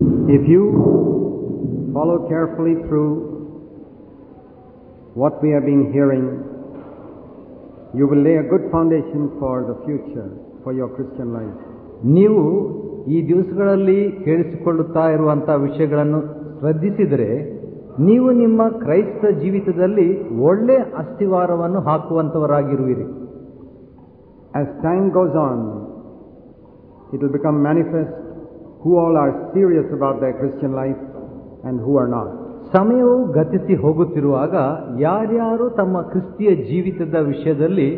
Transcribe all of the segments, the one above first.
If you follow carefully through what we have been hearing, you will lay a good foundation for the future, for your Christian life. ನೀವು ಈ ದಿವಸಗಳಲ್ಲಿ ಕೇಳಿಸಿಕೊಳ್ಳುತ್ತಾ ಇರುವಂತಹ ವಿಷಯಗಳನ್ನು ಶ್ರದ್ಧಿಸಿದರೆ ನೀವು ನಿಮ್ಮ ಕ್ರೈಸ್ತ ಜೀವಿತದಲ್ಲಿ ಒಳ್ಳೆ ಅಸ್ಥಿವಾರವನ್ನು ಹಾಕುವಂತವರಾಗಿರುವಿರಿ as time goes on it will become manifest who all are serious about their Christian life and who are not. ಸಮಯವು ಗತಿಸಿ ಹೋಗುತ್ತಿರುವಾಗ ಯಾರ್ಯಾರು ತಮ್ಮ ಕ್ರಿಸ್ತಿಯ ಜೀವಿತದ ವಿಷಯದಲ್ಲಿ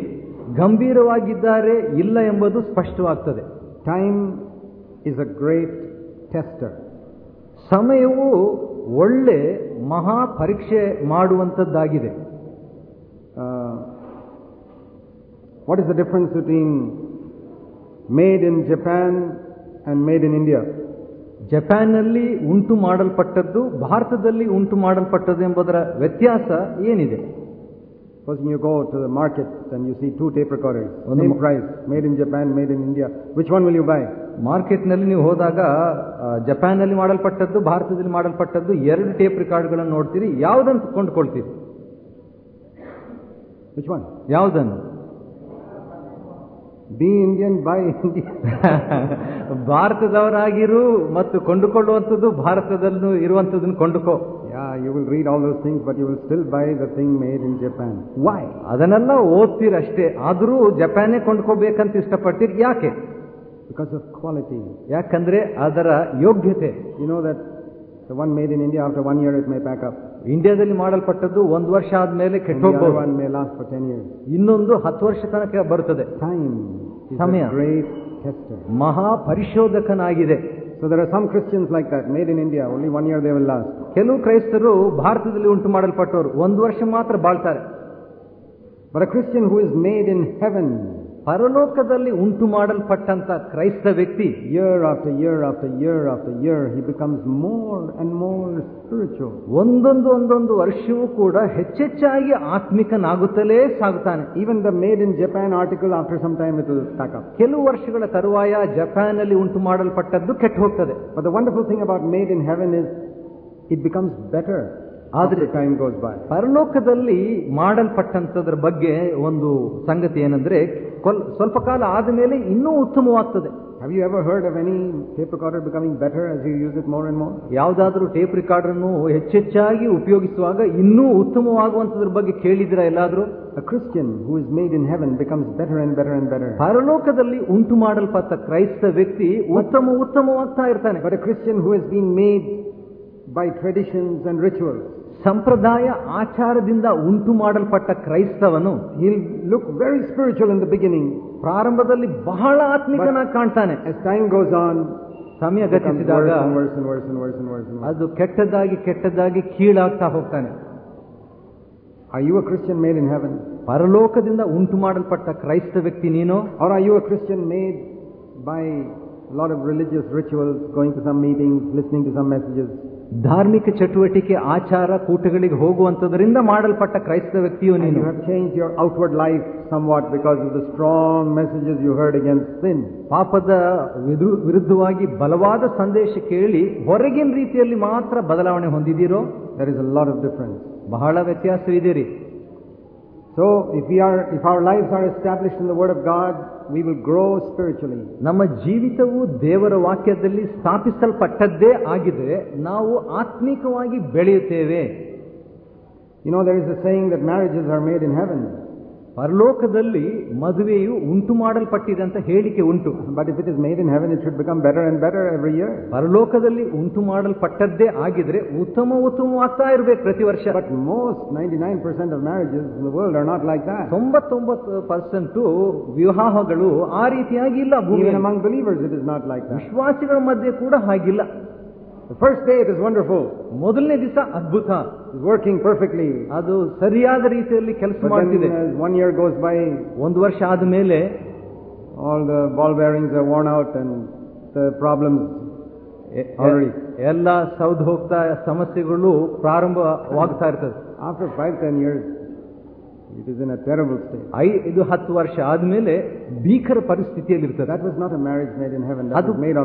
ಗಂಭೀರವಾಗಿದ್ದಾರೆ ಇಲ್ಲ ಎಂಬುದು ಸ್ಪಷ್ಟವಾಗ್ತದೆ Time is a great tester. ಸಮಯವು ಒಳ್ಳೆ ಮಹಾ ಪರೀಕ್ಷೆ ಮಾಡುವಂಥದ್ದಾಗಿದೆ Uh, what is the difference between made in And made in India? ಜಪಾನ್ನಲ್ಲಿ ಉಂಟು ಮಾಡಲ್ಪಟ್ಟದ್ದು ಭಾರತದಲ್ಲಿ ಉಂಟು ಮಾಡಲ್ಪಟ್ಟದ್ದು ಎಂಬುದರ ವ್ಯತ್ಯಾಸ ಏನಿದೆ Suppose you go to the market and you see two tape recorders, same ಮ- price, made in Japan, made in India. Which one will you buy? ಮಾರ್ಕೆಟ್ನಲ್ಲಿ ನೀವು ಹೋದಾಗ ಜಪಾನ್ನಲ್ಲಿ ಮಾಡಲ್ಪಟ್ಟದ್ದು ಭಾರತದಲ್ಲಿ ಮಾಡಲ್ಪಟ್ಟದ್ದು ಎರಡು ಟೇಪ್ ರೆಕಾರ್ಡ್ಗಳನ್ನು ನೋಡ್ತೀರಿ ಯಾವುದನ್ನು ಕೊಂಡುಕೊಳ್ತೀರಿ Which one? ಯಾವುದನ್ನು ಬಿ ಇಂಡಿಯನ್ ಬೈ ಇಂಡಿಯನ್ ಭಾರತದವರಾಗಿರು ಮತ್ತು ಕೊಂಡುಕೊಳ್ಳುವಂಥದ್ದು ಭಾರತದಲ್ಲೂ ಇರುವಂಥದ್ದನ್ನು ಕೊಂಡುಕೋ. Yeah you will read all those thing but you will still buy the thing made in Japan why ಅದನ್ನೆಲ್ಲ ಓದ್ತೀರಷ್ಟೇ. ಆದರೂ ಜಪಾನೇ ಕೊಂಡ್ಕೋಬೇಕಂತ ಇಷ್ಟಪಟ್ಟಿರಿ ಯಾಕೆ? ಬಿಕಾಸ್ ಆಫ್ ಕ್ವಾಲಿಟಿ ಯಾಕಂದ್ರೆ ಅದರ ಯೋಗ್ಯತೆ. You know that one made in India after one year it may pack ಇಂಡಿಯಾದಲ್ಲಿ ಮಾಡಲ್ಪಟ್ಟದ್ದು ಒಂದು ವರ್ಷ ಆದ್ಮೇಲೆ ಕೆಟ್ಟೋಗ್ಬೋದು ಇನ್ನೊಂದು ಹತ್ತು ವರ್ಷ ತನಕ ಬರುತ್ತದೆ. ಸಮಯ. ಮಹಾ ಪರಿಶೋಧಕನಾಗಿದೆ Christians like that made in India only one year they last ಕೆಲವು ಕ್ರೈಸ್ತರು ಭಾರತದಲ್ಲಿ ಉಂಟು ಮಾಡಲ್ಪಟ್ಟವರು ಒಂದು ವರ್ಷ ಮಾತ್ರ ಬಾಳ್ತಾರೆ. ಬರ Christian who is made in heaven ಪರಲೋಕದಲ್ಲಿ ಉಂಟು ಮಾಡಲ್ಪಟ್ಟಂತ ಕ್ರೈಸ್ತ ವ್ಯಕ್ತಿ year after year after year of year he becomes more and more spiritual ಒಂದೊಂದು ಒಂದೊಂದು ವರ್ಷವೂ ಕೂಡ ಹೆಚ್ಚೆಚ್ಚಾಗಿ ಆತ್ಮಿಕನಾಗುತ್ತಲೇ ಸಾಗುತ್ತಾನೆ. Even the made in Japan article after some time pack up. ಕೆಲವು ವರ್ಷಗಳ ತರುವಾಯ ಜಪಾನ್ನಲ್ಲಿ ಉಂಟು ಮಾಡಲ್ಪಟ್ಟದ್ದು ಕೆಟ್ಟು ಹೋಗ್ತದೆ But wonderful thing about made in heaven is it becomes becomes better time goes by. ಪರಲೋಕದಲ್ಲಿ ಮಾಡಲ್ಪಟ್ಟಂತದ್ರ ಬಗ್ಗೆ ಒಂದು ಸಂಗತಿ ಏನಂದ್ರೆ ಸ್ವಲ್ಪ ಕಾಲ ಆದಮೇಲೆ ಇನ್ನೂ ಉತ್ತಮವಾಗ್ತದೆ. Have you ever heard of any tape recorder becoming better as you use it more and more ಯಾವುದಾದ್ರೂ ಟೇಪ್ ಅನ್ನು ಹೆಚ್ಚೆಚ್ಚಾಗಿ ಉಪಯೋಗಿಸುವಾಗ ಇನ್ನೂ ಉತ್ತಮವಾಗುವಂತದ್ರ ಬಗ್ಗೆ ಕೇಳಿದಿರಾ ಎಲ್ಲಾದರೂ? A Christian who is made in heaven becomes better and better and better ಪರಲೋಕದಲ್ಲಿ ಉಂಟು ಮಾಡಲ್ಪಟ್ಟ ಕ್ರೈಸ್ತ ವ್ಯಕ್ತಿ ಉತ್ತಮ ಉತ್ತಮವಾಗ್ತಾ ಇರ್ತಾನೆ. But Christian who has been made by traditions and rituals, ಸಂಪ್ರದಾಯ ಆಚಾರದಿಂದ ಉಂಟು ಮಾಡಲ್ಪಟ್ಟ ಕ್ರೈಸ್ತವನು he'll look very spiritual in the beginning. ಪ್ರಾರಂಭದಲ್ಲಿ ಬಹಳ ಆತ್ಮಿಕನಾಗಿ ಕಾಣ್ತಾನೆ As time goes on, ಸಮಯ becomes ಗತಿಸಿದಾಗ worse and worse and worse and worse and worse and worse. ಅದು ಕೆಟ್ಟದಾಗಿ ಕೆಟ್ಟದಾಗಿ ಕೀಳಾಗ್ತಾ ಹೋಗ್ತಾನೆ Are you a Christian made in heaven? ಪರಲೋಕದಿಂದ ಉಂಟು ಮಾಡಲ್ಪಟ್ಟ ಕ್ರೈಸ್ತ ವ್ಯಕ್ತಿ ನೀನು Or are you a Christian made by a lot of religious rituals, going to some meetings, listening to some messages? ಧಾರ್ಮಿಕ ಚಟುವಟಿಕೆ ಆಚಾರ ಕೂಟಗಳಿಗೆ ಹೋಗುವಂತದರಿಂದ ಮಾಡಲ್ಪಟ್ಟ ಕ್ರೈಸ್ತ ವ್ಯಕ್ತಿಯು ನೀನು. Change your outward life somewhat because of the strong messages you heard against sin ಪಾಪದ ವಿರುದ್ಧವಾಗಿ ಬಲವಾದ ಸಂದೇಶ ಕೇಳಿ ಹೊರಗಿನ ರೀತಿಯಲ್ಲಿ ಮಾತ್ರ ಬದಲಾವಣೆ ಹೊಂದಿದ್ದೀರೋ there is a lot of difference ಬಹಳ ವ್ಯತ್ಯಾಸವಿದೆ ರೀ. So, if we are, if our lives are established in the Word of God, we will grow spiritually. ನಮ್ಮ ಜೀವಿತವು ದೇವರ ವಾಕ್ಯದಲ್ಲಿ ಸ್ಥಾಪಿಸಲ್ಪಟ್ಟದ್ದೇ ಆಗಿದ್ರೆ ನಾವು ಆತ್ಮಿಕವಾಗಿ ಬೆಳೆಯುತ್ತೇವೆ You know, there is a saying that marriages are made in heaven. ಪರಲೋಕದಲ್ಲಿ ಮದುವೆಯು ಉಂಟು ಮಾಡಲ್ಪಟ್ಟಿದೆ ಅಂತ ಹೇಳಿಕೆ ಉಂಟು But if it is made in heaven, it should become better and better every year. ಪರಲೋಕದಲ್ಲಿ ಉಂಟು ಮಾಡಲ್ಪಟ್ಟದ್ದೇ ಆಗಿದ್ರೆ ಉತ್ತಮ ಉತ್ತಮವಾಗ್ತಾ ಇರಬೇಕು ಪ್ರತಿ ವರ್ಷ But most, 99% of marriages in the world are not like that. ತೊಂಬತ್ತೊಂಬತ್ತು ಪರ್ಸೆಂಟ್ ವಿವಾಹಗಳು ಆ ರೀತಿಯಾಗಿ ಇಲ್ಲ Even ಭೂಮಿಯಲ್ಲಿ among believers, it is not like that. ವಿಶ್ವಾಸಿಗಳ ಮಧ್ಯೆ ಕೂಡ ಹಾಗಿಲ್ಲ The first day it is wonderful. ಮೊದಲನೇ ದಿವಸ ಅದ್ಭುತ It's working perfectly. ಅದು ಸರಿಯಾದ ರೀತಿಯಲ್ಲಿ ಕೆಲಸ But then as one year goes by, ಒಂದು ವರ್ಷ ಆದ ಮೇಲೆ all the ball bearings are worn out and the problems ಎ- Already. ಎಲ್ಲ ಸೌದು ಹೋಗ್ತಾ ಸಮಸ್ಯೆಗಳು ಪ್ರಾರಂಭವಾಗ್ತಾ ಇರ್ತದೆ after five, ten years, it is in a terrible state I ಇದು ಹತ್ತು ವರ್ಷ ಆದ್ಮೇಲೆ ಭೀಕರ ಪರಿಸ್ಥಿತಿಯಲ್ಲಿ ಇರ್ತದೆ was not marriage made in heaven ಅದು ಮೇಡ್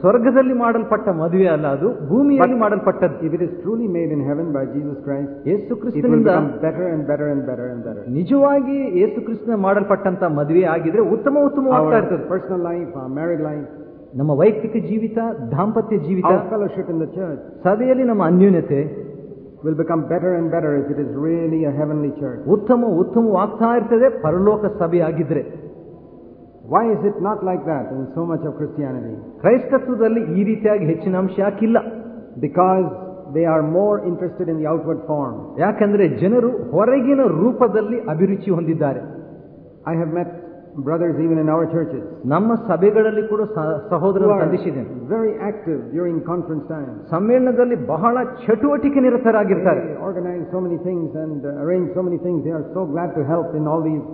ಸ್ವರ್ಗದಲ್ಲಿ ಮಾಡಲ್ಪಟ್ಟ ಮದುವೆ ಅಲ್ಲ ಅದು ಭೂಮಿಯಲ್ಲಿ ಮಾಡಲ್ಪಟ್ಟದ್ದು. It is truly made in heaven by Jesus Christ Yesu ಕ್ರಿಸ್ತನಿಂದ better and better and better and better ನಿಜವಾಗಿ ಯೇಸು ಕ್ರಿಸ್ತನ ಮಾಡಲ್ಪಟ್ಟಂತ ಮದುವೆ ಆಗಿದ್ರೆ ಉತ್ತಮ ಉತ್ತಮ ಪರ್ಸನಲ್ ಲೈಫ್ ಮ್ಯಾರೇಜ್ ಲೈಫ್ ನಮ್ಮ ವೈಯಕ್ತಿಕ ಜೀವಿತ ದಾಂಪತ್ಯ ಜೀವಿತ ಸಭೆಯಲ್ಲಿ ನಮ್ಮ ಅನ್ಯೂನ್ಯತೆ will become better and better if it is really a heavenly church. ಉತ್ತಮ ಉತ್ತಮವಾಗ್ತಾ ಇರ್ತದೆ ಪರಲೋಕ ಸಭೆ ಆಗಿದ್ರೆ Why is it not like that in so much of Christianity? ಕ್ರೈಸ್ತತ್ವದಲ್ಲಿ ಈ ರೀತಿಯಾಗಿ ಹೆಚ್ಚಿನ ಅಂಶ ಯಾಕಿಲ್ಲ Because they are more interested in the outward form. ಯಾಕಂದ್ರೆ ಜನರು ಹೊರಗಿನ ರೂಪದಲ್ಲಿ ಅಭಿರುಚಿ ಹೊಂದಿದ್ದಾರೆ I have met brothers even in our churches ನಮ್ಮ ಸಭೆಗಳಲ್ಲಿ ಕೂಡ ಸ- who ಸಹೋದರರು are ಸಂಧಿಸಿದ್ದೇನೆ very active during conference time. ಸಮ್ಮೇಳನದಲ್ಲಿ ಬಹಳ ಚಟುವಟಿಕೆ ನಿರತರಾಗಿರ್ತಾರೆ They organize so many things and uh, arrange so many things. They are so glad to help in all these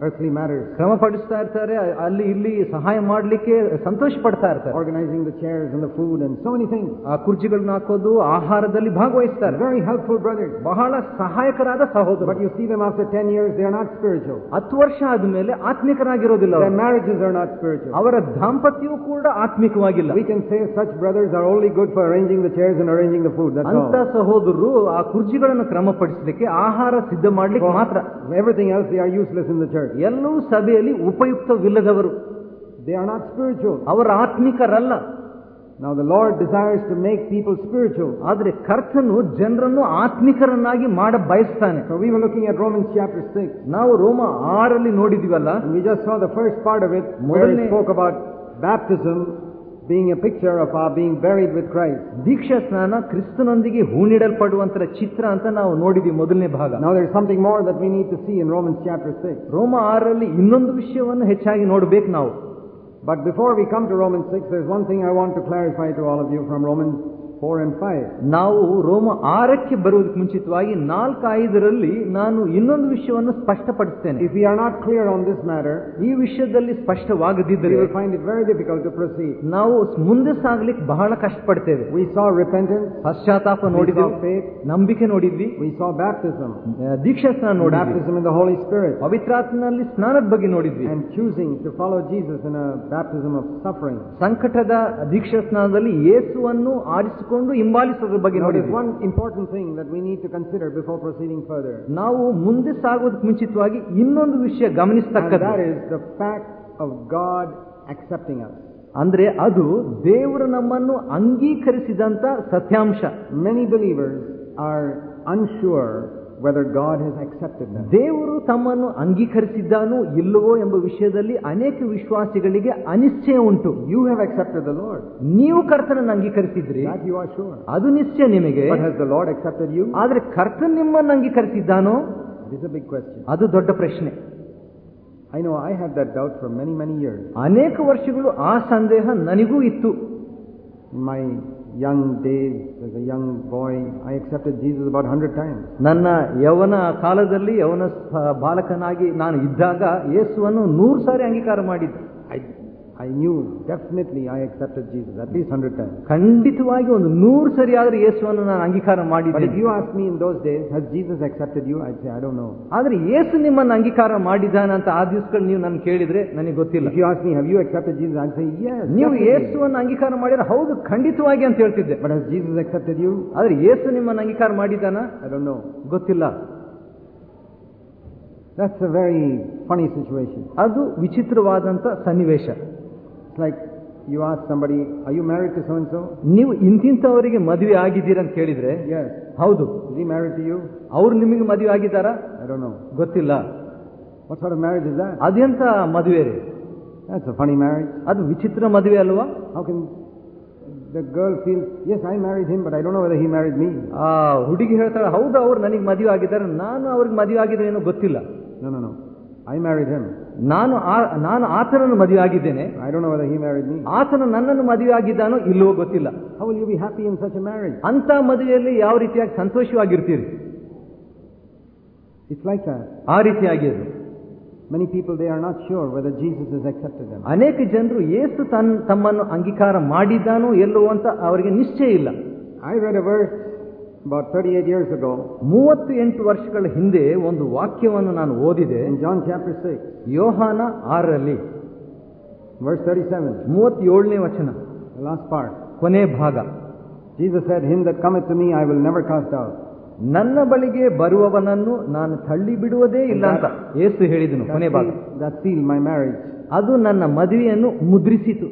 earthly matters. ಕ್ರಮ ಪಡಿಸ್ತಾ ಇರ್ತಾರೆ ಅಲ್ಲಿ ಇಲ್ಲಿ ಸಹಾಯ ಮಾಡಲಿಕ್ಕೆ ಸಂತೋಷ ಪಡ್ತಾ ಇರ್ತಾರೆ Organizing the chairs and the food and so many things. ಆ ಕುರ್ಚಿಗಳನ್ನ ಹಾಕೋದು ಆಹಾರದಲ್ಲಿ ಭಾಗವಹಿಸ್ತಾರೆ Very helpful brothers. ಬಹಳ ಸಹಾಯಕರಾದ But ಸಹೋದರರು you see them after 10 years, they are not spiritual. ಹತ್ತು ವರ್ಷ ಆದ್ಮೇಲೆ ಆತ್ಮಿಕರಾಗಿರೋದಿಲ್ಲ Their ಅವರು. marriages are not spiritual. ಅವರ ದಾಂಪತ್ಯವೂ ಕೂಡ ಆತ್ಮಿಕವಾಗಿಲ್ಲ We can say such brothers are only good for arranging the chairs and arranging the food. That's ಅಂತ all. ಸಹೋದರರು ಆ ಕುರ್ಚಿಗಳನ್ನು ಕ್ರಮಪಡಿಸಲಿಕ್ಕೆ ಆಹಾರ ಸಿದ್ಧ ಮಾಡ್ಲಿಕ್ಕೆ ಮಾತ್ರ For everything else, they are useless in the ಎಲ್ಲವೂ ಎಲ್ಲೂ ಸಭೆಯಲ್ಲಿ ಉಪಯುಕ್ತವಿಲ್ಲದವರು. ದೇ ಆರ್ ನಾಟ್ ಸ್ಪಿರಿಚುವಲ್ ಅವರ ಆತ್ಮಿಕರಲ್ಲ. ನಾವು the Lord desires to make people spiritual ಆದರೆ ಕರ್ತನು ಜನರನ್ನು ಆತ್ಮಿಕರನ್ನಾಗಿ ಮಾಡ ಬಯಸ್ತಾನೆ. Looking at Roman chapter six ನಾವು ರೋಮ ಆರಲ್ಲಿ ನೋಡಿದೀವಲ್ಲ. We the first part of it ಮೊದಲನೇ talk about baptism being a picture of our being buried with Christ. ದೀಕ್ಷಾ ಸ್ನಾನ ಕ್ರಿಸ್ತನೊಂದಿಗೆ ಹೂಣಿಡಲ್ಪಡುವಂತರ ಚಿತ್ರ ಅಂತ ನಾವು ನೋಡಿದ್ವಿ ಮೊದಲನೇ ಭಾಗ Now there's something more that we need to see in Romans chapter 6. ರೋಮ ಆರಲ್ಲಿ ಇನ್ನೊಂದು ವಿಷಯವನ್ನು ಹೆಚ್ಚಾಗಿ ನೋಡ್ಬೇಕು ನಾವು But before we come to Romans 6, there's one thing I want to clarify to all of you from Romans four and five ನಾವು ರೋಮ ಆರಕ್ಕೆ ಬರುವುದಕ್ಕೆ ಮುಂಚಿತವಾಗಿ ನಾಲ್ಕು ಐದರಲ್ಲಿ ನಾನು ಇನ್ನೊಂದು ವಿಷಯವನ್ನು ಸ್ಪಷ್ಟಪಡಿಸ್ತೇನೆ. If you are not clear on this matter ಈ ವಿಷಯದಲ್ಲಿ ಸ್ಪಷ್ಟವಾಗದಿದ್ದರೆ you find it very difficult to proceed ನಾವು ಮುಂದೆ ಸಾಗಲಿಕ್ಕೆ ಬಹಳ ಕಷ್ಟ ಪಡ್ತೇವೆ ವಿ ಸಾ ರಿಪೆಂಡೆಂಟ್ ಪಶ್ಚಾತ್ತಾಪ ನೋಡಿದ್ವಿ. ನಂಬಿಕೆ ನೋಡಿದ್ವಿ. ವಿ ಸಾ ಬ್ಯಾಪ್ಟಿಸಮ್ ದೀಕ್ಷಾ ಸ್ನಾನ ನೋಡಿಸಮ್ ಇನ್ ದ ಹೋಲಿ ಸ್ಪಿರಿಟ್ ಪವಿತ್ರಾತ್ನಲ್ಲಿ ಸ್ನಾನದ ಬಗ್ಗೆ ನೋಡಿದ್ವಿ. And choosing to follow Jesus in baptism of suffering ಸಂಕಟದ ದೀಕ್ಷಾ ಸ್ನಾನದಲ್ಲಿ ಏಸುವನ್ನು ಆರಿಸಿಕೊಂಡು ಮಾಡಿಕೊಂಡು ಹಿಂಬಾಲಿಸೋದ್ರ ಬಗ್ಗೆ ನೋಡಿ one important thing that we need to consider before proceeding further ನಾವು ಮುಂದೆ ಸಾಗೋದಕ್ಕೆ ಮುಂಚಿತವಾಗಿ ಇನ್ನೊಂದು ವಿಷಯ ಗಮನಿಸತಕ್ಕದ್ದು. That is the fact of God accepting us ಅಂದ್ರೆ ಅದು ದೇವರು ನಮ್ಮನ್ನು ಅಂಗೀಕರಿಸಿದಂತ ಸತ್ಯಾಂಶ. Many believers are unsure whether God has accepted them. ದೇವರು ತಮ್ಮನ್ನು ಅಂಗೀಕರಿಸಿದ್ದಾನೋ ಇಲ್ಲವೋ ಎಂಬ ವಿಷಯದಲ್ಲಿ ಅನೇಕ ವಿಶ್ವಾಸಿಗಳಿಗೆ ಅನಿಶ್ಚಯ ಉಂಟು You have accepted the Lord. ನೀವು ಕರ್ತನನ್ನು ಅಂಗೀಕರಿಸಿದ್ರಿ That you are sure. ಅದು ನಿಶ್ಚಯ ನಿಮಗೆ But has the Lord accepted you? adare ಕರ್ತನ್ ನಿಮ್ಮನ್ನು ಅಂಗೀಕರಿಸಿದ್ದಾನೋ This is a big question. ಅದು ದೊಡ್ಡ ಪ್ರಶ್ನೆ I know I had that doubt for many, many years. ಅನೇಕ ವರ್ಷಗಳು ಆ ಸಂದೇಹ ನನಗೂ ಇತ್ತು In my young days, as a young boy, I accepted Jesus about 100 times. ನನ್ನ ಯವನ ಕಾಲದಲ್ಲಿ ಯವನ balakanagi ಬಾಲಕನಾಗಿ ನಾನು ಇದ್ದಾಗ ಯೇಸುವನ್ನು ನೂರು ಸಾರಿ ಅಂಗೀಕಾರ ಮಾಡಿದ್ದೆ I, I knew definitely I accepted Jesus at least hundred time ಖಂಡಿತವಾಗಿ ಒಂದು ನೂರು ಸರಿ ಆದರೆ ಯೇಸುವನ್ನು ನಾನು ಅಂಗೀಕಾರ ಮಾಡಿದ್ದೆ you ask me in those days has Jesus accepted you I I don't know ಆದರೆ ಯೇಸು ನಿಮ್ಮನ್ನು ಅಂಗೀಕಾರ ಮಾಡಿದಾನ ಅಂತ ಆ ದಿವಸಗಳು ನೀವು ನನ್ನ ಕೇಳಿದ್ರೆ ನನಗೆ ಗೊತ್ತಿಲ್ಲ. You ask me have you accepted Jesus ಆಗ್ಸ್ ನೀವು ಯೇಸುವನ್ನು ಅಂಗೀಕಾರ ಮಾಡಿದ್ರೆ ಹೌದು ಖಂಡಿತವಾಗಿ ಅಂತ ಹೇಳ್ತಿದ್ದೆ. ಬಟ್ ಹಸ್ ಜೀಸಸ್ ಅಕ್ಸೆಪ್ಟೆಡ್ ಯು ಆದರೆ ಯೇಸು ನಿಮ್ಮನ್ನು ಅಂಗೀಕಾರ ಮಾಡಿದಾನ ಐ ಡೋಂಟ್ ನೋ ಗೊತ್ತಿಲ್ಲ. That's a very funny situation ಅದು ವಿಚಿತ್ರವಾದಂಥ ಸನ್ನಿವೇಶ. Like you are somebody I you married to so and so ನೀವು ಇಂತಿಂತವರಿಗೆ ಮದುವೆ ಆಗಿದ್ದೀರ ಅಂತ ಕೇಳಿದ್ರೆ ಹೌದು. ಇ ಮ್ಯಾರಿಡ್ ಟು ಯು ಅವ್ರು ನಿಮಗೆ ಮದುವೆ ಆಗಿದ್ದಾರಾ? ಐ ನೋ ಗೊತ್ತಿಲ್ಲ. ವಾಟ್ ಸಾರ್ ಮ್ಯಾರೇಜ್ ಇಸ್ ಅದೆಂತ ಮದುವೆ ರೀ? ಫಣಿ ಮ್ಯಾರೇಜ್ ಅದು ವಿಚಿತ್ರ ಮದುವೆ ಅಲ್ವಾ? How can the girl feel as I marriage him but I don't know whether he marriage me ಆ ಹುಡುಗಿ ಹೇಳ್ತಾಳೆ ಹೌದು ಅವ್ರು ನನಗೆ ಮದುವೆ ಆಗಿದ್ದಾರೆ ನಾನು ಅವ್ರಿಗೆ ಮದುವೆ ಆಗಿದೆ ಏನೋ ಗೊತ್ತಿಲ್ಲ ನಾನು ನೋ ಐ ಮ್ಯಾರೇಜ್ ಹಿಮ್ ನಾನು ನಾನು ಆತನನ್ನು ಮದುವೆ ಆಗಿದ್ದೇನೆ I don't know whether he married me. ಆತನು ನನ್ನನ್ನು ಮದುವೆ ಆಗಿದ್ದಾನೋ ಇಲ್ಲವೋ ಗೊತ್ತಿಲ್ಲ How you you be in such such a marriage? ಅಂತ ಮದುವೆಯಲ್ಲಿ ಯಾವ ರೀತಿಯಾಗಿ ಸಂತೋಷವಾಗಿರ್ತೀರಿ It's ಲೈಕ್ that. ಆ ರೀತಿಯಾಗಿ ಅದು Many people, they are not sure whether Jesus has accepted them. ಅನೇಕ ಜನರು ಏಸು ತನ್ನ ತಮ್ಮನ್ನು ಅಂಗೀಕಾರ ಮಾಡಿದ್ದಾನೋ ಎಲ್ಲವೋ ಅಂತ ಅವರಿಗೆ ನಿಶ್ಚಯ ಇಲ್ಲ I read a verse about 38 years ago, ಮೂವತ್ತು ಎಂಟು ವರ್ಷಗಳ ಹಿಂದೆ ಒಂದು ವಾಕ್ಯವನ್ನು ನಾನು ಓದಿದೆ in John chapter 6, ಯೋಹಾನ ಆರರಲ್ಲಿ verse 37, ಮೂವತ್ತೇಳನೇ ವಚನ the last part, ಕೊನೆ ಭಾಗ Jesus said, Him that cometh to me I will never cast out. ನನ್ನ ಬಳಿಗೆ ಬರುವವನನ್ನು ನಾನು ತಳ್ಳಿ ಬಿಡುವುದೇ ಇಲ್ಲ ಅಂತ ಏಸು ಹೇಳಿದನು ಕೊನೆ ಭಾಗ that sealed my marriage. ಅದು ನನ್ನ ಮದುವೆಯನ್ನು ಮುದ್ರಿಸಿತು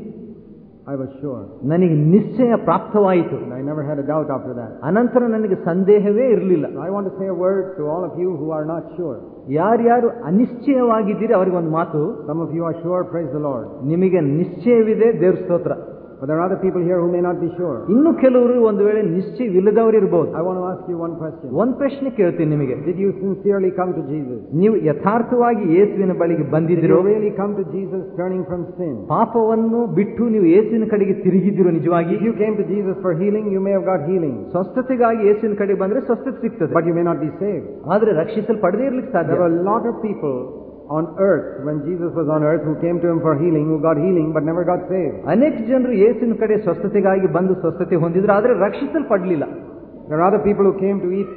I was sure. ನನಗೆ ನಿಶ್ಚಯ ಪ್ರಾಪ್ತವಾಯಿತು And I never had a doubt after that. ಅನಂತರ ನನಗೆ ಸಂದೇಹವೇ ಇರಲಿಲ್ಲ So I want to say a word to all of you who are not sure. ಯಾರ್ಯಾರು ಅನಿಶ್ಚಯವಾಗಿದ್ದೀರಿ ಅವರಿಗೊಂದು ಮಾತು Some of you are sure, praise the Lord. ನಿಮಗೆ ನಿಶ್ಚಯವಿದೆ ದೇವ್ರ ಸ್ತೋತ್ರ But there are other people here who may not be sure. ಇನ್ನು ಕೆಲವರು ಒಂದು ವೇಳೆ ನಿಶ್ಚಯವಿಲ್ಲದವರು ಇರಬಹುದು I want to ask you one question. ಒಂದ್ ಪ್ರಶ್ನೆ ಕೇಳ್ತೀನಿ ನಿಮಗೆ Did you sincerely come to Jesus? ನೀವು ಯಥಾರ್ಥವಾಗಿ ಯೇಸುವಿನ ಬಳಿಗೆ Did ಬಂದಿದ್ದೀರೋ you really come to Jesus turning from sin? ಪಾಪವನ್ನು ಬಿಟ್ಟು ನೀವು ಯೇಸುವಿನ ಕಡೆಗೆ ತಿರುಗಿದಿರೋ ನಿಜವಾಗಿ If you came to Jesus for healing, you may have got healing. ಸ್ವಸ್ಥತೆಗಾಗಿ ಯೇಸುವಿನ ಕಡೆಗೆ ಬಂದ್ರೆ ಸ್ವಸ್ಥತೆ ಸಿಗ್ತದೆ But you may not be saved. ಆದ್ರೆ ರಕ್ಷಿಸಲ್ಪಡದೇ ಇರ್ಲಿಕ್ಕೆ ಸಾಧ್ಯ There were a lot of people on earth, when Jesus was on earth, who came to him for healing, who got healing but never got saved. ಅನೇಕ ಜನರು ಯೇಸುವಿನ ಕಡೆ ಸ್ವಸ್ಥತೆಗಾಗಿ ಬಂದು ಸ್ವಸ್ಥತೆ ಹೊಂದಿದ್ರು ಆದ್ರೆ ರಕ್ಷಿಸಲ್ಪಡಲಿಲ್ಲ There are other people who came to eat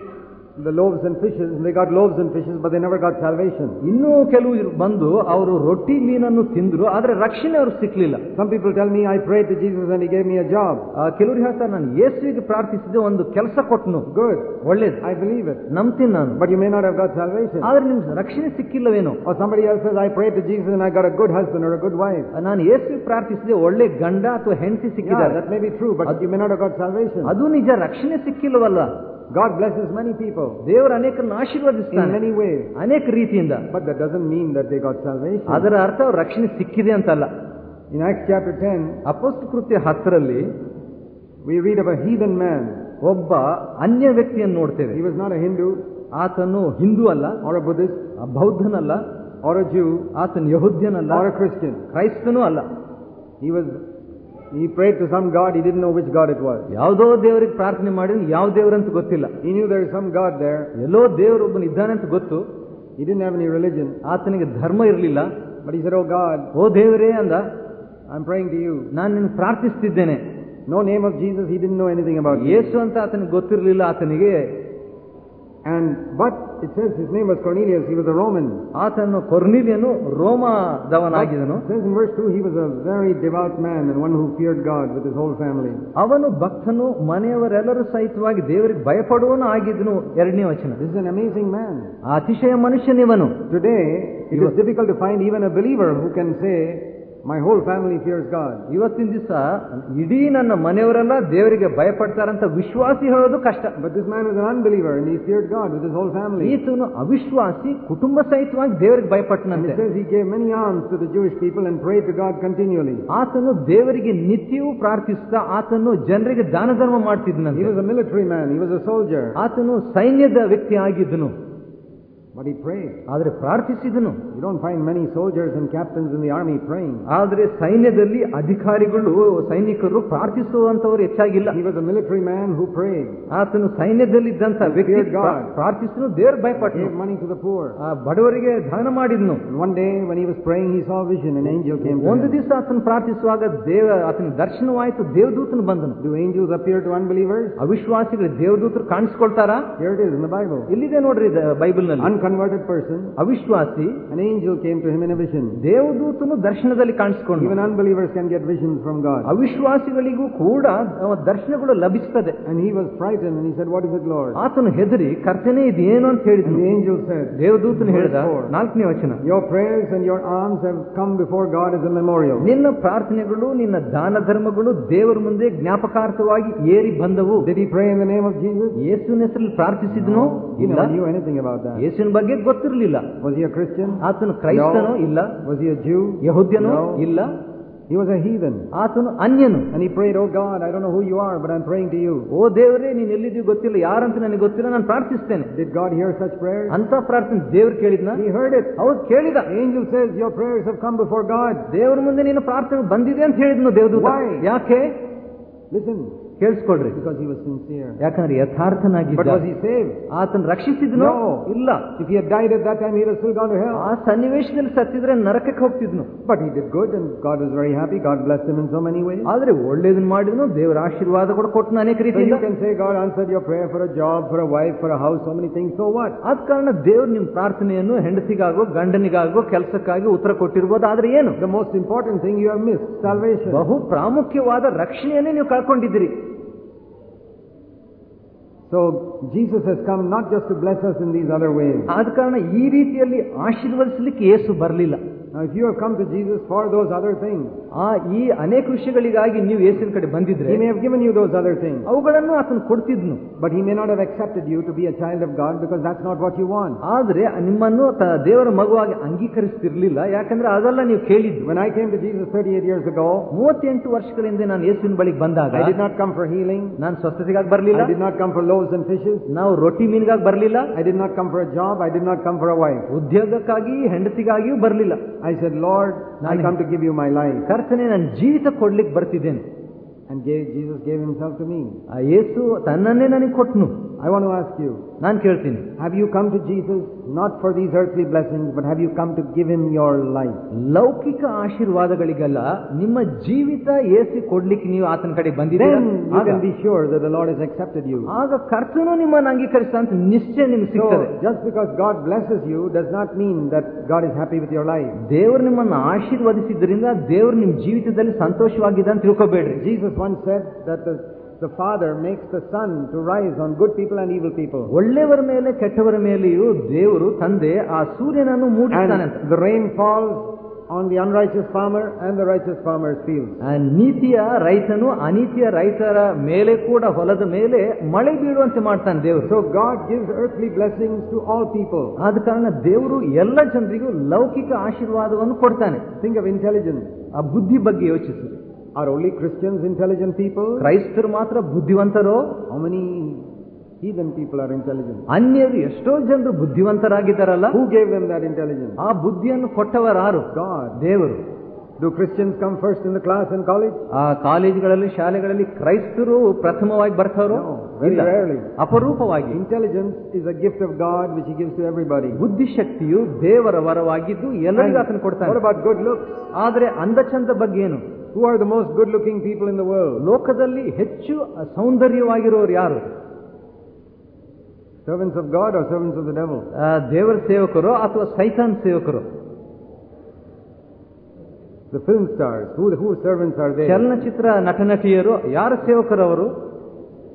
the loaves and fishes, and they got loaves and fishes, but they never got salvation. ಇನ್ನೂ ಕೆಲವು ಬಂದು ಅವರು ರೊಟ್ಟಿ ಮೀನನ್ನು ತಿಂದ್ರು ಆದ್ರೆ ರಕ್ಷಣೆ ಅವ್ರಿಗೆ ಸಿಕ್ಲಿಲ್ಲ Some people tell me, I prayed to Jesus and he gave me a job. ಆ, ಕೆಲವರು ಹೇಳ್ತಾರೆ ನಾನು ಯೇಸುವಿಗೆ ಪ್ರಾರ್ಥಿಸಿದೆ ಒಂದು ಕೆಲಸ ಕೊಟ್ಟನು Good. ಒಳ್ಳೇದು I believe it. ನಂಬ್ತೀನಿ ನಾನು But you may not have got salvation. ಆದ್ರೆ ನಿಮ್ಗೆ ರಕ್ಷಣೆ ಸಿಕ್ಕಿಲ್ಲವೇನೋ Or somebody else says, I prayed to Jesus and I got a good husband or a good wife. ನಾನು ಯೇಸುವಿಗೆ ಪ್ರಾರ್ಥಿಸಿದೆ ಒಳ್ಳೆ ಗಂಡ ಅಥವಾ ಹೆಂಡತಿ Yeah, ಸಿಕ್ಕಿದ್ದಾರೆ that may be true, but you may not have got salvation. ಅದು ನಿಜ ರಕ್ಷಣೆ ಸಿಕ್ಕಿಲ್ಲವಲ್ಲ God God is many people ದೇವರ ಅನೇಕರನ್ನು ಆಶೀರ್ವದಿಸ್ತಾನೆ. ಮೆನಿ ವೇ ಅನೇಕ ರೀತಿಯಿಂದ. But that doesn't mean that they got salvation ಅದರ ಅರ್ಥ ಅವ್ರ ರಕ್ಷಣೆ ಸಿಕ್ಕಿದೆ ಅಂತಲ್ಲ. In act chapter ten apostles ಕೃತ್ಯ ಹತ್ತರಲ್ಲಿ ವಿ ವೀಡ್ ಅವ ಹೀ ದನ್ ಮ್ಯಾನ್ ಒಬ್ಬ ಅನ್ಯ ವ್ಯಕ್ತಿಯನ್ನು ನೋಡ್ತೇವೆ. ಈ ವಾಸ್ ನಾಟ್ ಅ ಹಿಂದೂ ಆತನು ಹಿಂದೂ ಅಲ್ಲ ಅವರ ಬುದ್ಧಿಸ್ಟ್ ಬೌದ್ಧನಲ್ಲ ಅವರ ಜೀವ್ ಆತನ ಯಹುದ್ಯನಲ್ಲ ಅವರ ಕ್ರಿಶ್ಚಿಯನ್ ಕ್ರೈಸ್ತನೂ ಅಲ್ಲ. ಈ was he prayed to some God, he didn't know which God it was. ಯಾವುದೋ ದೇವರಿಗೆ ಪ್ರಾರ್ಥನೆ ಮಾಡಿದ್ರೆ ಯಾವ ದೇವರಂತ ಗೊತ್ತಿಲ್ಲ He knew there is some God there. ಎಲ್ಲೋ ದೇವರೊಬ್ಬನು ಇದ್ದಾನೆ ಅಂತ ಗೊತ್ತು He didn't have any religion, ಆತನಿಗೆ ಧರ್ಮ ಇರಲಿಲ್ಲ but he said, Oh God, ಓ ದೇವರೇ ಅಂದ I'm praying to you. ನಾನು ನಿನ್ನ ಪ್ರಾರ್ಥಿಸ್ತಿದ್ದೇನೆ No name of Jesus, he didn't know anything about yesu ಯೇಸು ಅಂತ ಆತನಿಗೆ ಗೊತ್ತಿರಲಿಲ್ಲ ಆತನಿಗೆ And, but it says his name was Cornelius, he was a Roman. ಆತನು ಕೊರ್ನಿಲಿಯನು ರೋಮದವನಾಗಿದನು It says in verse 2, he was a very devout man and one who feared God with his whole family. ಅವನು ಭಕ್ತನು ಮನೆಯವರೆಲ್ಲರೂ ಸಹಿತವಾಗಿ ದೇವರಿಗೆ ಭಯಪಡುವನು ಆಗಿದ್ದನು ಎರಡನೇ ವಚನ This is an amazing man. ಆ ಅತಿಶಯ ಮನುಷ್ಯನಿವನು Today, it is difficult to find even a believer who can say, my whole family fears God ಇವತ್ತಿನ ದಿವಸ ಇಡೀ ನನ್ನ ಮನೆಯವರೆಲ್ಲ ದೇವರಿಗೆ ಭಯಪಡ್ತಾರಂತ ವಿಶ್ವಾಸಿ ಹೇಳೋದು ಕಷ್ಟ. But this man is an believer ನೀ fear God with whole family ಈತನು ಅವಿಶ್ವಾಸಿ ಕುಟುಂಬ ಸಹಿತವಾಗಿ ದೇವರಿಗೆ ಭಯಪಟ್ಟನಂತೆ. ಆತನು ದೇವರಿಗೆ ನಿತ್ಯವೂ ಪ್ರಾರ್ಥಿಸಿದ ಆತನು ಜನರಿಗೆ ದಾನ ಧರ್ಮ ಮಾಡ್ತಿದ್ನಂತೆ military man he was a soldier ಆತನು ಸೈನ್ಯದ ವ್ಯಕ್ತಿ ಆಗಿದ್ದನು. But he prayed. ಆದರೆ ಪ್ರಾರ್ಥಿಸಿದನು You don't find many soldiers and captains in the army praying. ಆದರೆ ಸೈನ್ಯದಲ್ಲಿ ಅಧಿಕಾರಿಗಳು ಸೈನಿಕರು ಪ್ರಾರ್ಥಿಸುವಂತವರು ಹೆಚ್ಚಾಗಿಲ್ಲ He was a military man who prayed, ಆತನು ಸೈನ್ಯದಲ್ಲಿದ್ದಂತ ವ್ಯಕ್ತಿ Feared God. ಪ್ರಾರ್ಥಿಸನು ದೇವ್ರ ಭಯಪಟ್ಟನು gave money to the poor. ಆ ಬಡವರಿಗೆ ದಾನ ಮಾಡಿದನು. And one day when he was praying, he saw a vision. An angel came ಒಂದು. ದಿವಸ ಆತನು ಪ್ರಾರ್ಥಿಸುವಾಗ ದೇವ ಆತನ ದರ್ಶನವಾಯಿತು ದೇವದೂತನು ಬಂದನು Do angels appear to unbelievers? ಅವಿಶ್ವಾಸಿಗಳು ದೇವದೂತರು ಕಾಣಿಸ್ಕೊಳ್ತಾರಾ Here it is in the Bible. ಇಲ್ಲಿದೆ ನೋಡ್ರಿ ಬೈಬಲ್ನಲ್ಲಿ Unconverted person, ಅವಿಶ್ವಾಸಿ an angel came to him in a vision. ದೇವದೂತನು ದರ್ಶನದಲ್ಲಿ ಕಾಣಿಸ್ಕೊಂಡು Even unbelievers can get visions from God. ಅವಿಶ್ವಾಸಿಗಳಿಗೂ ಕೂಡ ಅವ ದರ್ಶನಗಳು ಲಭಿಸ್ತದೆ And he was frightened and he said, What is it, Lord? ಆತನು ಹೆದರಿ ಕರ್ತನೆ ಇದೇನು ಅಂತ And ಹೇಳಿದ್ನು the angel said, ದೇವದೂತನು ಹೇಳಿದ Verse four. ನಾಲ್ಕನೇ ವಚನ Your prayers and your alms have come before God as a memorial. ನಿನ್ನ ಪ್ರಾರ್ಥನೆಗಳು ನಿನ್ನ ದಾನ ಧರ್ಮಗಳು ದೇವರ ಮುಂದೆ ಜ್ಞಾಪಕಾರ್ಥವಾಗಿ ಏರಿ ಬಂದವು Did he pray in the name of Jesus? ಯೇಸುವಿನ ಹೆಸರಲ್ಲಿ ಪ್ರಾರ್ಥಿಸಿದ್ನು He ಇಲ್ಲ never knew anything about that. ಯೇಸುವಿನ ಬಗ್ಗೆ ಗೊತ್ತಿರಲಿಲ್ಲ. ವಜಿಯ ಕ್ರಿಶ್ಚಿಯನ್ ಆತನು ಕ್ರೈಸ್ತನು ಇಲ್ಲ. ವಜಿಯ ಜೀವ್ ಯಹುದ್ಯನು ಇಲ್ಲ. ಇವಾಗ ಹೀದನ್ ಆತನು ಅನ್ಯನು. ಅನಿ pray O God I don't know who you are but I am praying to you O ದೇವರೇ ನೀನು ಎಲ್ಲಿದ್ದೀವಿ ಗೊತ್ತಿಲ್ಲ. ಯಾರಂತ ನನಗೆ ಗೊತ್ತಿಲ್ಲ. ನಾನು ಪ್ರಾರ್ಥಿಸ್ತೇನೆ. Did God hear such prayer ಅಂತ ಪ್ರಾರ್ಥನೆ. ದೇವ್ರು ಕೇಳಿದ್ನ? ಈ ಹೇಳಿ ಅವ್ರು ಕೇಳಿದ. Angel says your prayers have come before God ದೇವರ ಮುಂದೆ ನೀನು ಪ್ರಾರ್ಥನೆ ಬಂದಿದೆ ಅಂತ ಹೇಳಿದ್ನು ದೇವ್ರದು ಯಾಕೆ? ಲಿಸನ್ ಕೇಳಿಸ್ಕೊಳ್ರಿ ಬಿಕಾಸ್ ವಾಸ್. ಯಾಕಂದ್ರೆ ಯಥಾರ್ಥನಾಗಿದ್ದ But was he saved? ಆತನ ರಕ್ಷಿಸಿದ್ನು ಇಲ್ಲ If he had died at that time, he would have still gone to hell. ಆ ಸನ್ನಿವೇಶದಲ್ಲಿ ಸತ್ತಿದ್ರೆ ನರಕಕ್ಕೆ ಹೋಗ್ತಿದ್ನು but he did good and God was very happy. God blessed him in so many ways. ಆದ್ರೆ ಒಳ್ಳೇದನ್ನ ಮಾಡಿದ್ನು ದೇವರ ಆಶೀರ್ವಾದ ಕೂಡ ಕೊಟ್ಟನು ಅನೇಕ ರೀತಿ say God answered your prayer for a job, for a wife, for a house, so many things. So what? ಆದ ಕಾರಣ ದೇವ್ರು ನಿಮ್ ಪ್ರಾರ್ಥನೆಯನ್ನು ಹೆಂಡತಿಗಾಗೋ ಗಂಡನಿಗಾಗೋ ಕೆಲಸಕ್ಕಾಗಿ ಉತ್ತರ ಕೊಟ್ಟಿರ್ಬೋದು ಆದ್ರೆ ಏನು the most important thing you have miss salvation. ಬಹು ಪ್ರಾಮುಖ್ಯವಾದ ರಕ್ಷಣೆಯನ್ನೇ ನೀವು ಕಳ್ಕೊಂಡಿದ್ದೀರಿ So Jesus has come not just to bless us in these other ways. ಆದ ಕಾರಣ ಈ ರೀತಿಯಲ್ಲಿ ಆಶೀರ್ವದಿಸಲಿಕ್ಕೆ ಯೇಸು ಬರಲಿಲ್ಲ Now if you have come to Jesus for those other things, ಆ ಈ ಅನೇಕ ವಿಷಯಗಳಿಗಾಗಿ ನೀವು ಯೇಸುವಿನ ಕಡೆ ಬಂದಿದ್ರೆ He may have given you those other things. ಅವುಗಳನ್ನು ಆತನು ಕೊಡ್ತಿದ್ನು But He may not have accepted you to be a child of God because that's not what you want. ಆದ್ರೆ ನಿಮ್ಮನ್ನು ತ- ದೇವರ ಮಗುವಾಗಿ ಅಂಗೀಕರಿಸ್ತಿರ್ಲಿಲ್ಲ ಯಾಕಂದ್ರೆ ಅದೆಲ್ಲ ನೀವು ಕೇಳಿದ್ದು When I came to Jesus 38 years ago, ಮೂವತ್ತೆಂಟು ವರ್ಷಗಳ ಹಿಂದೆ ನಾನು ಯೇಸುವಿನ ಬಳಿಗೆ ಬಂದಾಗ I did not come for healing. ನಾನು ಸ್ವಸ್ಥತೆಗಾಗಿ ಬರಲಿಲ್ಲ I did not come for loaves and fishes. ನಾವು ರೊಟ್ಟಿ ಮೀನಿಗಾಗಿ ಬರಲಿಲ್ಲ I did not come for a job. I did not come for a wife. ಉದ್ಯೋಗಕ್ಕಾಗಿ ಹೆಂಡತಿಗಾಗಿಯೂ ಬರಲಿಲ್ಲ I said Lord I come to give you my life ಕರ್ತನೆ ನನ್ನ ಜೀವಿತ ಕೊಡ್ಲಿಕ್ಕೆ ಬರ್ತಿದ್ದೇನೆ. And gave, Jesus gave himself to me. ಆ ಯೇಸು ತನ್ನನ್ನೇ ನನಗೆ ಕೊಟ್ನು I want to ask you, ನಾನು ಕೇಳ್ತೀನಿ have you come to Jesus not for these earthly blessings, but have you come to give him your life? ಲೌಕಿಕ ಆಶೀರ್ವಾದಗಳಿಗೆಲ್ಲ ನಿಮ್ಮ ಜೀವಿತ AC ಕೊಡ್ಲಿಕ್ಕೆ ನೀವು ಆತನ ಕಡೆ ಬಂದಿದ್ದೀರಾ Then you ಆಗ- can be sure that the Lord has accepted you. ಆಗ ಕರ್ತನು ನಿಮ್ಮನ್ನು ಅಂಗೀಕರಿಸ ಅಂತ ನಿಶ್ಚಯ ನಿಮ್ಗೆ So, ಸಿಗ್ತದೆ just because God blesses you does not mean that God is happy with your life. ದೇವರು ನಿಮ್ಮನ್ನು ಆಶೀರ್ವದಿಸಿದ್ರಿಂದ ದೇವರು ನಿಮ್ಮ ಜೀವಿತದಲ್ಲಿ ಸಂತೋಷವಾಗಿದೆ ಅಂತ ತಿಳ್ಕೊಬೇಡ್ರಿ Jesus once said that the, the Father makes the sun to rise on good people and evil people. ಒಳ್ಳೆಯವರ ಮೇಲೆ ಕೆಟ್ಟವರ ಮೇಲೆಯೂ ದೇವರು ತಂದೆ ಆ ಸೂರ್ಯನನ್ನು ಮೂಡಿಸ್ತಾನೆ ಅಂತ And the rain falls on the unrighteous farmer and the righteous farmer's fields. ಆ ನೀತಿಯ ರೈತನು ಅನೀತಿಯ ರೈತರ ಮೇಲೆ ಕೂಡ ಹೊಲದ ಮೇಲೆ ಮಳೆ ಬೀಳುವಂತೆ ಮಾಡ್ತಾನೆ ದೇವರು So God gives earthly blessings to all people. ಆದ ಕಾರಣ ದೇವರು ಎಲ್ಲ ಜನರಿಗೂ ಲೌಕಿಕ ಆಶೀರ್ವಾದವನ್ನು ಕೊಡ್ತಾನೆ Think of intelligence. ಆ ಬುದ್ಧಿ ಬಗ್ಗೆ ಯೋಚಿಸಿ Are only Christians intelligent people? ಕ್ರೈಸ್ತರು ಮಾತ್ರ ಬುದ್ಧಿವಂತರು How many heathen people are intelligent? ಅನ್ಯರು ಎಷ್ಟೋ ಜನರು ಬುದ್ಧಿವಂತರಾಗಿದ್ದಾರಲ್ಲ Who gave them that intelligence? ಆ ಬುದ್ಧಿಯನ್ನು ಕೊಟ್ಟವರಾರು God. ದೇವರು Do Christians come first in the class and college? ಆ ಕಾಲೇಜುಗಳಲ್ಲಿ ಶಾಲೆಗಳಲ್ಲಿ ಕ್ರೈಸ್ತರು ಪ್ರಥಮವಾಗಿ ಬರ್ತಾರೋ No, very ಇಲ್ಲ rarely. ಅಪರೂಪವಾಗಿ Intelligence is a gift of God which He gives to everybody. ಬುದ್ಧಿಶಕ್ತಿಯು ದೇವರ ವರವಾಗಿದ್ದು ಎಲ್ಲರಿಗೂ ಆತನು what ಕೊಡ್ತಾನೆ about good looks? ಆದ್ರೆ ಅಂದಚಂದ ಬಗ್ಗೆ ಏನು Who are the most good looking people in the world? ಲೋಕದಲ್ಲಿ ಹೆಚ್ಚು ಸೌಂದರ್ಯವಾಗಿರೋರು ಯಾರು Servants of God or servants of the devil? ಆ, ದೇವರ ಸೇವಕರು ಅಥವಾ ಸೈತಾನ್ ಸೇವಕರು The film stars. Who, whose servants are they? ಚಲನಚಿತ್ರ ನಟನಟಿಯರು ಯಾರ ಸೇವಕರವರು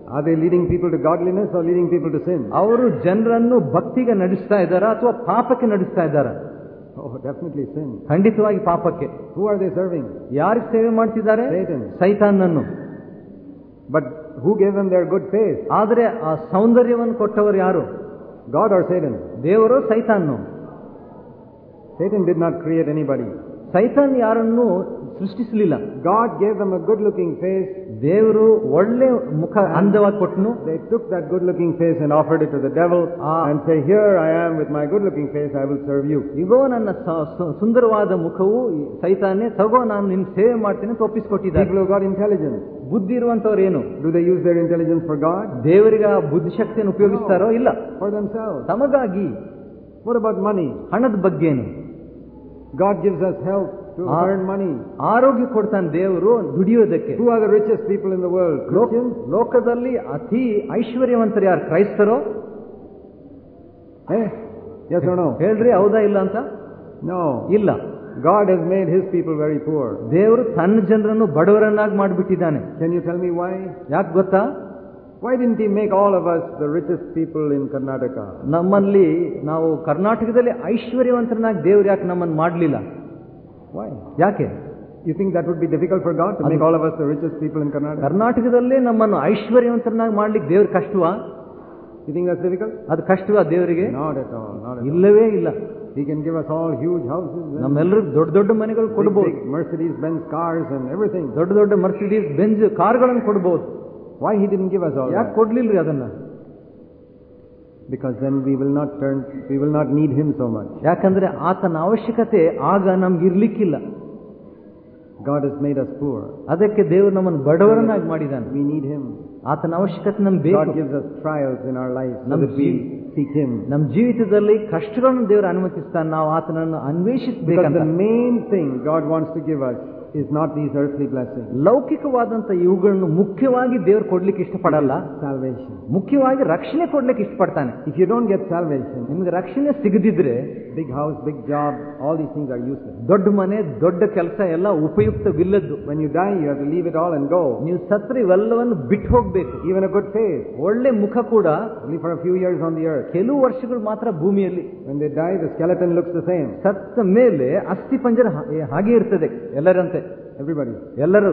Are they leading people to godliness or leading people to sin? ಅವರು ಜನರನ್ನು ಭಕ್ತಿಗೆ ನಡೆಸ್ತಾ ಇದ್ದಾರಾ ಅಥವಾ ಪಾಪಕ್ಕೆ ನಡೆಸ್ತಾ ಇದ್ದಾರಾ Oh, ಸಿನ್. ಖಂಡಿತವಾಗಿ ಪಾಪಕ್ಕೆ ಹೂ ಆರ್ ದೇ ಸರ್ವಿಂಗ್ ಯಾರಿಗೆ ಸೇವೆ ಮಾಡ್ತಿದ್ದಾರೆ. ಸೈತಾನನ್ನು But who gave them their good face ಆದರೆ ಆ ಸೌಂದರ್ಯವನ್ನು ಕೊಟ್ಟವರು ಯಾರು ಗಾಡ್ ಆರ್ Satan? ದೇವರು ಸೈತಾನ್ನು Satan did not create anybody. ಸೈತಾನ್ ಯಾರನ್ನು ಸೃಷ್ಟಿಸಲಿಲ್ಲ God gave them a good looking face. ದೇವರು ಒಳ್ಳೆ ಮುಖ ಅಂದವಾಗಿ ಕೊಟ್ಟನು They took that good looking face and offered it to the devil Ah. and say, Here I am with my good looking face, I will serve you. ಇಗೋ ನನ್ನ ಸ- ಸು- ಸುಂದರವಾದ ಮುಖವು ಈ ಸೈತಾನ್ನೇ ತಗೋ ನಾನು ನಿನ್ ಸೇವೆ ಮಾಡ್ತೀನಿ ಅಂತ ಒಪ್ಪಿಸ್ಕೊಟ್ಟಿದ್ದಾರೆ People who got intelligence. ಬುದ್ಧಿ ಇರುವಂತವ್ರು ಏನು Do they use their intelligence for God? ದೇವರಿಗೆ ಆ ಬುದ್ಧಿಶಕ್ತಿಯನ್ನು ಉಪಯೋಗಿಸ್ತಾರೋ ಇಲ್ಲ For themselves. ತಮಗಾಗಿ What about money? ಹಣದ ಬಗ್ಗೆನು God gives us help to Ah. earn money. ಆರೋಗ್ಯ ಕೊಡ್ತಾನೆ ದೇವರು ದುಡಿಯೋದಕ್ಕೆ Who are the richest people in the world? ಲೋಕ- Christians? ಲೋಕದಲ್ಲಿ ಅತಿ ಐಶ್ವರ್ಯವಂತರು ಯಾರು ಕ್ರೈಸ್ತರು Eh? Yes or no? ಹೇಳ್ರಿ ಹೌದಾ ಇಲ್ಲ ಅಂತ No. ಇಲ್ಲ God has made His people very poor. ದೇವರು ತನ್ನ ಜನರನ್ನು ಬಡವರನ್ನಾಗಿ ಮಾಡಿಬಿಟ್ಟಿದ್ದಾನೆ Can you tell me why? ಯಾಕೆ ಗೊತ್ತಾ why didn't make all of us the richest people in Karnataka ನಮ್ಮಲ್ಲಿ ನಾವು ಕರ್ನಾಟಕದಲ್ಲಿ ಐಶ್ವರ್ಯವಂತರನಾಗಿ ದೇವ್ರು ಯಾಕೆ ನಮ್ಮನ್ನು ಮಾಡಲಿಲ್ಲ? ವೈ ಯಾಕೆ? You think that would be difficult for God make all of us the richest people in Karnataka ಕರ್ನಾಟಕದಲ್ಲೇ ನಮ್ಮನ್ನು ಐಶ್ವರ್ಯವಂತರನಾಗಿ ಮಾಡ್ಲಿಕ್ಕೆ ದೇವ್ರ ಕಷ್ಟವಾ? ಯು ಥಿಂಕ್ ಅಸ್ ಡಿಫಿಕಲ್ ಅದು ಕಷ್ಟವಾ ದೇವರಿಗೆ? ಇಲ್ಲವೇ ಇಲ್ಲ. He can give us all huge house ನಮ್ಮೆಲ್ಲರೂ ದೊಡ್ಡ ದೊಡ್ಡ ಮನೆಗಳು ಕೊಡ್ಬೋದು. Mercedes Benz cars and everything ದೊಡ್ಡ ದೊಡ್ಡ ಮರ್ಸಿಡೀಸ್ ಬೆಂಜ್ ಕಾರ್ಗಳನ್ನು ಕೊಡ್ಬೋದು. Why He didn't give us all ಯಾಕೆ that? ಕೊಡ್ಲಿಲ್ರಿ ಅದನ್ನ Because then we will not turn, we will not need Him so much. ಯಾಕಂದ್ರೆ ಆತನ ಅವಶ್ಯಕತೆ ಆಗ ನಮ್ಗೆ ಇರ್ಲಿಕ್ಕಿಲ್ಲ God has made us poor. ಅದಕ್ಕೆ ದೇವರು ನಮ್ಮನ್ನು ಬಡವರನ್ನಾಗಿ ಮಾಡಿದಾನೆ We need Him. ಆತನ ಅವಶ್ಯಕತೆ ನಮ್ಗೆ God ಬೇಕು gives us trials in our lives so Nam that we seek Him. ನಮ್ಮ ಜೀವಿತದಲ್ಲಿ ಕಷ್ಟಗಳನ್ನು ದೇವರು ಅನುಮತಿಸ್ತಾನೆ ನಾವು ಆತನನ್ನು Because ಅನ್ವೇಷಿಸಬೇಕಂತ the main thing God wants to give us is not these earthly blessings. ಲೌಕಿಕವಾದಂತ ಇವುಗಳನ್ನು ಮುಖ್ಯವಾಗಿ ದೇವರು ಕೊಡ್ಲಿಕ್ಕೆ ಇಷ್ಟಪಡಲ್ಲ Salvation. ಮುಖ್ಯವಾಗಿ ರಕ್ಷಣೆ ಕೊಡ್ಲಿಕ್ಕೆ ಇಷ್ಟಪಡ್ತಾನೆ If you don't get salvation, ನಿಮ್ಗೆ ರಕ್ಷಣೆ ಸಿಗದಿದ್ರೆ big house, big job, all these things are useless. ದೊಡ್ಡ ಮನೆ ದೊಡ್ಡ ಕೆಲಸ ಎಲ್ಲ ಉಪಯುಕ್ತವಿಲ್ಲದ್ದು When you die, you have to leave it all and go. ನೀವು ಸತ್ರ ಇವೆಲ್ಲವನ್ನು ಬಿಟ್ಟು ಹೋಗ್ಬೇಕು Even a good face, ಒಳ್ಳೆ ಮುಖ ಕೂಡ only for a few years on the earth. ಕೆಲವು ವರ್ಷಗಳು ಮಾತ್ರ ಭೂಮಿಯಲ್ಲಿ When they die, the skeleton looks the same. ಸತ್ತ ಮೇಲೆ ಅಸ್ಥಿ ಪಂಜರ ಹಾಗೆ ಇರ್ತದೆ ಎಲ್ಲರಂತೆ Everybody. ಎಲ್ಲರೂ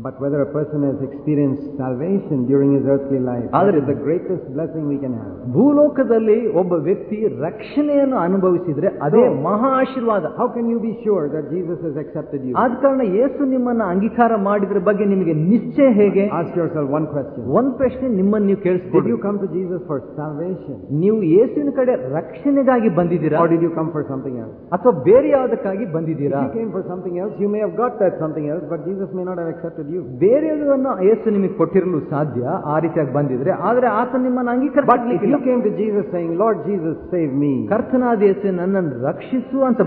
But whether a person has experienced salvation during his earthly life, that ಆದರೆ- is the greatest blessing we can have. ಭೂಲೋಕದಲ್ಲಿ ಒಬ್ಬ ವ್ಯಕ್ತಿ ರಕ್ಷಣೆಯನ್ನು ಅನುಭವಿಸಿದ್ರೆ ಅದೇ So- ಮಹಾ ಆಶೀರ್ವಾದ How can you be sure that Jesus has accepted you? ಆದ ಕಾರಣ ಯೇಸು ನಿಮ್ಮನ್ನ ಅಂಗೀಕಾರ ಮಾಡಿದ್ರ ಬಗ್ಗೆ ನಿಮಗೆ ನಿಶ್ಚಯ ಹೇಗೆ Ask yourself one question. ಒಂದ್ ಪ್ರಶ್ನೆ ನಿಮ್ಮನ್ನು ನೀವು Did ಕೇಳಿಸ್ತೀರಿ you come to Jesus for salvation? ನೀವು ಯೇಸುವಿನ ಕಡೆ ರಕ್ಷಣೆಗಾಗಿ ಬಂದಿದ್ದೀರಾ Or did you come for something else? ಅಥವಾ ಬೇರೆ ಯಾವುದಕ್ಕಾಗಿ If ಬಂದಿದ್ದೀರಾ you came for something else, you may have got that something else, but Jesus may not have accepted ಬೇರೆ ಯೇಸು ನಿಮಗೆ ಕೊಟ್ಟಿರಲು ಸಾಧ್ಯ ಆ ರೀತಿಯಾಗಿ ಬಂದಿದ್ರೆ ಆದ್ರೆ ಆತ ನಿಮ್ಮನ್ನು ಅಂಗೀಕಾರ ಲಾರ್ಡ್ ಜೀಸಸ್ ಸೇವ್ ಮೀ ಕರ್ತನಾದ ಯೇಸು ನನ್ನನ್ನು ರಕ್ಷಿಸು ಅಂತ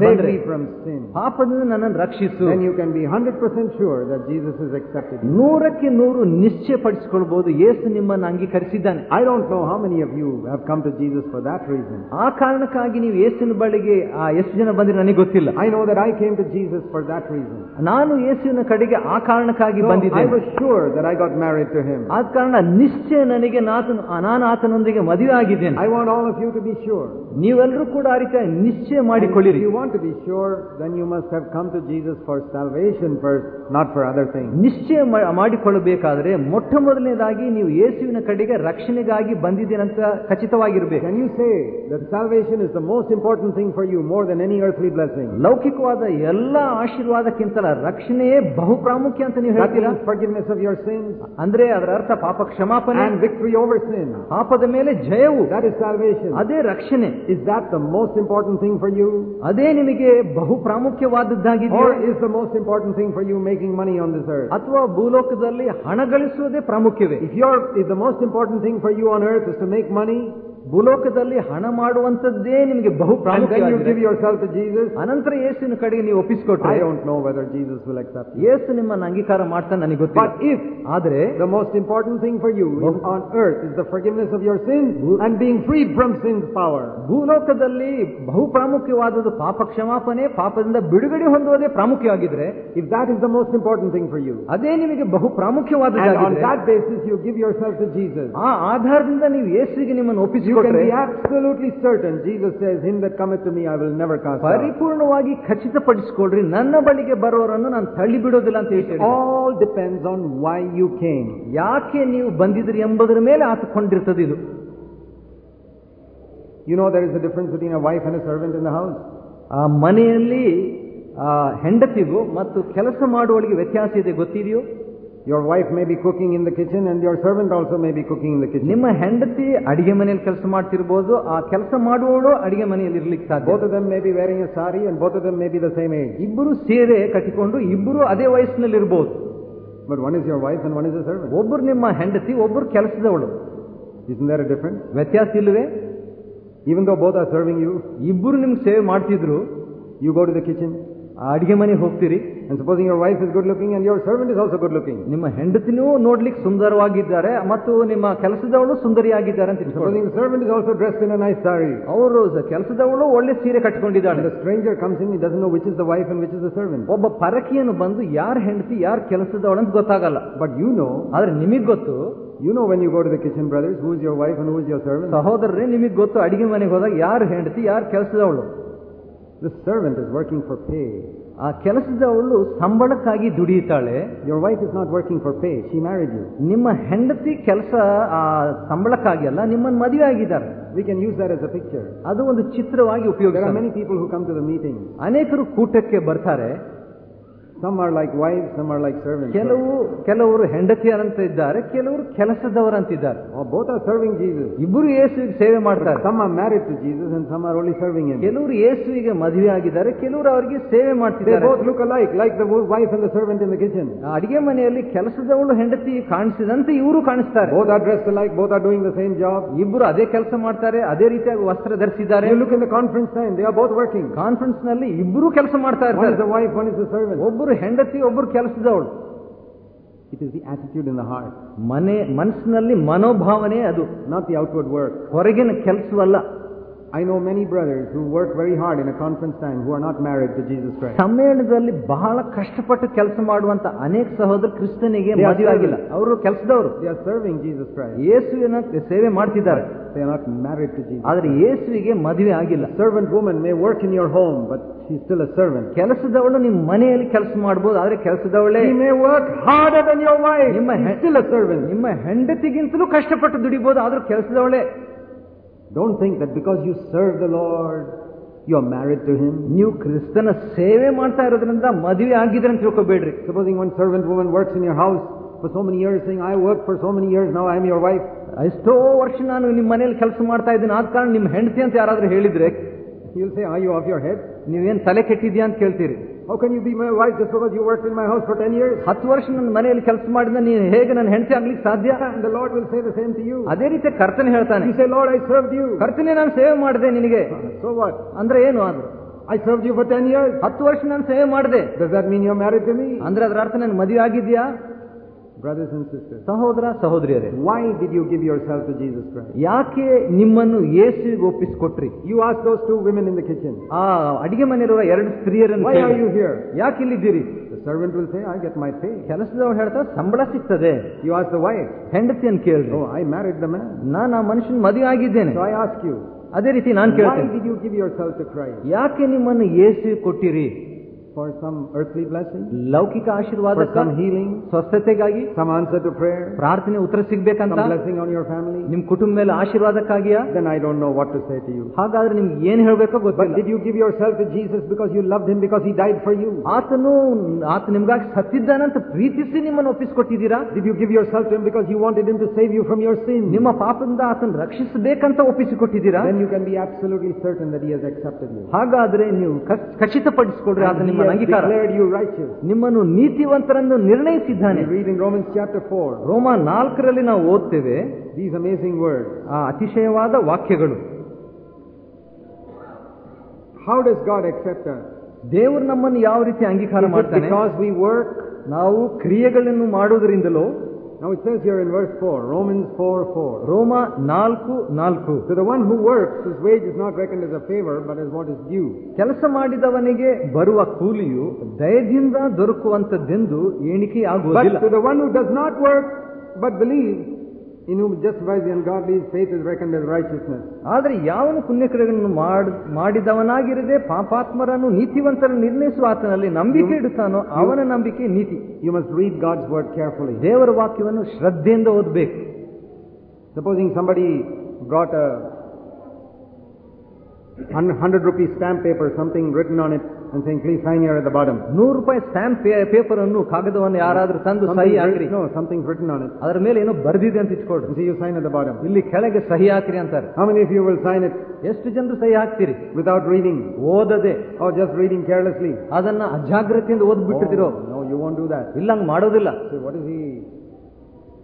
ಪಾಪದಿಂದ ನನ್ನನ್ನು ರಕ್ಷಿಸು. You can be hundred percent sure Jesus accepted ನೂರಕ್ಕೆ ನೂರು ನಿಶ್ಚಯ ಪಡಿಸಿಕೊಳ್ಬಹುದು ಯೇಸು ನಿಮ್ಮನ್ನು ಅಂಗೀಕರಿಸಿದ್ದಾನೆ. I don't know how many of you have come to Jesus for that reason ಆ ಕಾರಣಕ್ಕಾಗಿ ನೀವು ಯೇಸಿನ ಬಳಿಗೆ ಆ ಎಷ್ಟು ಜನ ಬಂದ್ರೆ ನನಗೆ ಗೊತ್ತಿಲ್ಲ. I know that I came to Jesus for that reason ನಾನು ಯೇಸುವಿನ ಕಡೆಗೆ ಆ ಕಾರಣಕ್ಕಾಗಿ ಬಂದಿದ್ದೇನೆ sure that I got married to him. ಆದ ಕಾರಣ ನಿಶ್ಚಯ ನನಗೆ ನಾತನು ನಾನು ಆತನೊಂದಿಗೆ ಮದುವೆ ಆಗಿದ್ದೇನೆ I want all of you to be sure. ನೀವೆಲ್ಲರೂ ಕೂಡ ಆ ರೀತಿಯ ನಿಶ್ಚಯ if ಮಾಡಿಕೊಳ್ಳಿರಿ you want to be sure, then you must have come to Jesus for salvation first, not for other things. ನಿಶ್ಚಯ ಮಾಡಿಕೊಳ್ಳಬೇಕಾದ್ರೆ ಮೊಟ್ಟ ಮೊದಲನೇದಾಗಿ ನೀವು ಯೇಸುವಿನ ಕಡೆಗೆ ರಕ್ಷಣೆಗಾಗಿ ಬಂದಿದ್ದೀರಂತ ಖಚಿತವಾಗಿರಬೇಕು. Can you say that salvation is the most important thing for you more than any earthly blessing? ಲೌಕಿಕವಾದ ಎಲ್ಲ ಆಶೀರ್ವಾದಕ್ಕಿಂತ ರಕ್ಷಣೆಯೇ ಬಹು ಪ್ರಾಮುಖ್ಯ ಅಂತ ನೀವು ಹೇಳ್ತೀರಾ means forgiveness of your sins ಅಂದ್ರೆ ಅದರ ಅರ್ಥ ಪಾಪ ಕ್ಷಮಾಪಣೆ and victory over sin. ಪಾಪದ ಮೇಲೆ ಜಯವು That is salvation. ಅದೇ ರಕ್ಷಣೆ Is that the most important thing for you? ಅದೇ ನಿಮಗೆ ಬಹು ಪ್ರಾಮುಖ್ಯವಾದದ್ದಾಗಿದೆ Or is the most important thing for you making money on this earth? ಅಥವಾ ಭೂಲೋಕದಲ್ಲಿ ಹಣ ಗಳಿಸುವುದೇ ಪ್ರಾಮುಖ್ಯವೇ If your if the most important thing for you on earth is to make money, ಭೂಲೋಕದಲ್ಲಿ ಹಣ ಮಾಡುವಂತದ್ದೇ ನಿಮಗೆ ಬಹು ಪ್ರಾಮುಖ್ಯ ಅನಂತರ ಯೇಸುವಿನ ಕಡೆಗೆ ನೀವು ಒಪ್ಪಿಸಿಕೊಟ್ರೆ I don't know whether Jesus will accept ಯೇಸು ನಿಮ್ಮನ್ನು ಅಂಗೀಕಾರ ಮಾಡ್ತಾ ನನಗೆ ಗೊತ್ತಿಲ್ಲ. ಇಫ್ ಆದ್ರೆ the most important thing for you on on earth is the forgiveness of your being and being freed from sin's power, ಭೂಲೋಕದಲ್ಲಿ ಬಹು ಪ್ರಾಮುಖ್ಯವಾದದ್ದು ಪಾಪ ಕ್ಷಮಾಪನೆ ಪಾಪದಿಂದ ಬಿಡುಗಡೆ ಹೊಂದುವುದೇ ಪ್ರಾಮುಖ್ಯವಾಗಿದ್ರೆ if that is the most important thing for you ಅದೇ ನಿಮಗೆ ಬಹು ಪ್ರಾಮುಖ್ಯವಾದ yourself to Jesus, ಆ ಆಧಾರದಿಂದ ನೀವು ಯೇಸುವಿಗೆ ನಿಮ್ಮನ್ನು ಕೊಟ್ಟರೆ ಪರಿಪೂರ್ಣವಾಗಿ ಖಚಿತಪಡಿಸಿಕೊಳ್ಳ್ರಿ ನನ್ನ ಬಳಿಗೆ ಬರೋರನ್ನು ನಾನು ತಳ್ಳಿ ಬಿಡೋದಿಲ್ಲ ಅಂತ all depends on why you came ಯಾಕೆ ನೀವು ಬಂದಿದ್ರಿ ಎಂಬುದರ ಮೇಲೆ ಆತುಕೊಂಡಿರ್ತದೆ ಇದು. You know there is a difference between a wife and a servant in house ಆ ಮನೆಯಲ್ಲಿ ಹೆಂಡತಿಗೂ ಮತ್ತು ಕೆಲಸ ಮಾಡುವವಳಿಗೆ ವ್ಯತ್ಯಾಸ ಇದೆ ಗೊತ್ತಿದೆಯೋ? Your wife may be cooking in the kitchen and your servant also may be cooking in the kitchen. ನಿಮ್ಮ ಹೆಂಡತಿ ಅಡಿಗೆ ಮನೆಯಲ್ಲಿ ಕೆಲಸ maatirbodu ಆ ಕೆಲಸ ಮಾಡುವವಳು ಅಡಿಗೆ ಮನೆಯಲ್ಲಿ ಇರ್ಲಿಕ್ಕೆ ಸಾಧ್ಯ Both of them may be wearing a sari and both of them may be the same age. ಇಬ್ಬರು ಸೀರೆ ಕಟ್ಟಿಕೊಂಡು ಇಬ್ಬರು ಅದೇ ವಯಸ್ಸಿನಲ್ಲಿ irbodu But one is your wife and one is a servant. ಒಬ್ಬರು ನಿಮ್ಮ ಹೆಂಡತಿ ಒಬ್ಬರು ಕೆಲಸದವಳು Isn't there a difference? ವ್ಯತ್ಯಾಸ ಇಲ್ಲವೇ Even though both are serving you, ಇಬ್ಬರು ನಿಮ್ಗೆ ಸೇವೆ ಮಾಡ್ತಿದ್ರು you go to the kitchen ಅಡಿಗೆ ಮನೆಗೆ ಹೋಗ್ತೀರಿ. And supposing your wife is good looking and your servant is also good looking ನಿಮ್ಮ ಹೆಂಡತಿನೂ ನೋಡ್ಲಿಕ್ಕೆ ಸುಂದರವಾಗಿದ್ದಾರೆ ಮತ್ತು ನಿಮ್ಮ ಕೆಲಸದವಳು ಸುಂದರಿಯಾಗಿದ್ದಾರೆ ಅಂತ supposing servant is also dress in nice sari ಅವರು ಕೆಲಸದವಳು ಒಳ್ಳೆ ಸೀರೆ ಕಟ್ಕೊಂಡಿದ್ದಾಳೆ. Stranger comes in does know which is the wife and which is the servant ಒಬ್ಬ ಪರಕಿಯನ್ನು ಬಂದು ಯಾರ ಹೆಂಡತಿ ಯಾರ ಕೆಲಸದವಳು ಅಂತ ಗೊತ್ತಾಗಲ್ಲ. ಬಟ್ ಯು ನೋ ಆದ್ರೆ ನಿಮಗ್ ಗೊತ್ತು you know when you go the kitchen brothers who's your wife and who's your servant ಸಹೋದರರೇ ನಿಮಗೆ ಗೊತ್ತು ಅಡಿಗೆ ಮನೆಗೆ ಹೋದಾಗ ಯಾರು ಹೆಂಡತಿ ಯಾರು ಕೆಲಸದವಳು? The servant is working for pay ಆ ಕೆಲಸದವಳು ಸಂಬಳಕ್ಕಾಗಿ ದುಡಿಯುತ್ತಾಳೆ. Your wife is not working for pay she marriage you ನಿಮ್ಮ ಹೆಂಡತಿ ಕೆಲಸ ಆ ಸಂಬಳಕ್ಕಾಗಿ ಅಲ್ಲ ನಿಮ್ಮನ್ನು ಮದುವೆ ಆಗಿದ್ದಾರೆ. We can use there as a picture ಅದು ಒಂದು ಚಿತ್ರವಾಗಿ ಉಪಯೋಗ many people who come to the meeting ಅನೇಕರು ಕೂಟಕ್ಕೆ ಬರ್ತಾರೆ. Some are like wives, some are like servants. ಕೆಲವು ಕೆಲವರು ಹೆಂಡತಿಯರಂತ ಇದ್ದಾರೆ ಕೆಲವರು ಕೆಲಸದವರಂತಿದ್ದಾರೆ Oh, both are serving Jesus. ಇಬ್ಬರು ಯೇಸುವಿಗೆ ಸೇವೆ ಮಾಡ್ತಾರೆ Some are married to Jesus and some are only serving Him. ಕೆಲವರು ಯೇಸುವಿಗೆ ಮದುವೆ ಆಗಿದ್ದಾರೆ ಕೆಲವರು ಅವರಿಗೆ ಸೇವೆ They ಮಾಡ್ತಿದ್ದಾರೆ both look alike, like the wife and the servant in the kitchen. ಅಡಿಗೆ ಮನೆಯಲ್ಲಿ ಕೆಲಸದವಳು ಹೆಂಡತಿ ಕಾಣಿಸಿದಂತೆ ಇವರು ಕಾಣಿಸ್ತಾರೆ Both are dressed alike, both are doing the same job. ಇಬ್ಬರು ಅದೇ ಕೆಲಸ ಮಾಡ್ತಾರೆ ಅದೇ ರೀತಿಯಾಗಿ ವಸ್ತ್ರ ಧರಿಸಿದ್ದಾರೆ You look in the conference time, they are both working. ಕಾನ್ಫರೆನ್ಸ್ನಲ್ಲಿ ಇಬ್ಬರು ಕೆಲಸ ಮಾಡ್ತಾ One is ಇರ್ತಾರೆ the wife, one is the servant. ಒಬ್ಬರು ಒಬ್ರು ಹೆಂಡತಿ ಒಬ್ರು ಕೆಲಸದವಳು. It is the attitude in the heart ಮನೆ, ಮನಸ್ಸಿನಲ್ಲಿ ಮನೋಭಾವನೆ ಅದು ನಾಟ್ ದಿ ಔಟ್ವರ್ಡ್ ವರ್ಡ್ ಹೊರಗಿನ ಕೆಲಸವಲ್ಲ. I know many brothers who work very hard in a conference time who are not married to Jesus Christ. ಸಮ್ಮೇಳನದಲ್ಲಿ ಬಹಳ ಕಷ್ಟಪಟ್ಟು ಕೆಲಸ ಮಾಡುವಂತ ಅನೇಕ ಸಹೋದರ ಕ್ರಿಸ್ತನಿಗೆ ಮದುವೆಯಾಗಿಲ್ಲ ಮದುವೆ ಆಗಿಲ್ಲ. ಅವರು ಕೆಲಸದವರು. They are serving Jesus Christ ಯೇಸುವಿನ ಸೇವೆ ಮಾಡ್ತಿದ್ದಾರೆ. They are not married to Jesus ಆದರೆ ಯೇಸುವಿಗೆ ಮದುವೆ ಆಗಿಲ್ಲ. Servant woman may work in your home but she still a servant ಕೆಲಸದವಳು ನಿಮ್ಮ ಮನೆಯಲ್ಲಿ ಕೆಲಸ ಮಾಡಬಹುದು ಆದರೆ ಕೆಲಸದವಳೆ may work harder than your wife. ನಿಮ್ಮ She's ಸರ್ವೆಂಟ್ ನಿಮ್ಮ ಹೆಂಡತಿಗಿಂತಲೂ ಕಷ್ಟಪಟ್ಟು ದುಡಿಬಹುದು ಆದರೂ ಕೆಲಸದವಳೇ. Don't think that because you serve the Lord you are married to him ನೀವು ಕ್ರಿಸ್ತನ ಸೇವೆ ಮಾಡ್ತಾ ಇರೋದ್ರಿಂದ ಮದುವೆ ಆಗಿದ್ರೆ ಅಂತ ತಿಳ್ಕೊಬೇಡ್ರಿ. Supposing one servant woman works in your house for so many years sing I work for so many years now I am your wife ಎಷ್ಟೋ ವರ್ಷ ನಾನು ನಿಮ್ಮ ಮನೇಲಿ ಕೆಲಸ ಮಾಡ್ತಾ ಇದ್ದೀನಿ ಆದ ಕಾರಣ ನಿಮ್ಮ ಹೆಂಡತಿ ಅಂತ ಯಾರಾದರೂ ಹೇಳಿದ್ರೆ you say I you off your head ನೀವೇನು ತಲೆ ಕೆಟ್ಟಿದ್ಯಾ ಅಂತ ಕೇಳ್ತೀರಿ. How can you be my wife just because you worked in my house for 10 years? ಹತ್ತು ವರ್ಷ ನನ್ನ ಮನೆಯಲ್ಲಿ ಕೆಲಸ ಮಾಡಿದ ನೀನು ಹೇಗೆ ನನ್ನ ಹೆಂಡತಿ ಆಗ್ಲಿಕ್ಕೆ ಸಾಧ್ಯ And the Lord will say the same to you. ಅದೇ ರೀತಿ ಕರ್ತನೆ ಹೇಳ್ತಾನೆ You say, Lord, I served you. ಕರ್ತನೆ ನಾನು ಸೇವ್ ಮಾಡಿದೆ ನಿನಗೆ So what? ಅಂದ್ರೆ ಏನು ಅದು I served you for 10 years. ಹತ್ತು ವರ್ಷ ನಾನು ಸೇವ್ ಮಾಡಿದೆ Does that mean you're married to me? ಅಂದ್ರೆ ಅದರ ಅರ್ಥ ನಾನು ಮದುವೆ ಆಗಿದ್ಯಾ ಬ್ರದರ್ಸ್ ಅಂಡ್ ಸಿಸ್ಟರ್ ಸಹೋದರ ಸಹೋದರಿಯರೇ why did you give yourself to Jesus Christ ಯಾಕೆ ನಿಮ್ಮನ್ನು ಯೇಸುವಿಗೆ ಒಪ್ಪಿಸಿಕೊಟ್ರಿ? You ask those two women in the kitchen ಆ ಅಡಿಗೆ ಮನೆಯಲ್ಲಿರುವ ಎರಡು ಸ್ತ್ರೀಯರನ್ನು ವೈ ಆರ್ ಯು ಹಿಯರ್ ಯಾಕೆ ಇಲ್ಲಿದ್ದೀರಿ? Servant will say I get my pay ಕೆಲಸದವರು ಹೇಳ್ತಾ ಸಂಬಳ ಸಿಗ್ತದೆ. ಯು ಆಸ್ ದ ವೈ ಹೆಂಡತಿ ಅಂತ ಕೇಳಿದ್ರು ಐ ಮ್ಯಾರಿಡ್ ದ ಮ್ಯಾನ್ ನಾನು ಆ ಮನುಷ್ಯನ್ ಮದುವೆ ಆಗಿದ್ದೇನೆ. ಐ ಆಸ್ಕ್ ಯು ಅದೇ ರೀತಿ ನಾನು ಕೇಳ್ತೀನಿ. You give yourself cry ಯಾಕೆ ನಿಮ್ಮನ್ನು ಯೇಸು ಕೊಟ್ಟಿರಿ? For some earthly blessing? ಲೌಕಿಕ For ಆಶೀರ್ವಾದ some healing? ಸ್ವಸ್ಥತೆಗಾಗಿ Some answer to prayer? ಪ್ರಾರ್ಥನೆ ಉತ್ತರ Some ಸಿಗ್ಬೇಕಂತ blessing on your family? ನಿಮ್ ಕುಟುಂಬ ಮೇಲೆ ಆಶೀರ್ವಾದಕ್ಕಾಗಿಯಾ Then I don't know what to say to you. ಹಾಗಾದ್ರೆ ನಿಮ್ಗೆ ಏನ್ ಹೇಳ್ಬೇಕೋ But ಗೊತ್ತಿಲ್ಲ did you give yourself to Jesus because you loved him because he died for you? ಆತನು ಆತ ನಿಮ್ಗಾಗಿ ಸತ್ತಿದ್ದಾನಂತ ಪ್ರೀತಿಸಿ ನಿಮ್ಮನ್ನು ಒಪ್ಪಿಸ್ಕೊಟ್ಟಿದ್ದೀರಾ Did you give yourself to him because you wanted him to save you from your sin? ನಿಮ್ಮ ಪಾಪದಿಂದ ಆತನ ರಕ್ಷಿಸಬೇಕಂತ ಒಪ್ಪಿಸಿಕೊಟ್ಟಿದ್ದೀರಾ Then you can be absolutely certain that he has accepted you. ಹಾಗಾದ್ರೆ ನೀವು ಖಚ್- ಖಚಿತಪಡಿಸಿಕೊಡ್ರಿ ಆತ And he ನಿಮ್ಮ ಅಂಗೀಕಾರ. ನಿಮ್ಮನ್ನು ನೀತಿವಂತರನ್ನು ನಿರ್ಣಯಿಸಿದ್ದಾನೆ. ರೋಮ ನಾಲ್ಕರಲ್ಲಿ ನಾವು ಓದ್ತೇವೆ ದೀಸ್ ಅಮೇಸಿಂಗ್ ವರ್ಡ್ ಆ ಅತಿಶಯವಾದ ವಾಕ್ಯಗಳು. ಹೌ ಡಸ್ ಗಾಡ್ ಎಕ್ಸೆಪ್ಟ್ ದೇವರು ನಮ್ಮನ್ನು ಯಾವ ರೀತಿ ಅಂಗೀಕಾರ ಮಾಡ್ತಾರೆ ನಾವು ಕ್ರಿಯೆಗಳನ್ನು ಮಾಡುವುದರಿಂದಲೋ Now it says here in verse 4, Romans 4 4. ರೋಮ ನಾಲ್ಕು ನಾಲ್ಕು So the one who works, his wage is not reckoned as a favor, but as what is due. ಕೆಲಸ ಮಾಡಿದವನಿಗೆ ಬರುವ ಕೂಲಿಯು ದಯದಿಂದ ದೊರಕುವಂತದ್ದೆಂದು ಎಣಿಕೆಯಾಗುವುದಿಲ್ಲ But to the one who does not work, but believes, in whom by the ungodly, faith is reckoned as righteousness. ಆದರೆ ಯಾವನು ಪುಣ್ಯಕ್ರಿಯೆಗಳನ್ನು ಮಾಡ್- ಮಾಡಿದವನಾಗಿರದೆ ಪಾಪಾತ್ಮರನ್ನು ನೀತಿವಂತರನ್ನು ನಿರ್ಣಯಿಸುವ ಆತನಲ್ಲಿ ನಂಬಿಕೆ ಇಡುತ್ತಾನೋ ಅವನ ನಂಬಿಕೆ ನೀತಿ You must read God's word carefully. ದೇವರ ವಾಕ್ಯವನ್ನು ಶ್ರದ್ಧೆಯಿಂದ ಓದಬೇಕು Supposing somebody brought a hun- hundred rupee stamp paper, something written on it, and saying, please sign here at the bottom. ನೂರು ರೂಪಾಯಿ ಸ್ಟ್ಯಾಂಪ್ ಪೇಪರ್ ಅನ್ನು ಕಾಗದವನ್ನು ಯಾರಾದ್ರೂ ತಂದು ಸಹಿ Something ಹಾಕ್ರಿ written, no, something's written on it. ಅದರ ಮೇಲೆ ಏನೋ ಬರ್ದಿದೆ ಅಂತ ಇಟ್ಕೊಡ್ರಿ see, you sign at the bottom. ಇಲ್ಲಿ ಕೆಳಗೆ ಸಹಿ ಹಾಕ್ರಿ ಅಂತಾರೆ How many of you will sign it ಎಷ್ಟು ಜನರು ಸಹಿ ಹಾಕ್ತೀರಿ without reading, ಓದದೆ or just reading carelessly? ಅದನ್ನ ಅಜಾಗ್ರತೆಯಿಂದ ಓದ್ಬಿಟ್ಟಿರ್ತಿರೋ Oh, no, you won't do that. ಇಲ್ಲ ಹಂಗ್ ಮಾಡೋದಿಲ್ಲ So what is he?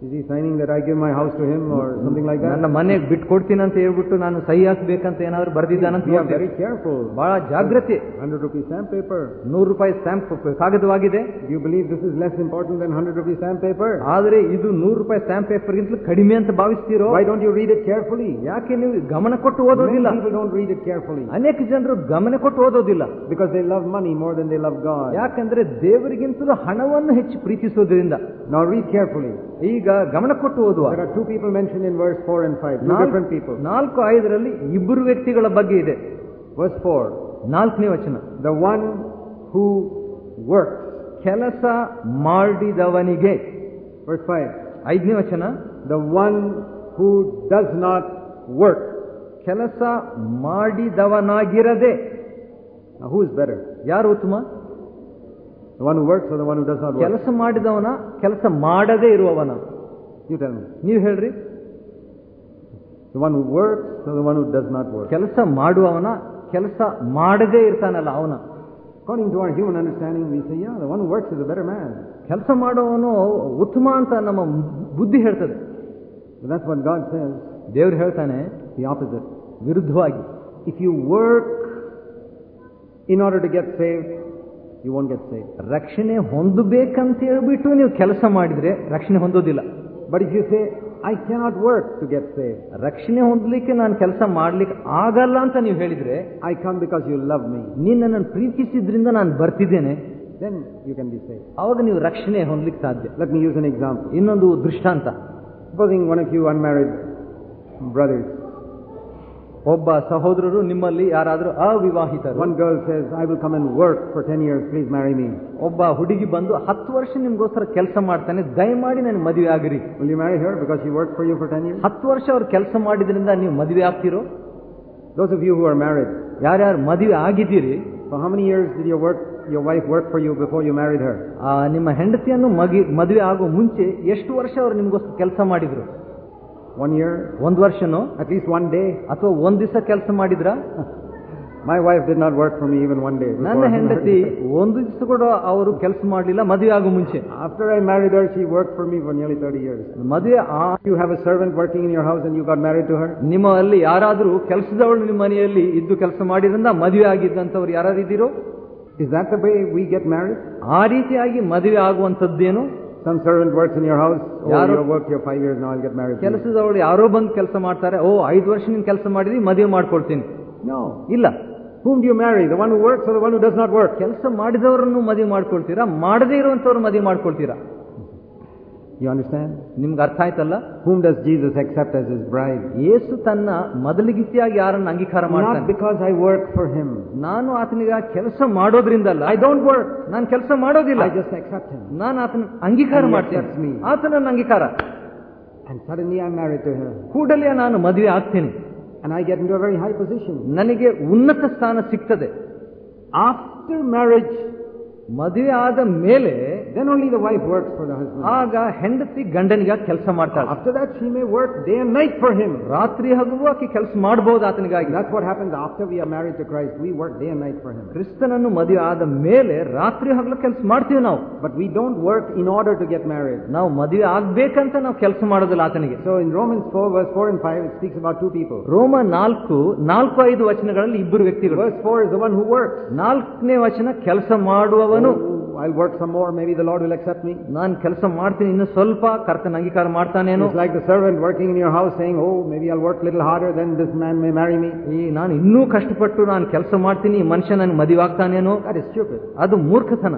Is he signing that I give my house to him or something like ನನ್ನ ಮನೆ ಬಿಟ್ಟು ಕೊಡ್ತೀನಿ ಅಂತ ಹೇಳ್ಬಿಟ್ಟು ನಾನು ಸಹಿ ಹಾಕ್ಬೇಕಂತ ಏನಾದ್ರೂ ಬರ್ದಿದ್ದಾನ ವೆರಿ ಕೇರ್ಫುಲ್ ಬಹಳ ಜಾಗ್ರತೆ. ಹಂಡ್ರೆಡ್ ರುಪೀಸ್ ಸ್ಟ್ಯಾಂಪ್ ಪೇಪರ್ ನೂರು ರೂಪಾಯಿ stamp ಕಾಗದವಾಗಿದೆ. You believe this is less important than hundred rupees stamp paper ಆದ್ರೆ ಇದು ನೂರು ರೂಪಾಯಿ ಸ್ಟ್ಯಾಂಪ್ ಪೇಪರ್ ಗಿಂತ ಕಡಿಮೆ ಅಂತ ಭಾವಿಸ್ತೀರೋ? I don't you read it carefully ಯಾಕೆ ನೀವು ಗಮನ ಕೊಟ್ಟು ಓದೋದಿಲ್ಲ? ಡೋಂಟ್ ರೀಡ್ ಇಟ್ ಕೇರ್ಫುಲಿ ಅನೇಕ ಜನರು ಗಮನ ಕೊಟ್ಟು ಓದೋದಿಲ್ಲ. Because they love money more than they love God ಯಾಕಂದ್ರೆ ದೇವರಿಗಿಂತಲೂ ಹಣವನ್ನು ಹೆಚ್ಚು ಪ್ರೀತಿಸೋದ್ರಿಂದ. ನಾವು ರೀಡ್ ಕೇರ್ಫುಲಿ ಈಗ ಗಮನ ಕೊಟ್ಟು ಓದುವ. Two people mention in verse four and five ನಾಲ್ಕು ಪೀಪಲ್ ನಾಲ್ಕು ಐದರಲ್ಲಿ ಇಬ್ಬರು ವ್ಯಕ್ತಿಗಳ ಬಗ್ಗೆ ಇದೆ. ವರ್ಸ್ ಫೋರ್ ನಾಲ್ಕನೇ ವಚನ. ದ ಒನ್ ಹೂ ವರ್ಕ್ ಕೆಲಸ ಮಾಡಿದವನಿಗೆ. ವರ್ಸ್ ಫೈವ್ ಐದನೇ ವಚನ. The one who does not work ಕೆಲಸ ಮಾಡಿದವನಾಗಿರದೆ. ಹೂ ಇಸ್ ಬೆರ್ ಯಾರು ಉತ್ತಮ? The one who works or the one who does not work? ಕೆಲಸ ಮಾಡಿದವನ ಕೆಲಸ ಮಾಡದೇ ಇರುವವನ You tell me. ನೀವು ಹೇಳ್ರಿ The one who works or the one who does not work? ಕೆಲಸ ಮಾಡುವವನ ಕೆಲಸ ಮಾಡದೇ ಇರ್ತಾನಲ್ಲ ಅವನ According to our human understanding, we say, yeah, the one who works is a better man. ಕೆಲಸ ಮಾಡುವವನು ಉತ್ತಮ ಅಂತ ನಮ್ಮ ಬುದ್ಧಿ ಹೇಳ್ತದೆ But that's what God says, ದೇವ್ರು ಹೇಳ್ತಾನೆ the opposite. ವಿರುದ್ಧವಾಗಿ If you work in order to get saved, you want get saved ರಕ್ಷಣೆ ಹೊಂದಬೇಕಂತ ಹೇಳ್ಬಿಟ್ಟು ನೀವು ಕೆಲಸ ಮಾಡಿದ್ರೆ ರಕ್ಷಣೆ ಹೊಂದೋದಿಲ್ಲ. But you say I cannot work to get saved ರಕ್ಷಣೆ ಹೊಂದಲಿಕ್ಕೆ ನಾನು ಕೆಲಸ ಮಾಡ್ಲಿಕ್ಕೆ ಆಗಲ್ಲ ಅಂತ ನೀವು ಹೇಳಿದ್ರೆ I can because you love me ನಿನ್ನ ನಾನು ಪ್ರೀತಿಸಿದ್ರಿಂದ ನಾನು ಬರ್ತಿದ್ದೇನೆ. Then you can be saved ಅವಾಗ ನೀವು ರಕ್ಷಣೆ ಹೊಂದಲಿಕ್ಕೆ ಸಾಧ್ಯ. Let like use an example ಇನ್ನೊಂದು ದೃಷ್ಟಾಂತ. Supposing one you unmarried brothers ಒಬ್ಬ ಸಹೋದರರು ನಿಮ್ಮಲ್ಲಿ ಯಾರಾದರೂ ಅವಿವಾಹಿತರು one girl says, I will come and work for 10 years, please marry me. ಒಬ್ಬ ಹುಡುಗಿ ಬಂದು ಹತ್ತು ವರ್ಷ ನಿಮಗೋಸ್ಕರ ಕೆಲಸ ಮಾಡ್ತಾನೆ ದಯಮಾಡಿ ನನಗೆ ಮದುವೆ ಆಗಿರಿ Will you marry because because she worked for you for 10 years? ಹತ್ತು ವರ್ಷ ಅವ್ರು ಕೆಲಸ ಮಾಡಿದ್ರಿಂದ ನೀವು ಮದುವೆ ಆಗ್ತಿರೋ Those of you who are married, ಯಾರ್ಯಾರು ಮದುವೆ ಆಗಿದ್ದೀರಿ for how many years did your work, your wife work for you before you married her? ಆ, ನಿಮ್ಮ ಹೆಂಡತಿಯನ್ನು ಮಗಿ ಮದುವೆ ಆಗೋ ಮುಂಚೆ ಎಷ್ಟು ವರ್ಷ ಅವ್ರು ನಿಮಗೋಸ್ಕರ ಕೆಲಸ ಮಾಡಿದ್ರು ಒನ್ ಇಯರ್ ಒಂದು ವರ್ಷನೂ ಅಟ್ ಲೀಸ್ಟ್ ಒನ್ ಡೇ ಅಥವಾ ಒಂದು ದಿವಸ ಕೆಲಸ ಮಾಡಿದ್ರ? My wife did not work from even one day ನನ್ನ ಹೆಂಡತಿ ಒಂದು ದಿವಸ ಕೂಡ ಅವರು ಕೆಲಸ ಮಾಡಲಿಲ್ಲ ಮದುವೆ ಆಗೋ ಮುಂಚೆ. ಆಫ್ಟರ್ ಐ ಮ್ಯಾರಿಡ್ ಅವರ್ ಶಿ ವರ್ಕ್ ಫ್ರಮ್ ಈವನ್ ಹೇಳಿ ತರ್ಡ್ ಇಯರ್ಸ್ ಮದುವೆ you have a servant working in your house and you got married to her ನಿಮ್ಮ ಅಲ್ಲಿ ಯಾರಾದರೂ ಕೆಲಸದವಳು ನಿಮ್ಮ ಮನೆಯಲ್ಲಿ ಇದ್ದು ಕೆಲಸ ಮಾಡಿದ್ರಿಂದ ಮದುವೆ ಆಗಿದ್ದಂಥವ್ರು ಯಾರಾದ್ರೂ ಇದ್ದೀರೋ? Is at a by we get married ಆ ರೀತಿಯಾಗಿ ಮದುವೆ ಆಗುವಂಥದ್ದೇನು? Some servant works in your house five years ನಾವು ಗೆಟ್ ಮ್ಯಾರೇಜ್ ಕೆಲಸದ ಅವಳು ಯಾರೋ ಬಂದು ಕೆಲಸ ಮಾಡ್ತಾರೆ ಓ ಐದು ವರ್ಷ ನಿನ್ ಕೆಲಸ ಮಾಡಿದ್ರಿ ಮದುವೆ ಮಾಡ್ಕೊಳ್ತೀನಿ ನೋ ಇಲ್ಲ. Whom you marry the one works one does not work ಕೆಲಸ ಮಾಡಿದವರನ್ನು ಮದುವೆ ಮಾಡ್ಕೊಳ್ತೀರಾ? ಮಾಡದೇ ಇರುವಂತವ್ರು ಮದುವೆ ಮಾಡ್ಕೊಳ್ತೀರಾ? ಯು ಅಂಡರ್ಸ್ಟ್ಯಾಂಡ್ ನಿಮ್ಗೆ ಅರ್ಥ ಆಯ್ತಲ್ಲ? Whom does Jesus accept as his bride Yesu ತನ್ನ ಮೊದಲಿಗಿತಿಯಾಗಿ ಯಾರನ್ನು ಅಂಗೀಕಾರ ಮಾಡ್ತಾನೆ? Because I work for him ನಾನು ಆತನಿಗೆ ಕೆಲಸ ಮಾಡೋದ್ರಿಂದಲ್ಲ. ಐ ಡೋಂಟ್ ವರ್ಕ್ ನಾನು ಕೆಲಸ ಮಾಡೋದಿಲ್ಲ. ಐ ಜಸ್ಟ್ ಎಕ್ಸೆಪ್ಟ್ ಹಿಮ್ ನಾನು ಆತನ ಅಂಗೀಕಾರ ಮಾಡ್ತೀನಿ. ಆತನ ಅಂಗೀಕಾರ. And suddenly I marry to ಕೂಡಲೇ ನಾನು ಮದುವೆ ಆಗ್ತೀನಿ. And I get into a very high position ನನಗೆ ಉನ್ನತ ಸ್ಥಾನ ಸಿಗ್ತದೆ. ಆಫ್ಟರ್ ಮ್ಯಾರೇಜ್ ಮದುವೆ ಆದ ಮೇಲೆ then only the wife works for the husband. ಆಗ ಹೆಂಡತಿ ಗಂಡನಿಗೆ ಕೆಲಸ ಮಾಡ್ತಾಳೆ After that, she may work day and night for him. ರಾತ್ರಿ ಹಗಲು ಆಕೆ ಕೆಲಸ ಮಾಡಬಹುದು ಆತನಿಗಾಗಿ That's what happens after we are married to Christ. We work day and night for him. ಕ್ರಿಸ್ತನನ್ನು ಮದುವೆ ಆದ ಮೇಲೆ ರಾತ್ರಿ ಹಗಲು ಕೆಲಸ ಮಾಡ್ತೀವಿ ನಾವು But we don't work in order to get married. ನಾವು ಮದುವೆ ಆಗ್ಬೇಕಂತ ನಾವು ಕೆಲಸ ಮಾಡೋದಿಲ್ಲ ಆತನಿಗೆ So in Romans 4, verse 4 and 5, it speaks about two people. ರೋಮ ನಾಲ್ಕು ನಾಲ್ಕು ಐದು ವಚನಗಳಲ್ಲಿ ಇಬ್ಬರು ವ್ಯಕ್ತಿಗಳು Verse 4 is the one who works. ನಾಲ್ಕನೇ ವಚನ ಕೆಲಸ ಮಾಡುವವನು Oh, I'll work some more, maybe the Lord will accept me. ನಾನು ಕೆಲಸ ಮಾಡ್ತೀನಿ ಇನ್ನು ಸ್ವಲ್ಪ ಕರ್ತನ ಅಂಗೀಕಾರ ಮಾಡ್ತಾನೇನೋ It's like the servant working in your house saying, Oh, maybe I'll work a little harder, then this man may marry me. ಈ ನಾನು ಇನ್ನೂ ಕಷ್ಟಪಟ್ಟು ನಾನು ಕೆಲಸ ಮಾಡ್ತೀನಿ ಈ ಮನುಷ್ಯ ನನಗೆ ಮದುವೆ ಆಗ್ತಾನೇನೋ That is stupid. ಅದು ಮೂರ್ಖತನ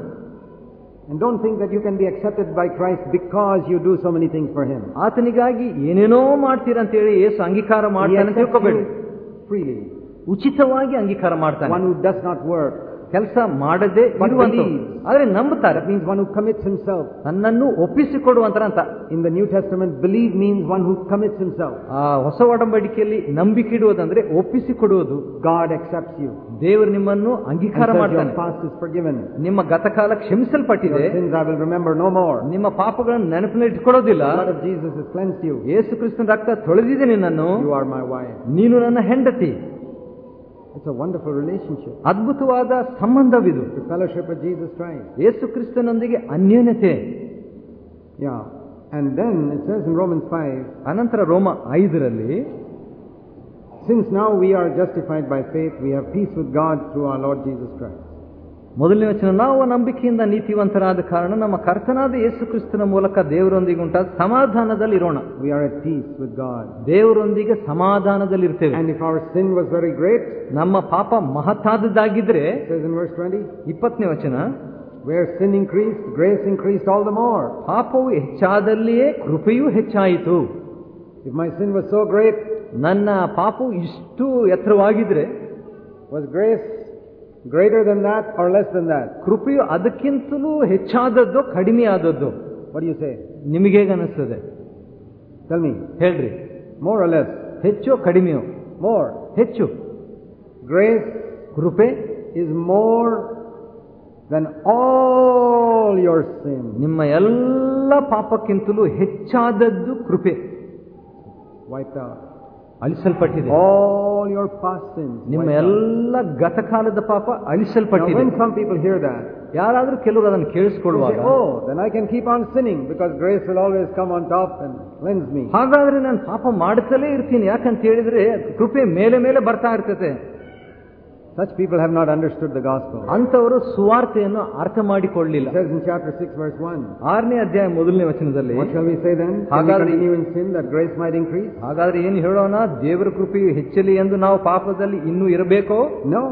And don't think that you can be accepted by Christ because you do so many things for Him. ಆತನಿಗಾಗಿ ಏನೇನೋ ಮಾಡ್ತೀರಂತೇಳಿ ಏಸು ಅಂಗೀಕಾರ He ಮಾಡ್ತಾನೆ ಅಂತ accepts ತಿಳ್ಕೊಬೇಡಿ you freely. ಉಚಿತವಾಗಿ ಅಂಗೀಕಾರ ಮಾಡ್ತಾನೆ One who does not work. ಕೆಲಸ ಮಾಡದೆ ಆದ್ರೆ ನಂಬುತ್ತಾರೆ. Means one who commits himself ನನ್ನನ್ನು ಒಪ್ಪಿಸಿಕೊಡುವಂತರ ಅಂತ. In the new testament believe means one who commits himself ಆ ಹೊಸ ಒಡಂಬಡಿಕೆಯಲ್ಲಿ ನಂಬಿಕೆ ಇಡುವುದಂದ್ರೆ ಒಪ್ಪಿಸಿಕೊಡುವುದು. ಗಾಡ್ ಎಕ್ಸೆಪ್ಟ್ ಯು ದೇವರು ನಿಮ್ಮನ್ನು ಅಂಗೀಕಾರ ಮಾಡುತ್ತಾರೆ ನಿಮ್ಮ ಗತಕಾಲ ಕ್ಷಮಿಸಲ್ಪಟ್ಟಿದೆ. ರಿಮೆಂಬರ್ ನೋ ಮೋರ್ ನಿಮ್ಮ ಪಾಪಗಳನ್ನು ನೆನಪಿನಲ್ಲಿ ಇಟ್ಕೊಳ್ಳೋದಿಲ್ಲ Jesus is cleanse you Yesu ಕ್ರಿಸ್ತನ ರಕ್ತ ತೊಳೆದಿದೆ ನಿನ್ನನ್ನು. ಯು ಆರ್ ಮೈ ವೈ ನೀನು ನನ್ನ ಹೆಂಡತಿ. It's a wonderful relationship. ಅದ್ಭುತವಾದ ಸಂಬಂಧವಿದು The fellowship with Jesus Christ. ಯೇಸು ಕ್ರಿಸ್ತನೊಂದಿಗೆ ಅನ್ಯೋನ್ಯತೆ Yeah. And then it says in Romans 5, ಅನಂತರ ರೋಮ ಐದರಲ್ಲಿ since now we are justified by faith, we have peace with God through our Lord Jesus Christ. ಮೊದಲನೇ ವಚನ ನಾವು ನಂಬಿಕೆಯಿಂದ ನೀತಿವಂತರಾದ ಕಾರಣ ನಮ್ಮ ಕರ್ತನಾದ ಯೇಸು ಕ್ರಿಸ್ತನ ಮೂಲಕ ದೇವರೊಂದಿಗೆ ಉಂಟಾದ ಸಮಾಧಾನದಲ್ಲಿ ಇರೋಣ We are at peace with God. ದೇವರೊಂದಿಗೆ ಸಮಾಧಾನದಲ್ಲಿರ್ತೇವೆ and if our sin was very great ನಮ್ಮ ಪಾಪ ಮಹತ್ತಾದದ್ದಾಗಿದ್ರೆ 20, ಇಪ್ಪತ್ತನೇ ವಚನ where sin increased, grace increased all the more. ಪಾಪವು ಹೆಚ್ಚಾದಲ್ಲಿಯೇ ಕೃಪೆಯೂ ಹೆಚ್ಚಾಯಿತು If my sin was so great, ನನ್ನ ಪಾಪವು ಇಷ್ಟು ಎತ್ತರವಾಗಿದ್ರೆ was grace greater than that or less than that ಕೃಪೆಯು ಅದಕ್ಕಿಂತಲೂ ಹೆಚ್ಚಾದದ್ದು ಕಡಿಮೆ ಆದದ್ದು. ಯು ಸೇ ನಿಮಗೆ ಹೇಗೆ ಅನಿಸ್ತದೆ? ಕಲ್ಮಿ ಹೇಳ್ರಿ. ಮೋರ್ ಆರ್ ಲೆಸ್ ಹೆಚ್ಚು ಕಡಿಮೆಯು? ಮೋರ್ ಹೆಚ್ಚು. ಗ್ರೇಸ್ ಕೃಪೆ? Is more than all your same ನಿಮ್ಮ ಎಲ್ಲ ಪಾಪಕ್ಕಿಂತಲೂ ಹೆಚ್ಚಾದದ್ದು ಕೃಪೆ. ವಾಯ್ತಾ ಅಳಿಸಲ್ಪಟ್ಟಿದೆ. ಆಲ್ ಯುವರ್ ಪಾಸ್ ನಿಮ್ಮ ಎಲ್ಲ ಗತಕಾಲದ ಪಾಪ ಅಳಿಸಲ್ಪಟ್ಟಿದೆ. ಸಮ್ ಪೀಪಲ್ ಹಿಯರ್ ದಟ್ ಯಾರಾದರೂ ಕೆಲವರು ಅದನ್ನು ಕೇಳಿಸಿಕೊಳ್ಳುವಾಗ ಓ then I can keep on sinning because grace will always come on top and cleanse me ಹಾಗಾದ್ರೆ ನಾನು ಪಾಪ ಮಾಡುತ್ತಲೇ ಇರ್ತೀನಿ. ಯಾಕಂತ ಹೇಳಿದ್ರೆ ಕೃಪೆ ಮೇಲೆ ಮೇಲೆ ಬರ್ತಾ ಇರ್ತದೆ. Such people have not understood the gospel. ಅಂತವರು ಸುವಾರ್ತೆಯನ್ನು ಅರ್ಥ ಮಾಡಿಕೊಳ್ಳಲಿಲ್ಲ It says in chapter 6, verse 1. ಆರನೇ ಅಧ್ಯಾಯ ಮೊದಲನೇ ವಚನದಲ್ಲಿ What shall we say then? hagadare ಹಾಗಾದ್ರೆ- continue in sin that grace might increase? hagadare ಏನು ಹೇಳೋಣ ದೇವರ ಕೃಪೆಯು ಹೆಚ್ಚಲಿ ಎಂದು ನಾವು ಪಾಪದಲ್ಲಿ ಇನ್ನೂ ಇರಬೇಕೋ No.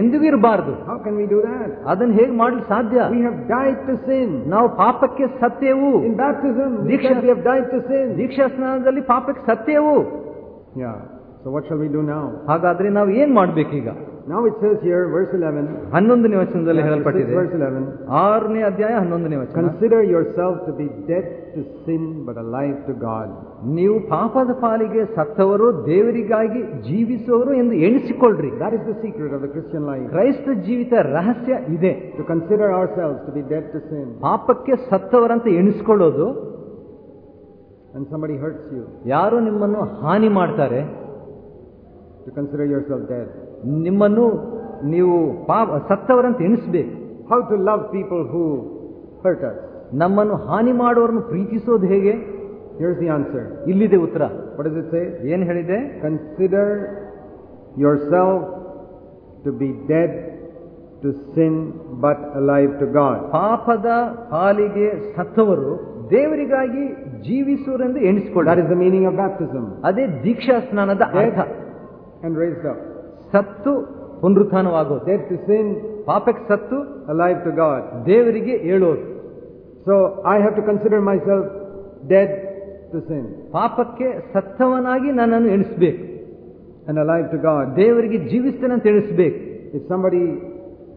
ಎಂದಿಗೂ ಇರಬಾರ್ದು How can we do that? ಅದನ್ನು ಹೇಗೆ ಮಾಡಲು ಸಾಧ್ಯ We have died to sin. ನಾವು ಪಾಪಕ್ಕೆ satyevu In baptism, Diksha- we have died to sin. ದೀಕ್ಷಾ ಸ್ನಾನದಲ್ಲಿ ಪಾಪಕ್ಕೆ satyevu Yeah. So what shall we do now? ಹಾಗಾದ್ರೆ ನಾವು ಏನ್ ಮಾಡ್ಬೇಕೀಗ ನಾವು it says here verse eleven ಹನ್ನೊಂದನೇ ವಚನದಲ್ಲಿ ಹೇಳಲ್ಪಟ್ಟಿದೆ. ವರ್ಸ್ ಇಲೆವೆನ್ ಆರನೇ ಅಧ್ಯಾಯ ಹನ್ನೊಂದನೇ ವಚನ. Consider yourself to be death to sin but a life to God ನೀವು ಪಾಪದ ಪಾಲಿಗೆ ಸತ್ತವರು ದೇವರಿಗಾಗಿ ಜೀವಿಸುವವರು ಎಂದು ಎಣಿಸಿಕೊಳ್ಳ್ರಿ. That is the secret of the Christian life ಕ್ರೈಸ್ತ ಜೀವಿತ ರಹಸ್ಯ ಇದೆ. To consider ourself to be death to sin ಪಾಪಕ್ಕೆ ಸತ್ತವರಂತ ಎಣಿಸಿಕೊಳ್ಳೋದು. ಅಂಡ್ ಸಂಬಡಿ ಹರ್ಟ್ಸ್ ಯು ಯಾರು ನಿಮ್ಮನ್ನು ಹಾನಿ ಮಾಡ್ತಾರೆ. ಟು ಕನ್ಸಿಡರ್ ಯುವರ್ ಸೆಲ್ಫ್ ನಿಮ್ಮನ್ನು ನೀವು ಪಾಪ ಸತ್ತವರಂತೆ ಎಣಿಸಬೇಕು how to love people who hurt us ನಮ್ಮನ್ನು ಹಾನಿ ಮಾಡುವವರನ್ನು ಪ್ರೀತಿಸೋದು ಹೇಗೆ? Here's ದಿ ಆನ್ಸರ್ ಇಲ್ಲಿದೆ ಉತ್ತರ. What ಏನು ಹೇಳಿದೆ? ಕನ್ಸಿಡರ್ ಯೋರ್ ಹೇಳಿದೆ to be dead to sin but alive to God. ಪಾಪದ ಪಾಲಿಗೆ ಸತ್ತವರು ದೇವರಿಗಾಗಿ ಜೀವಿಸುವರೆಂದು ಎಣಿಸಿಕೊಳ್ಳ. That is the meaning of baptism. ಅದೇ ದೀಕ್ಷಾ ಸ್ನಾನದ ಅರ್ಥ. And rise up. ಸತ್ತು ಪುನರುತ್ಥಾನವಾಗುತ್ತೆ ಟು ಸೇಮ್ ಪಾಪಕ್ಕೆ ಸತ್ತು ಅಲೈವ್ ಟು ಗಾಡ್ ದೇವರಿಗೆ ಹೇಳೋದು so I have to consider myself dead to same ಪಾಪಕ್ಕೆ ಸತ್ತವನಾಗಿ ನನ್ನನ್ನು ಎಣಿಸಬೇಕು. ಅನ್ ಅಲೈವ್ ಟು ಗಾಡ್ ದೇವರಿಗೆ ಜೀವಿಸ್ತೇನೆ ಅಂತ ಎಣಿಸಬೇಕು. If somebody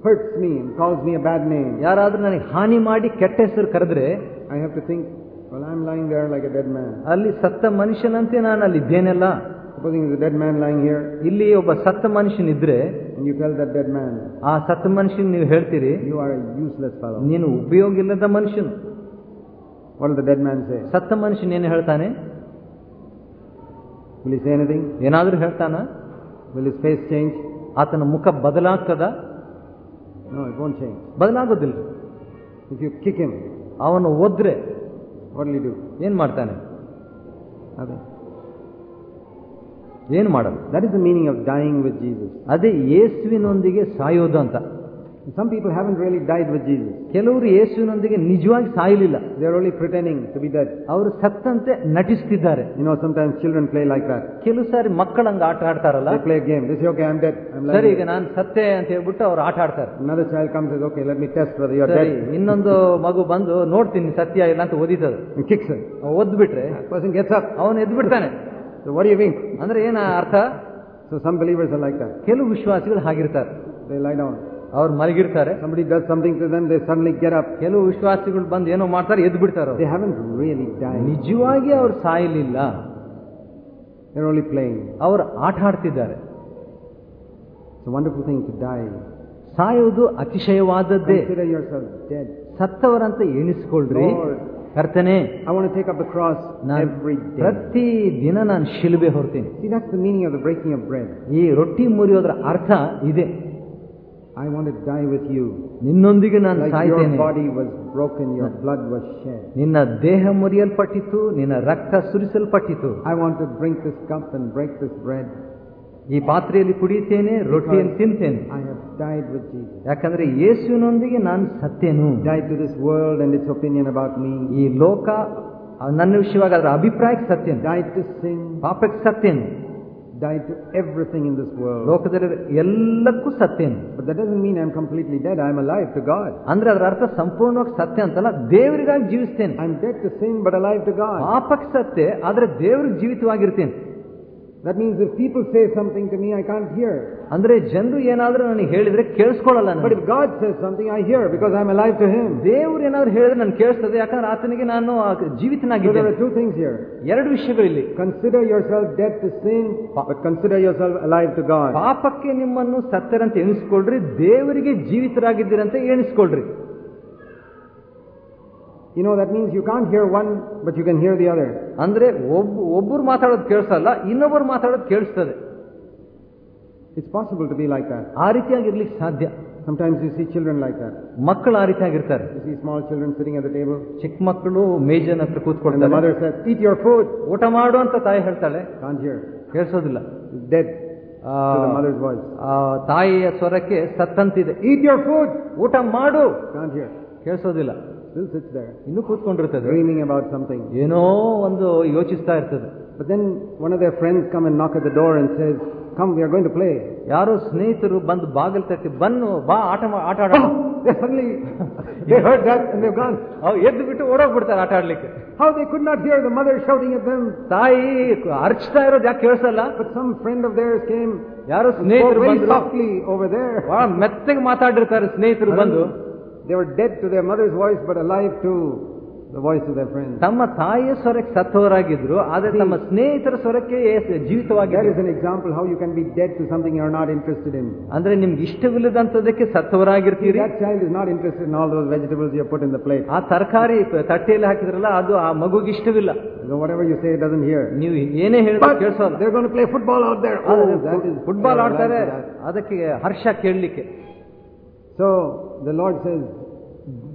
hurts me calls me a bad name ಯಾರಾದರೂ ನನಗೆ ಹಾನಿ ಮಾಡಿ ಕೆಟ್ಟ ಹೆಸರು ಕರೆದ್ರೆ I have to think I am lying like a dead man ಅಲ್ಲಿ ಸತ್ತ ಮನುಷ್ಯನಂತೆ ನಾನು ಅಲ್ಲಿ ಇದ್ದೇನೆಲ್ಲ supposing is dead man lying here ಇಲ್ಲಿ ಒಬ್ಬ ಸತ್ತ ಮನುಷ್ಯನ ಇದ್ರೆ you tell that dead man ಆ ಸತ್ತ ಮನುಷ್ಯನ ನೀವು ಹೇಳ್ತೀರಿ ಯು ಆರ್ ಯೂಸ್ಲೆಸ್ ಫಾಲೋ ನೀನು ಉಪಯೋಗ ಇಲ್ಲದ ಮನುಷ್ಯನು. What the dead man say ಸತ್ತ ಮನುಷ್ಯನ ಏನು ಹೇಳ್ತಾನೆ? ವಿಲ್ ಇಸ್ ಏನಿಥಿಂಗ್ ಏನಾದರೂ ಹೇಳ್ತಾನ? ವಿಲ್ ಇಸ್ ಫೇಸ್ ಚೇಂಜ್ ಆತನ ಮುಖ ಬದಲಾಗ್ತದ? ನೋ ಇಟ್ ಓಂಟ್ ಚೇಂಜ್ ಬದಲಾಗೋದಿಲ್ಲ. ಇಫ್ ಯು ಕಿಕ್ ಇನ್ ಅವನು ಓದ್ರೆ ಒಳ್ಳಿ ಏನು ಮಾಡ್ತಾನೆ? ಅದೇ ಏನ್ ಮಾಡೋದು that is the meaning of dying with Jesus ಅದೇ ಯೇಸುವಿನೊಂದಿಗೆ ಸಾಯೋದು ಅಂತ. Some people haven't really died with Jesus ಕೆಲವರು ಯೇಸುವಿನೊಂದಿಗೆ ನಿಜವಾಗಿ ಸಾಯಲಿಲ್ಲ. They're only pretending to be that ಅವರು ಸತ್ತಂತೆ ನಟಿಸ್ತಿದ್ದಾರೆ. You know, sometimes children play like that ಕೆಲವು ಸಾರಿ ಮಕ್ಕಳಂಗ ಆಟ ಆಡ್ತಾರಲ್ಲ? Play game this game. They dead ಸರಿ. ಈಗ ನಾನು ಸತ್ತೆ ಅಂತ ಹೇಳ್ಬಿಟ್ಟು ಅವ್ರು ಆಟ ಆಡ್ತಾರೆ. Another child comes says, okay, let me test whether dead. ಇನ್ನೊಂದು ಮಗು ಬಂದು ನೋಡ್ತೀನಿ ಸತ್ಯ ಇಲ್ಲ ಅಂತ ಓದಿತದು. ಕಿಕ್ಸ್ kicks ಪರ್ಸನ್ ಒದ್ದು ಬಿಟ್ರೆ That person gets up. ಅವನು ಎದ್ದು ಬಿಡ್ತಾನೆ ಸೊ ವಾಟ್ ಯು ಮೀನ್ ಅಂದ್ರೆ ಏನ ಅರ್ಥ? So some believers like that ಕೆಲವು ವಿಶ್ವಾಸಿಗಳು ಹಾಗಿರ್ತಾರೆ. ಅವ್ರು ಮಲಗಿರ್ತಾರೆ. Somebody does something to suddenly get ಕೆಲವು ವಿಶ್ವಾಸಿಗಳು ಬಂದು ಏನೋ ಮಾಡ್ತಾರೆ ಎದ್ದು ಬಿಡ್ತಾರೆ. ದೇ ಹ್ಯಾವ್ ರಿಯಲಿ ನಿಜವಾಗಿ ಅವ್ರು ಸಾಯಲಿಲ್ಲ. ದೇ ಓನ್ಲಿ ಪ್ಲೇಯಿಂಗ್ ಅವರು ಆಟ ಆಡ್ತಿದ್ದಾರೆ. ಸೊ ವಂಡರ್ಫುಲ್ ಥಿಂಗ್ ಟು ಸಾಯೋದು ಅತಿಶಯವಾದದ್ದೇ. ಸತ್ತವರಂತ ಎಣಿಸ್ಕೊಳ್ರಿ. ಕರ್ತನೆ I want to take up the cross ನಾನು every day. ಪ್ರತಿ ದಿನ ನಾನು ಶಿಲುಬೆ ಹೊರ್ತೀನಿ See, that's the meaning of the breaking of bread. ಈ ರೊಟ್ಟಿ ಮುರಿಯೋದ್ರ ಅರ್ಥ ಇದೆ I want to die with you. ನಿನ್ನೊಂದಿಗೆ ನಾನು Like your ಸಾಯ್ತೇನೆ body was broken, your blood was shed. ನಿನ್ನ ದೇಹ ಮುರಿಯಲ್ಪಟ್ಟಿತು ನಿನ್ನ ರಕ್ತ ಸುರಿಸಲ್ಪಟ್ಟಿತು I want to drink this cup and break this bread. ಈ ಪಾತ್ರೆಯಲ್ಲಿ ಕುಡಿಯುತ್ತೇನೆ ರೊಟ್ಟಿಯನ್ನು ತಿಂತೇನೆ I have died with Jesus. ಯಾಕಂದ್ರೆ ಯೇಸುವಿನೊಂದಿಗೆ ನಾನು ಸತ್ಯನು Died to this world and its opinion about me. ಈ ಲೋಕ ಆ, ನನ್ನ ವಿಷಯವಾಗಿ ಅದರ ಅಭಿಪ್ರಾಯಕ್ಕೆ ಸತ್ಯನು Died to sin. ಪಾಪಕ್ಕೆ ಸತ್ಯನು Died to everything in this world. ಲೋಕದಲ್ಲಿ ಎಲ್ಲಕ್ಕೂ ಸತ್ಯನು But that doesn't mean I'm completely dead. I'm alive to God. ಅಂದ್ರೆ ಅದರ ಅರ್ಥ ಸಂಪೂರ್ಣವಾಗಿ ಸತ್ಯ ಅಂತಲ್ಲ ದೇವರಿಗಾಗಿ ಜೀವಿಸ್ತೇನೆ I'm dead to sin but alive to God. ಪಾಪಕ್ಕೆ ಸತ್ಯ ಆದ್ರೆ ದೇವ್ರಿಗೆ ಜೀವಿತವಾಗಿರ್ತೇನೆ That means if people say something to me, I can't hear. ಅಂದ್ರೆ ಜನರು ಏನಾದ್ರೂ ನನಗೆ ಹೇಳಿದ್ರೆ ಕೇಳಿಸ್ಕೊಳ್ಳಲ್ಲ But ನನಗೆ. if God says something, I hear because I'm alive to Him. ದೇವ್ರು ಏನಾದ್ರು ಹೇಳಿದ್ರೆ ನಾನು ಕೇಳಿಸ್ತದೆ ಯಾಕಂದ್ರೆ ಆತನಿಗೆ ನಾನು ಜೀವಿತನಾಗಿದ್ದೇನೆ are two things here. ಎರಡು ವಿಷಯಗಳಿಲ್ಲಿ Consider yourself dead to sin, but consider yourself alive to God. ಪಾಪಕ್ಕೆ ನಿಮ್ಮನ್ನು ಸತ್ತರಂತೆ ಎಣಿಸ್ಕೊಳ್ರಿ ದೇವರಿಗೆ ಜೀವಿತರಾಗಿದ್ದೀರಂತೆ ಎಣಿಸ್ಕೊಳ್ರಿ you know that means you can't hear one but you can hear the other ಅಂದ್ರೆ ಒಬ್ಬ ಒಬ್ಬರು ಮಾತಾಡೋದು ಕೇಳಿಸಲ್ಲ ಇನ್ನೊಬ್ಬರು ಮಾತಾಡೋದು ಕೇಳಿಸ್ತದೆ. It's possible to be like that ಆ ರೀತಿಯಾಗಿ ಇರ್ಲಿಕ್ಕೆ ಸಾಧ್ಯ. Sometimes you see children like that ಮಕ್ಕಳು ಆ ರೀತಿಯಾಗಿ ಇರ್ತಾರೆ ಸ್ಮಾಲ್ ಚಿಲ್ಡ್ರನ್ ಸಿಟಿಂಗ್ ಅದ ಟೇಬಲ್ ಚಿಕ್ಕ ಮಕ್ಕಳು ಮೇಜನ್ ಹತ್ರ ಕೂತ್ಕೊಳ್ತಾರೆ. ಈಟ್ ಯೋರ್ ಫ್ರೂಟ್ ಊಟ ಮಾಡು ಅಂತ ತಾಯಿ ಹೇಳ್ತಾಳೆ. ಕೇಳಿಸೋದಿಲ್ಲ. ಡೆಡ್ ತಾಯಿಯ ಸ್ವರಕ್ಕೆ ಸತ್ತಂತಿದೆ. ಈಟ್ ಯೋರ್ ಫ್ರೂಟ್ ಊಟ ಮಾಡು. ಕೇಳಿಸೋದಿಲ್ಲ. Still sits there, ಇನ್ನೂ ಕೂತ್ಕೊಂಡಿರ್ತದೆ dreaming about something. ಏನೋ ಒಂದು ಯೋಚಿಸ್ತಾ ಇರ್ತದೆ But then one of their friends come and knock at the door and says, Come, we are going to play. ಯಾರೋ ಸ್ನೇಹಿತರು ಬಂದು ಬಾಗಿಲು ತಟ್ಟಿ ಬನ್ನು ಬಾ ಆಟ ಆಟ ಆಡೋಣ They suddenly, they heard that and they've gone. ಅವ್ ಎದ್ದು ಬಿಟ್ಟು ಓಡೋಗ್ಬಿಡ್ತಾರೆ ಆಟ ಆಡ್ಲಿಕ್ಕೆ How they could not hear the mother shouting at them. ತಾಯಿ ಅರ್ಚ್ತಾ ಇರೋದು ಯಾಕೆ ಕೇಳಿಸಲ್ಲ But some friend of theirs came ಯಾರೋ and spoke ಸ್ನೇಹಿತರು softly over there. ಬಹಳ ಮೆತ್ತಗೆ ಮಾತಾಡಿರ್ತಾರೆ ಸ್ನೇಹಿತರು ಬಂದು They were dead to their mother's voice, but alive to the voice of their friend. ತಮ್ಮ ತಾಯಿಯ ಸ್ವರಕ್ಕೆ ಸತ್ತವರಾಗಿದ್ರು ಆದ್ರೆ ತಮ್ಮ ಸ್ನೇಹಿತರ ಸ್ವರಕ್ಕೆ ಏ- That ಜೀವಿತವಾಗಿದ್ರು is an example how you can be dead to something you are not interested in. ಅಂದ್ರೆ ನಿಮ್ಗೆ ಇಷ್ಟವಿಲ್ಲದಂತದಕ್ಕೆ ಸತ್ತವರಾಗಿರ್ತೀರಿ That child is not interested in all those vegetables you have put in the plate. ಆ ತರಕಾರಿ ತಟ್ಟೆಯಲ್ಲಿ ಹಾಕಿದ್ರಲ್ಲ ಅದು ಆ ಮಗುಗೆ ಇಷ್ಟವಿಲ್ಲ So whatever you say, it doesn't hear. ನೀವು ಏನೇ ಹೇಳಿದ್ರು But ಕೇಳಿಸೋಲ್ಲ they're going to play football out there. Oh, that is football they are ಆಡ್ತಾರೆ alive to that. ಅದಕ್ಕೆ ಹರ್ಷ ಕೇಳಲಿಕ್ಕೆ So the Lord says,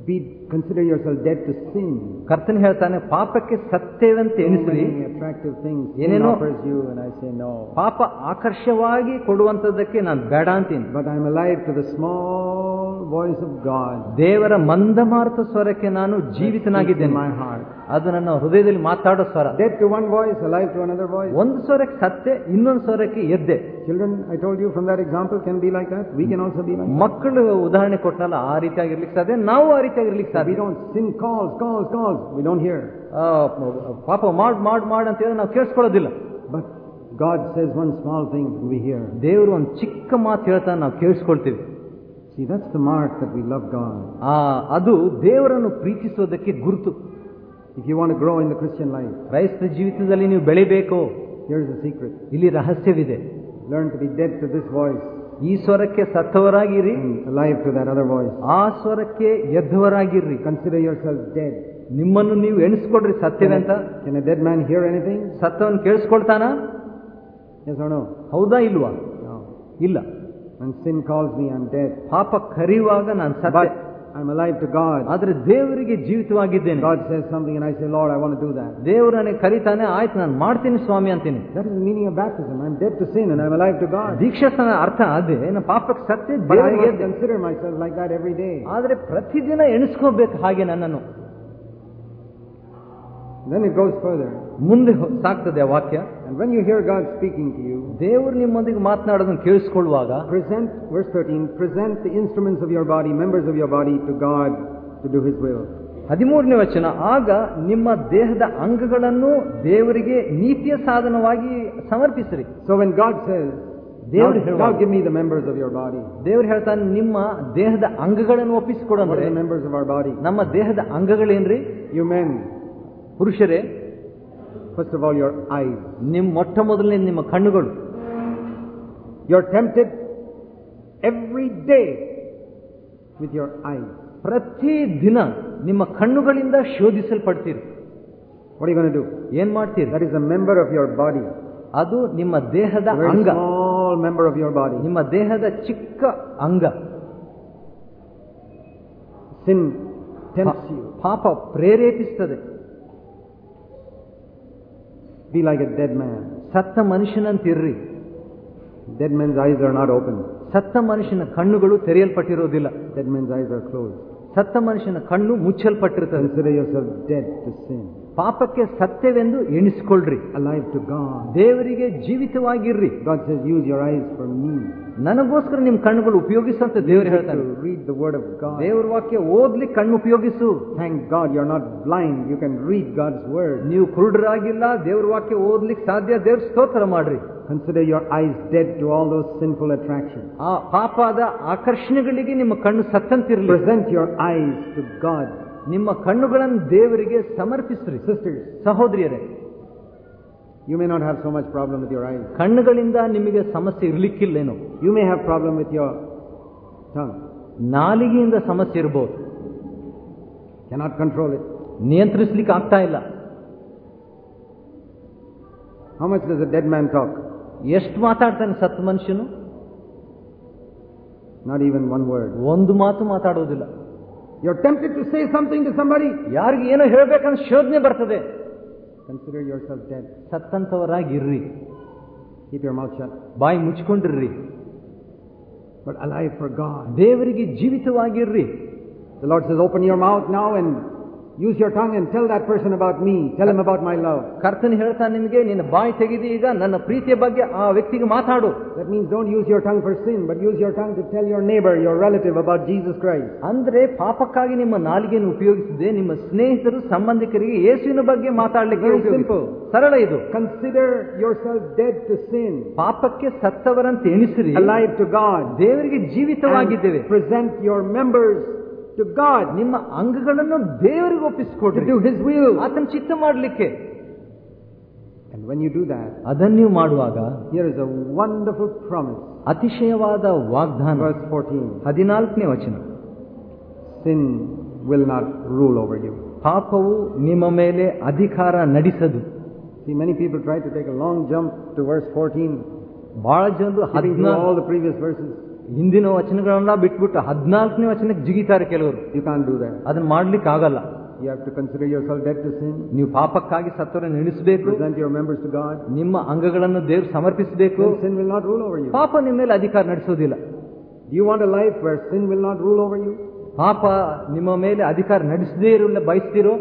be consider yourself dead to sin. ಕರ್ತನ್ ಹೇಳ್ತಾನೆ ಪಾಪಕ್ಕೆ ಸತ್ತೇವಂತ ಎನಿಸ್ರಿ attractive things sin ಏನೇನೋ- offers you, and I say no. ಪಾಪ ಆಕರ್ಷವಾಗಿ ಕೊಡುವಂತದ್ದಕ್ಕೆ ನಾನು ಬೇಡ ಅಂತೀನಿ But I'm alive to the small voice of God. ದೇವರ mandamartha ಸ್ವರಕ್ಕೆ ನಾನು ಜೀವಿತನಾಗಿದ್ದೇನೆ my heart. ಅದು ನನ್ನ ಹೃದಯದಲ್ಲಿ ಮಾತಾಡೋ ಸ್ವರ Dead to one voice, alive to another voice. ಒಂದು ಸ್ವರಕ್ಕೆ ಸತ್ತೆ ಇನ್ನೊಂದು ಸ್ವರಕ್ಕೆ ಎದ್ದೆ Children, I told you from that example, can be like that. We can also be like udaharane ಮಕ್ಕಳು ಉದಾಹರಣೆ ಕೊಟ್ಟನಲ್ಲ ಆ ರೀತಿಯಾಗಿರ್ಲಿಕ್ಕೆ ಸಾಧ್ಯ ನಾವು ಆ ರೀತಿಯಾಗಿರ್ಲಿಕ್ಕೆ We don't sin calls, calls, calls. We don't hear. ಆ, ಪಾಪ ಮಾಡ್ ಮಾಡ್ ಮಾಡ್ ಅಂತ ಹೇಳಿದ್ರೆ ನಾವು ಕೇಳಿಸ್ಕೊಳ್ಳೋದಿಲ್ಲ But God says one small thing, and we hear. ದೇವರು ಒಂದು ಚಿಕ್ಕ ಮಾತು ಹೇಳ್ತಾನೆ ನಾವು ಕೇಳಿಸ್ಕೊಳ್ತೀವಿ See, that's the mark that we love God. ಆ ಅದು ದೇವರನ್ನು ಪ್ರೀತಿಸೋದಕ್ಕೆ ಗುರುತು If you want to grow in the Christian life, ಕ್ರೈಸ್ತ ಜೀವಿತದಲ್ಲಿ ನೀವು ಬೆಳಿಬೇಕು here's the secret. ಇಲ್ಲಿ ರಹಸ್ಯವಿದೆ Learn to be dead to this voice ಈ ಸ್ವರಕ್ಕೆ ಸತ್ತವರಾಗಿರಿ. ಲೈಫ್ ಆ ಸ್ವರಕ್ಕೆ ಎದ್ದವರಾಗಿರಿ ಕನ್ಸಿಡರ್ ಯೋರ್ ಸೆಲ್ಫ್ ಡೆಡ್ ನಿಮ್ಮನ್ನು ನೀವು ಎಣಿಸ್ಕೊಡ್ರಿ ಸತ್ಯದ ಅಂತ can a dead man hear anything ಸತ್ತವನ್ನು ಕೇಳಿಸ್ಕೊಳ್ತಾನ? ಹೌದಾ ಇಲ್ವಾ? ಇಲ್ಲ. ನನ್ sin calls me and dead ಪಾಪ ಕರೆಯುವಾಗ ನಾನು ಸತ್ಯ. I'm alive to God. ಆದ್ರೆ ದೇವರಿಗೆ ಜೀವಿತವಾಗಿದ್ದೇನೆ God says something and I say, Lord, I want to do that. ದೇವರು ನನಗೆ ಕರೀತಾನೆ ಆಯ್ತು ನಾನು ಮಾಡ್ತೀನಿ ಸ್ವಾಮಿ ಅಂತೀನಿ That is the meaning of baptism. I'm dead to sin and I'm alive to God. ದೀಕ್ಷಾಸ್ಥಾನ ಅರ್ಥ ಅದೇ ನಾನು ಪಾಪಕ್ಕೆ I ದೇವರಿಗೆ consider myself like that every day. ಆದ್ರೆ ಪ್ರತಿದಿನ ಎಣಿಸ್ಕೋಬೇಕು ಹಾಗೆ ನನ್ನನ್ನು Then it goes further. ಮುಂದೆ ಹೊ- ಸಾಗ್ತದೆ ಆ ವಾಕ್ಯ And when you hear God speaking to you, ದೇವರು ನಿಮ್ಮೊಂದಿಗೆ ಮಾತನಾಡೋದನ್ನು ಕೇಳಿಸ್ಕೊಳ್ಳುವಾಗ present, verse 13, present the instruments of your body, members of your body to God to do His will. ಹದಿಮೂರನೇ ವಚನ ಆಗ ನಿಮ್ಮ ದೇಹದ ಅಂಗಗಳನ್ನು ದೇವರಿಗೆ ನೀತಿಯ ಸಾಧನವಾಗಿ ಸಮರ್ಪಿಸಿರಿ So when God says, now, ದೇವರು ಹೇಳುವಾಗ- now give me the members of your body. ದೇವರು ಹೇಳ್ತಾನೆ ನಿಮ್ಮ ದೇಹದ ಅಂಗಗಳನ್ನು What ಒಪ್ಪಿಸಿಕೊಡಂದ್ರೆ are the members of our body? ನಮ್ಮ ದೇಹದ ಅಂಗಗಳೇನ್ರಿ You men, ಪುರುಷರೇ first of all your eye ನಿಮ್ಮ ಮೊಟ್ಟ ಮೊದಲನೇ ನಿಮ್ಮ ಕಣ್ಣುಗಳು. You're tempted every day with your eye ಪ್ರತಿ ದಿನ ನಿಮ್ಮ ಕಣ್ಣುಗಳಿಂದ ಶೋಧಿಸಲ್ಪಡ್ತೀರಿ. ಒಳಗೊಂಡು ಡೂ ಏನ್ ಮಾಡ್ತೀರಿ? That is a member of your body ಅದು ನಿಮ್ಮ ದೇಹದ ಅಂಗ. All member of your body ನಿಮ್ಮ ದೇಹದ ಚಿಕ್ಕ ಅಂಗ. ಸಿನ್ ಪಾಪ ಪ್ರೇರೇಪಿಸ್ತದೆ. Be like a dead man. ಸತ್ತ ಮನುಷ್ಯನಂತಿರ್ರಿ Dead men's eyes are not open. ಸತ್ತ ಮನುಷ್ಯನ ಕಣ್ಣುಗಳು ತೆರೆಯಲ್ಪಟ್ಟಿರೋದಿಲ್ಲ Dead men's eyes are closed. ಸತ್ತ ಮನುಷ್ಯನ ಕಣ್ಣು are dead to sin, ಪಾಪಕ್ಕೆ ಸತ್ಯವೆಂದು ಎಣಿಸಿಕೊಳ್ಳ್ರಿ. ಅ ಲೈಫ್ ಟು ಗಾ ದೇವರಿಗೆ ಜೀವಿತವಾಗಿರ್ರಿ. God says use your eyes for me ನನಗೋಸ್ಕರ ನಿಮ್ಮ ಕಣ್ಣುಗಳು ಉಪಯೋಗಿಸು ಅಂತ ದೇವರು ಹೇಳ್ತಾರೆ. ರೀಡ್ ದ ವರ್ಡ್ ಆಫ್ ಗಾ ದೇವರ ವಾಕ್ಯ ಓದ್ಲಿ ಕಣ್ಣು ಉಪಯೋಗಿಸು. Thank God you are not blind you can read God's word ನೀವು ಕುರುಡರಾಗಿಲ್ಲ ದೇವರ ವಾಕ್ಯ ಓದ್ಲಿಕ್ಕೆ ಸಾಧ್ಯ ದೇವ್ರ ಸ್ತೋತ್ರ ಮಾಡ್ರಿ. Consider your eyes dead to all those sinful attraction ಆ ಪಾಪದ ಆಕರ್ಷಣೆಗಳಿಗೆ ನಿಮ್ಮ ಕಣ್ಣು ಸತ್ತಂತಿರ್ಲಿ. Present your eyes to God ನಿಮ್ಮ ಕಣ್ಣುಗಳನ್ನು ದೇವರಿಗೆ ಸಮರ್ಪಿಸ್ರಿ ಸಿಸ್ಟರ್ ಸಹೋದರಿಯರೇ. You may not have so much problem with your eye ಕಣ್ಣುಗಳಿಂದ ನಿಮಗೆ ಸಮಸ್ಯೆ ಇರಲಿಕ್ಕಿಲ್ಲೇನು? You may have problem with your ನಾಲಿಗೆಯಿಂದ ಸಮಸ್ಯೆ ಇರಬಹುದು ಕೆನಾಟ್ ಕಂಟ್ರೋಲ್ ಇಟ್ ನಿಯಂತ್ರಿಸ್ಲಿಕ್ಕೆ ಆಗ್ತಾ ಇಲ್ಲ. How much does a dead man talk ಎಷ್ಟು ಮಾತಾಡ್ತಾನೆ ಸತ್ ಮನುಷ್ಯನು? ನಾಟ್ ಈವನ್ ಒನ್ ವರ್ಡ್ ಒಂದು ಮಾತು ಮಾತಾಡೋದಿಲ್ಲ. You're tempted to say something to somebody. ಯಾರಿಗೆ ಏನೋ ಹೇಳ್ಬೇಕಂತ ಶೋಧನೆ ಬರ್ತದೆ Consider yourself dead. ಸತ್ತಂತವರಾಗಿ ಇರ್ರಿ Keep your mouth shut. ಬಾಯಿ ಮುಚ್ಕೊಂಡಿರ್ರಿ But alive for God. ದೇವರಿಗೆ ಜೀವಿತವಾಗಿರ್ರಿ The Lord says, open your mouth now and use your tongue and tell that person about me. Tell him about my love. ಕರ್ತನ ಹೇಳ್ತಾನೆ ನಿಮಗೆ ನಿನ್ನ ಬಾಯಿ ತೆಗೆದು ಈಗ ನನ್ನ ಪ್ರೀತಿಯ ಬಗ್ಗೆ ಆ ವ್ಯಕ್ತಿಗೆ ಮಾತಾಡು That means don't use your tongue for sin, but use your tongue to tell your neighbor, your relative about Jesus Christ. ಅಂದ್ರೆ ಪಾಪಕ್ಕಾಗಿ ನಿಮ್ಮ ನಾಲಿಗೆಯನ್ನು ಉಪಯೋಗಿಸದೆ ನಿಮ್ಮ ಸ್ನೇಹಿತರು ಸಂಬಂಧಿಕರಿಗೆ ಯೇಸುವಿನ ಬಗ್ಗೆ ಮಾತಾಡ್ಲಿಕ್ಕೆ Very ಉಪಯೋಗಿಸಿ. simple. ಸರಳ ಇದು Consider yourself dead to sin, ಪಾಪಕ್ಕೆ ಸತ್ತವರಂತೆ ಎಣಿಸಿರಿ alive to God. ದೇವರಿಗೆ ಜೀವಿತವಾಗಿದ್ದೇವೆ And present your members to God ನಿಮ್ಮ ಅಂಗಗಳನ್ನು ದೇವರಿಗೆ to ಒಪ್ಪಿಸಿಕೊಡ್ರಿ do His will. ಆತನ ಚಿತ್ತ ಮಾಡಲಿಕ್ಕೆ And when you do that, ಅದನ್ನು ನೀವು ಮಾಡುವಾಗ here is a wonderful promise. ಅತಿಶಯವಾದ ವಾಗ್ದಾನ Verse 14 ಹದಿನಾಲ್ಕನೇ ವಚನ Sin will not rule over you. ಪಾಪವು ನಿಮ್ಮ ಮೇಲೆ ಅಧಿಕಾರ ನಡೆಸದು See, many people try to take a long jump to verse 14, ಬಹಳ ಜನರು skipping through ಹದಿನಾಲ್ಕು all the previous verses. ಹಿಂದಿನ ವಚನಗಳನ್ನ ಬಿಟ್ಬಿಟ್ಟು ಹದಿನಾಲ್ಕನೇ ವಚನಕ್ಕೆ ಜಿಗಿತಾರೆ ಕೆಲವರು. ಯು ಕ್ಯಾನ್ ಡೂ ದಟ್ ಅದನ್ನ ಮಾಡ್ಲಿಕ್ಕೆ ಆಗಲ್ಲ you have to consider yourself death to sin ನೀವು ಪಾಪಕ್ಕಾಗಿ ಸತ್ತವರನ್ನು ನಿಲ್ಲಿಸಬೇಕು. Present your members to God ನಿಮ್ಮ ಅಂಗಗಳನ್ನು ದೇವರು ಸಮರ್ಪಿಸಬೇಕು. Sin will not rule over you ಪಾಪ ನಿಮ್ಮ ಮೇಲೆ ಅಧಿಕಾರ ನಡೆಸೋದಿಲ್ಲ. You want a life where sin will not rule over you ಪಾಪ ನಿಮ್ಮ ಮೇಲೆ ಅಧಿಕಾರ ನಡೆಸದೇ ಇರಲು ಬಯಸ್ತಿರೋ?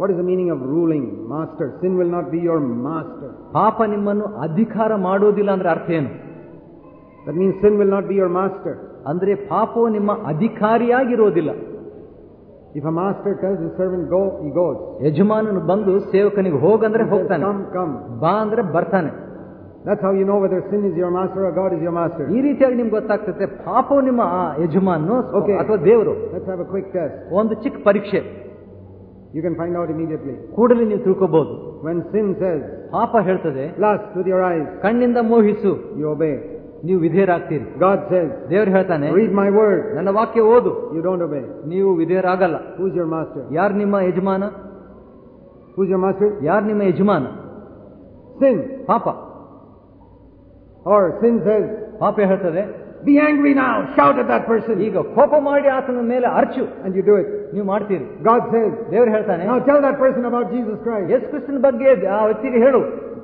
What is the meaning of ruling master sin will not be your master ಪಾಪ ನಿಮ್ಮನ್ನು ಅಧಿಕಾರ ಮಾಡೋದಿಲ್ಲ ಅಂದ್ರೆ ಅರ್ಥ ಏನು? That means sin will not be your master. ಅಂದ್ರೆ ಪಾಪವು ನಿಮ್ಮ ಅಧಿಕಾರಿಯಾಗಿರೋದಿಲ್ಲ If a master tells his servant go, he goes. ಯಜಮಾನನು ಬಂದು ಸೇವಕನಿಗೆ ಹೋಗಂದ್ರೆ He says, ಹೋಗ್ತಾನೆ come, come. ಬಾ ಅಂದ್ರೆ ಬರ್ತಾನೆ That's how you know whether sin is your master or God is your master. ಈ ರೀತಿಯಾಗಿ ನಿಮ್ಗೆ ಗೊತ್ತಾಗ್ತದೆ ಪಾಪವು ನಿಮ್ಮ ಆ ಯಜಮಾನನು Okay. ಅಥವಾ ದೇವರು Let's have a quick test. ಒಂದು ಚಿಕ್ಕ ಪರೀಕ್ಷೆ You can find out immediately. ಕೂಡಲೇ ನೀವು ತಿಳ್ಕೋಬಹುದು When sin says, ಪಾಪ ಹೇಳ್ತದೆ lust with your eyes, ಕಣ್ಣಿಂದ ಮೋಹಿಸು you obey. ನೀವು ವಿಧೇಯರಾಗ್ತೀರಿ. ಗಾಡ್ ಸೇಸ್ ದೇವರು ಹೇಳ್ತಾನೆ ರೀಡ್ ಮೈ ವರ್ಡ್ ನನ್ನ ವಾಕ್ಯ ಓದು. ಯು ಡೋಂಟ್ ಅಬೇ ನೀವು ವಿಧೇಯರಾಗಲ್ಲ. ಪೂಜ ಮಾಸ್ಟರ್ ಯಾರು ನಿಮ್ಮ ಯಜಮಾನ? ಪೂಜ ಮಾಸ್ಟರ್ ಯಾರು ನಿಮ್ಮ ಯಜಮಾನ? ಸಿನ್ ಪಾಪ. ಸಿನ್ ಸೇಸ್ ಪಾಪ ಹೇಳ್ತದೆ. ಬಿ ಹ್ಯಾಂಗ್ ವಿ ನಾವ್ ಶೌಟ್ ಅಟ್ ಪರ್ಸನ್ ಈಗ ಕೋಪ ಮಾಡಿ ಆತನ ಮೇಲೆ ಅರ್ಚು. ಅಂಡ್ ಯು ಡೋ ಇಟ್ ನೀವು ಮಾಡ್ತೀರಿ. ಗಾಡ್ ಸೇಸ್ ದೇವರು ಹೇಳ್ತಾನೆ person about Jesus Christ is ಕ್ರಿಸ್ತನ್ ಬಗ್ಗೆ ಆ ವ್ಯಕ್ತಿಗೆ ಹೇಳು.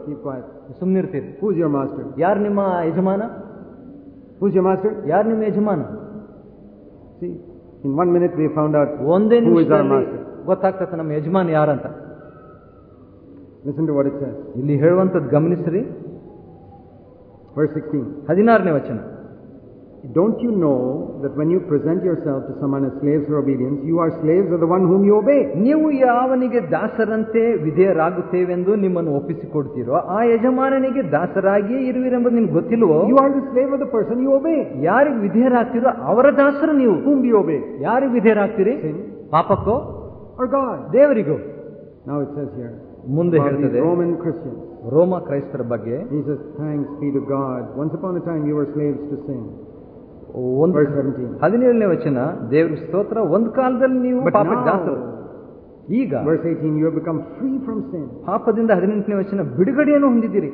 ಕೀಪ್ ಆಯ್ತು ಸುಮ್ಮನಿರ್ತೀರಿ Who's your master? ಯಾರು ನಿಮ್ಮ ಯಜಮಾನ Who's your master? ಯಾರು ನಿಮ್ಮ ಯಜಮಾನ See, in one minute we found out ಒಂದೇ. ಗೊತ್ತಾಗ್ತದೆ ನಮ್ಮ ಯಜಮಾನ ಯಾರಂತ what it says. ಇಲ್ಲಿ ಹೇಳುವಂತದ್ದು ಗಮನಿಸ್ರಿ Verse 16. ಹದಿನಾರನೇ ವಚನ Don't you know that when you present yourself to someone as slaves for obedience, you are slaves of the one whom you obey? ನೀವು ಯಾವನಿಗೆ ದಾಸರಂತೆ ವಿಧೇಯರಾಗುತ್ತೇವೆಂದು ನಿಮ್ಮನ್ನು ಒಪ್ಪಿಸಿಕೊಡ್ತೀರೋ ಆ ಯಜಮಾನನಿಗೆ ದಾಸರಾಗಿಯೇ ಇರುವಿರೆಂಬುದು ನಿಮ್ಗೆ ಗೊತ್ತಿಲ್ವೋ You are the slave of the person you obey. ಯಾರಿಗೆ ವಿಧೇಯರಾಗ್ತೀರೋ ಅವರ ದಾಸರು ನೀವು Whom do you obey? ಯಾರಿಗೆ ವಿಧೇಯರಾಗ್ತೀರಿ Sin ಪಾಪಕ್ಕೋ or God? ದೇವರಿಗೂ Now it says here ಮುಂದೆ about these ಹೇಳ್ತದೆ Roman Christians. ರೋಮ ಕ್ರೈಸ್ತರ ಬಗ್ಗೆ He says, Thanks be to God. Once upon a time you were slaves to sin. ಒಂದು Verse 17. ಹದಿನೇಳನೇ ವಚನ ದೇವ್ರ ಸ್ತೋತ್ರ ಒಂದು ಕಾಲದಲ್ಲಿ ನೀವು ಈಗ verse 18, you ಫ್ರಮ್ sin. ಪಾಪದಿಂದ ಹದಿನೆಂಟನೇ ವಚನ ಬಿಡುಗಡೆಯನ್ನು ಹೊಂದಿದ್ದೀರಿ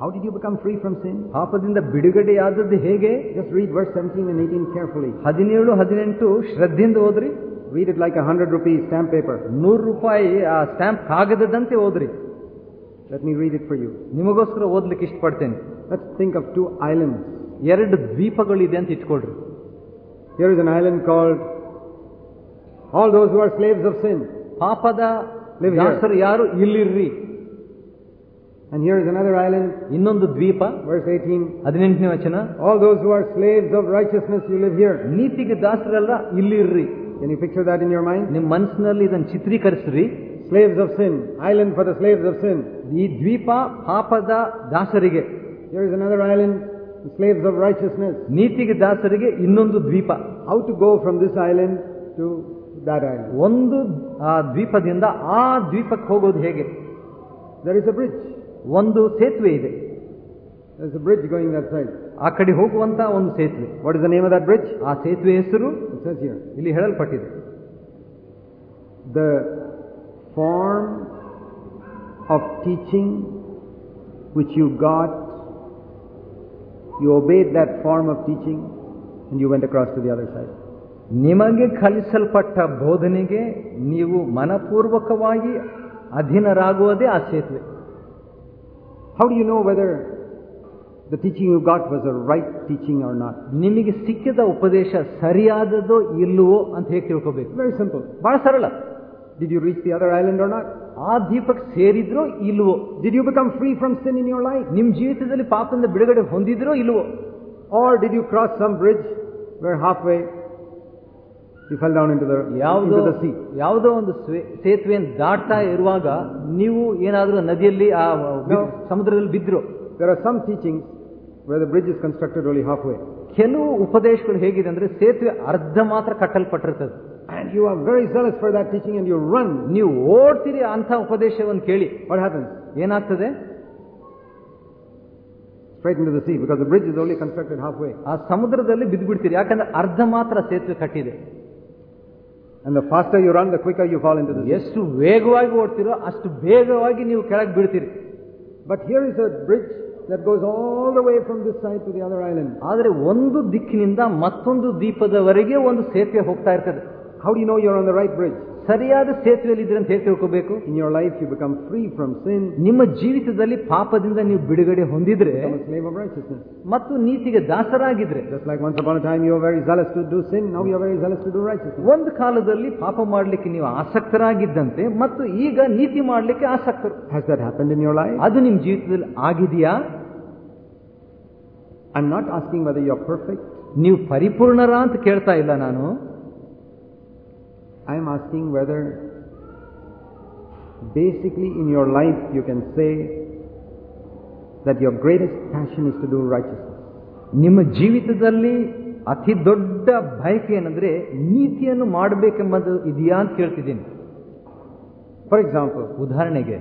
How did you become free from sin? ಪಾಪದಿಂದ ಬಿಡುಗಡೆಯಾದದ್ದು ಹೇಗೆ Just read verse 17 and 18 carefully. ಹದಿನೇಳು ಹದಿನೆಂಟು ಶ್ರದ್ಧೆಯಿಂದ ಓದ್ರಿ read it like hundred hundred stamp paper. ನೂರು ರೂಪಾಯಿ ಆ ಸ್ಟ್ಯಾಂಪ್ ಕಾಗದದಂತೆ ಓದ್ರಿ let me read it for you ನಿಮಗೋಸ್ಕರ ಓದ್ಲಿಕ್ಕೆ ಇಷ್ಟಪಡ್ತೇನೆ Let's think of to islands. ಎರಡು ದ್ವೀಪಗಳಿದೆ ಅಂತ ಇಟ್ಕೊಳ್ರಿ Here is an island called all those who are slaves of sin. ಪಾಪದ Live here. ದಾಸರು ಯಾರು ಇಲ್ಲಿರ್ರಿ And here is another island, ಇನ್ನೊಂದು ದ್ವೀಪ verse 18. ಹದಿನೆಂಟನೇ ವಚನ All those who are slaves of righteousness, you live here. ನೀತಿಗೆ ದಾಸರಲ್ಲ ಇಲ್ಲಿರ್ರಿ Can you picture that in your mind? ನಿಮ್ಮ ಮನಸ್ಸಿನಲ್ಲಿ ಇದನ್ನು ಚಿತ್ರೀಕರಿಸ್ರಿ slaves of sin, island for the slaves of sin. ಈ ದ್ವೀಪ ಪಾಪದ ದಾಸರಿಗೆ Here is another island, the slaves of righteousness. ನೀತಿಗೆ ದಾಸರಿಗೆ ಇನ್ನೊಂದು ದ್ವೀಪ How to go from this island to that island? ಒಂದು ಆ ದ್ವೀಪದಿಂದ ಆ ದ್ವೀಪಕ್ಕೆ ಹೋಗೋದು ಹೇಗೆ There is a bridge. ಒಂದು ಸೇತುವೆ ಇದೆ There is a bridge going that side. ಆ ಕಡೆ ಹೋಗುವಂತ ಒಂದು ಸೇತುವೆ What is the name of that bridge? ಆ ಸೇತುವೆ ಹೆಸರು It says here. ಇಲ್ಲಿ ಹೇಳಲ್ಪಟ್ಟಿದೆ The form of teaching which you got, you obeyed that form of teaching and you went across to the other side ನಿಮಗೆ ಕಲಿಸಲ್ಪಟ್ಟ ಬೋಧನೆಗೆ ನೀವು ಮನಪೂರ್ವಕವಾಗಿ ಅಧೀನರಾಗುವುದೇ ಆ ಸೇತುವೆ. How you know whether the teaching you got was a right teaching or not ನಿಮಗೆ ಸಿಕ್ಕಿದ ಉಪದೇಶ ಸರಿಯಾದದ್ದೋ ಇಲ್ಲವೋ ಅಂತ ಹೇಗೆ ತಿಳ್ಕೋಬೇಕು? ವೆರಿ ಸಿಂಪಲ್ ಭಾಳ ಸರಳ. Did you reach the other island or not ಆ ದೀಪಕ್ ಸೇರಿದ್ರು ಇಲ್ವೋ did you become free from sin in your life ನಿಮ್ ಜೀವಿತದಲ್ಲಿ ಪಾಪದಿಂದ ಬಿಡುಗಡೆ ಹೊಂದಿದ್ರೋ ಇಲ್ವೋ or did you cross some bridge where halfway you fell down into ಯಾವುದೋ ಸಿ ಯಾವುದೋ ಒಂದು ಸೇತುವೆಯನ್ನು ದಾಟ್ತಾ ಇರುವಾಗ ನೀವು ಏನಾದರೂ ನದಿಯಲ್ಲಿ ಆ ಸಮುದ್ರದಲ್ಲಿ ಬಿದ್ದರು? There are some teaching where the bridge is constructed only half way ಕೆಲವು ಉಪದೇಶಗಳು ಹೇಗಿದೆ ಅಂದರೆ ಸೇತುವೆ ಅರ್ಧ ಮಾತ್ರ ಕಟ್ಟಲ್ಪಟ್ಟಿರ್ತದೆ. And you are very zealous for that teaching and you run. ನೀವು ಓಡ್ತೀರಿ ಅಂತ ಉಪದೇಶವನ್ನು ಕೇಳಿ What happens? ಏನಾಗ್ತದೆ Straight into the sea because the bridge is only constructed halfway. ಆ ಸಮುದ್ರದಲ್ಲಿ ಬಿದ್ದುಬಿಡ್ತೀರಿ ಯಾಕಂದ್ರೆ ಅರ್ಧ ಮಾತ್ರ ಸೇತುವೆ ಕಟ್ಟಿದೆ And the faster you run, the quicker you fall into the sea. ಎಷ್ಟು ವೇಗವಾಗಿ ಓಡ್ತೀರೋ ಅಷ್ಟು ಬೇಗವಾಗಿ ನೀವು ಕೆಳಗೆ ಬೀಳ್ತೀರಿ But here is a bridge that goes all the way from this side to the other island. ಆದರೆ ಒಂದು ದಿಕ್ಕಿನಿಂದ ಮತ್ತೊಂದು ದ್ವೀಪದವರೆಗೆ ಒಂದು ಸೇತುವೆ ಹೋಗ್ತಾ ಇರ್ತದೆ how you know you're on the right bridge ಸರಿಯಾದ ಸೇತುವೆಯಲ್ಲಿ ಇದ್ರೆ ಅಂತ ಹೇಳಿ ತಿಳ್ಕೋಬೇಕು. In your life you become free from sin ನಿಮ್ಮ ಜೀವಿತದಲ್ಲಿ ಪಾಪದಿಂದ ನೀವು ಬಿಡುಗಡೆ ಹೊಂದಿದ್ರೆ ಮತ್ತು ನೀತಿಗೆ ದಾಸರಾಗಿದ್ರೆ ಒಂದು ಕಾಲದಲ್ಲಿ ಪಾಪ ಮಾಡ್ಲಿಕ್ಕೆ ನೀವು ಆಸಕ್ತರಾಗಿದ್ದಂತೆ ಮತ್ತು ಈಗ ನೀತಿ ಮಾಡ್ಲಿಕ್ಕೆ ಆಸಕ್ತರು. ಇನ್ ಯೋರ್ ಲೈಫ್ ಅದು ನಿಮ್ಮ ಜೀವಿತದಲ್ಲಿ ಆಗಿದೆಯಾ? I not asking whether you are perfect ನೀವು ಪರಿಪೂರ್ಣರ ಅಂತ ಕೇಳ್ತಾ ಇಲ್ಲ ನಾನು. I'm asking whether basically in your life you can say that your greatest passion is to do righteousness. ನಿಮ್ಮ ಜೀವಿತದಲ್ಲಿ ಅತಿ ದೊಡ್ಡ ಬಯಕೆ ಏನಂದ್ರೆ ನೀತಿಯನ್ನು ಮಾಡಬೇಕೆಂಬುದು ಇದೆಯಾ ಅಂತ ಕೇಳ್ತಿದ್ದೀನಿ For example, ಉದಾಹರಣೆಗೆ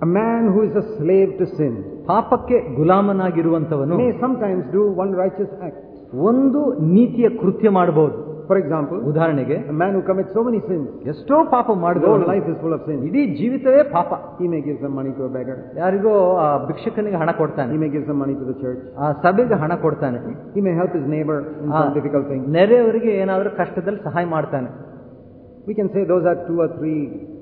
a man who is a slave to sin ಪಾಪಕ್ಕೆ ಗುಲಾಮನಾಗಿರುವಂತವನು may sometimes do one righteous act. ಒಂದು ನೀತಿಯ ಕೃತ್ಯ ಮಾಡಬಹುದು ಫಾರ್ ಎಕ್ಸಾಂಪಲ್ ಉದಾಹರಣೆಗೆ man who commit so many sin ಎಷ್ಟೋ ಪಾಪ ಮಾಡಿದ್ರು life is full of sin ಇಡೀ ಜೀವಿತವೇ ಪಾಪ. He may give some money to beggar ಯಾರಿಗೋ ಆ ಭಿಕ್ಷಕನಿಗೆ ಹಣ ಕೊಡ್ತಾನೆ. He may give some money to the church ಆ ಸಭೆಗೆ ಹಣ ಕೊಡ್ತಾನೆ. He may help is neighbour difficult thing ನೆರೆಯವರಿಗೆ ಏನಾದರೂ ಕಷ್ಟದಲ್ಲಿ ಸಹಾಯ ಮಾಡ್ತಾನೆ. We can say those are two or three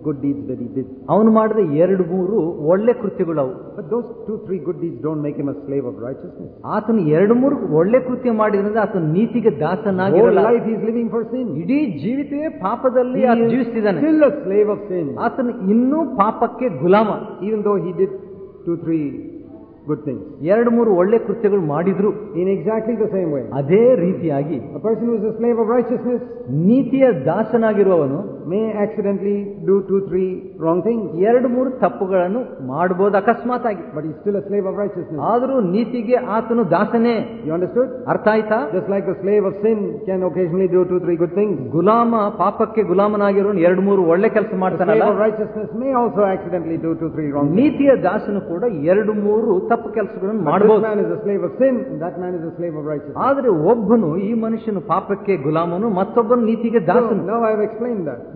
good deeds very did ಅವನು ಮಾಡಿದ ಎರಡು ಮೂರು ಒಳ್ಳೆ ಕೃತ್ಯಗಳವು but those two three good deeds don't make him a slave of righteousness ಆತನ ಎರಡು ಮೂರು ಒಳ್ಳೆ ಕೃತ್ಯ ಮಾಡಿದ್ರಿಂದ ಆತನ ನೀತಿಗೆ ದಾಸನಾಗಿರಲ್ಲ. Life is living for sin ಇಡೀ ಜೀವಿತವೇ ಪಾಪದಲ್ಲಿ ಜೀವಿಸ್ತಿದ್ದಾನೆ. ಸ್ಲೇವ್ ಆಫ್ ಸೇನ್ ಆತನ ಇನ್ನೂ ಪಾಪಕ್ಕೆ ಗುಲಾಮ. Even though he did two three good things. ಎರಡು ಮೂರು ಒಳ್ಳೆ ಕೃತ್ಯಗಳು ಮಾಡಿದ್ರು in exactly the same way ಅದೇ ರೀತಿಯಾಗಿ A person who is a slave of righteousness ನೀತಿಯ ದಾಸನಾಗಿರುವವನು may accidentally do two, three wrong things, ಎರಡು ಮೂರು ತಪ್ಪುಗಳನ್ನು ಮಾಡಬಹುದು ಅಕಸ್ಮಾತ್ ಆಗಿ but he's still a slave of righteousness. ಆದರೂ ನೀತಿಗೆ ಆತನು ದಾಸನೇ You understood? ಅರ್ಥ ಆಯ್ತಾ Just like the slave of sin can occasionally do two, three good things. ಗುಲಾಮ ಪಾಪಕ್ಕೆ ಗುಲಾಮನಾಗಿರೋನು ಎರಡು ಮೂರು ಒಳ್ಳೆ ಕೆಲಸ ಮಾಡ್ತಾನೆ slave ಮಾಡ್ತಾನಲ್ಲ of righteousness may also accidentally do two, three wrong things. ನೀತಿಯ ದಾಸನು ಕೂಡ ಎರಡು ಮೂರು ತಪ್ಪು ತಪ್ಪು ಕೆಲಸಗಳನ್ನು ಮಾಡಬಹುದು ಆದರೆ ಒಬ್ಬನು ಈ ಮನುಷ್ಯನ ಪಾಪಕ್ಕೆ ಗುಲಾಮನು ಮತ್ತೊಬ್ಬನು ನೀತಿಗೆ ದಾಸನು.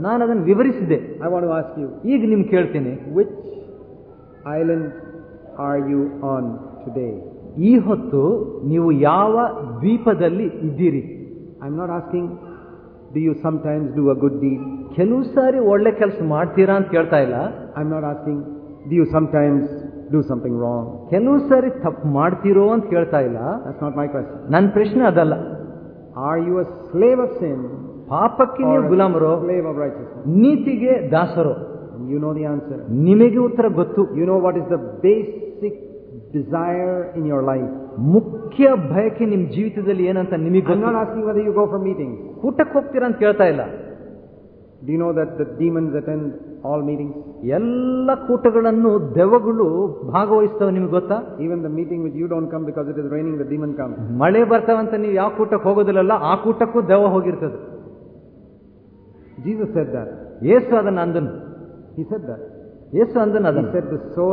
ನಾನು ಅದನ್ನು ವಿವರಿಸಿದೆ. ಐ ವಾಂಟ್ ಆಸ್ಕ್ ಯು ಈಗ ನಿಮ್ಗೆ ಕೇಳ್ತೇನೆ. Which island are you on today ಈ ಹೊತ್ತು ನೀವು ಯಾವ ದ್ವೀಪದಲ್ಲಿ ಇದ್ದೀರಿ? I am not asking do you sometimes do a good deed ಕೆಲವು ಸಾರಿ ಒಳ್ಳೆ ಕೆಲಸ ಮಾಡ್ತೀರಾ ಅಂತ ಕೇಳ್ತಾ ಇಲ್ಲ. I am not asking do you sometimes do something wrong? ಕೆಲವು ಸಾರಿ ತಪ್ಪು ಮಾಡ್ತೀರೋ ಅಂತ ಕೇಳ್ತಾ ಇಲ್ಲ That's not my question. ನನ್ನ ಪ್ರಶ್ನೆ ಅದಲ್ಲ Are you a slave of sin ಪಾಪಕ್ಕೆ ne ನೀವು ಗುಲಾಮರೋ slave of righteousness? ನೀತಿಗೆ ದಾಸರೋ you know the answer. ನಿಮಗೆ ಉತ್ತರ ಗೊತ್ತು You know what is the basic desire in your life. ಮುಖ್ಯ ಬಯಕೆ ನಿಮ್ ಜೀವಿತದಲ್ಲಿ ಏನಂತ ನಿಮಗೆ I'm not asking whether you go for meetings. ಊಟಕ್ಕೆ ಹೋಗ್ತೀರಾ ಅಂತ ಕೇಳ್ತಾ ಇಲ್ಲ Do you know that the demons attend all meetings ಎಲ್ಲ ಕೂಟಗಳನ್ನು ದೆವಗಳು ಭಾಗವಹಿಸ್ತವೆ ನಿಮ್ಗೆ ಗೊತ್ತಾ? Even the meeting with you don't come because it is raining the demon come ಮಳೆ ಬರ್ತಾವಂತ ನೀವು ಯಾವ ಕೂಟಕ್ಕೆ ಹೋಗೋದಿಲ್ಲಲ್ಲ ಆ ಕೂಟಕ್ಕೂ ದೆವ ಹೋಗಿರ್ತದೆ. ಜೀಸಸ್ ಸೆಡ್ ದಟ್ ಯೇಸು ಅದನ್ನ ಅಂದನು. ಈ ಸೆಡ್ ದಟ್ ಯೇಸು ಅಂದನು ಅದನ್ನ. Said the sower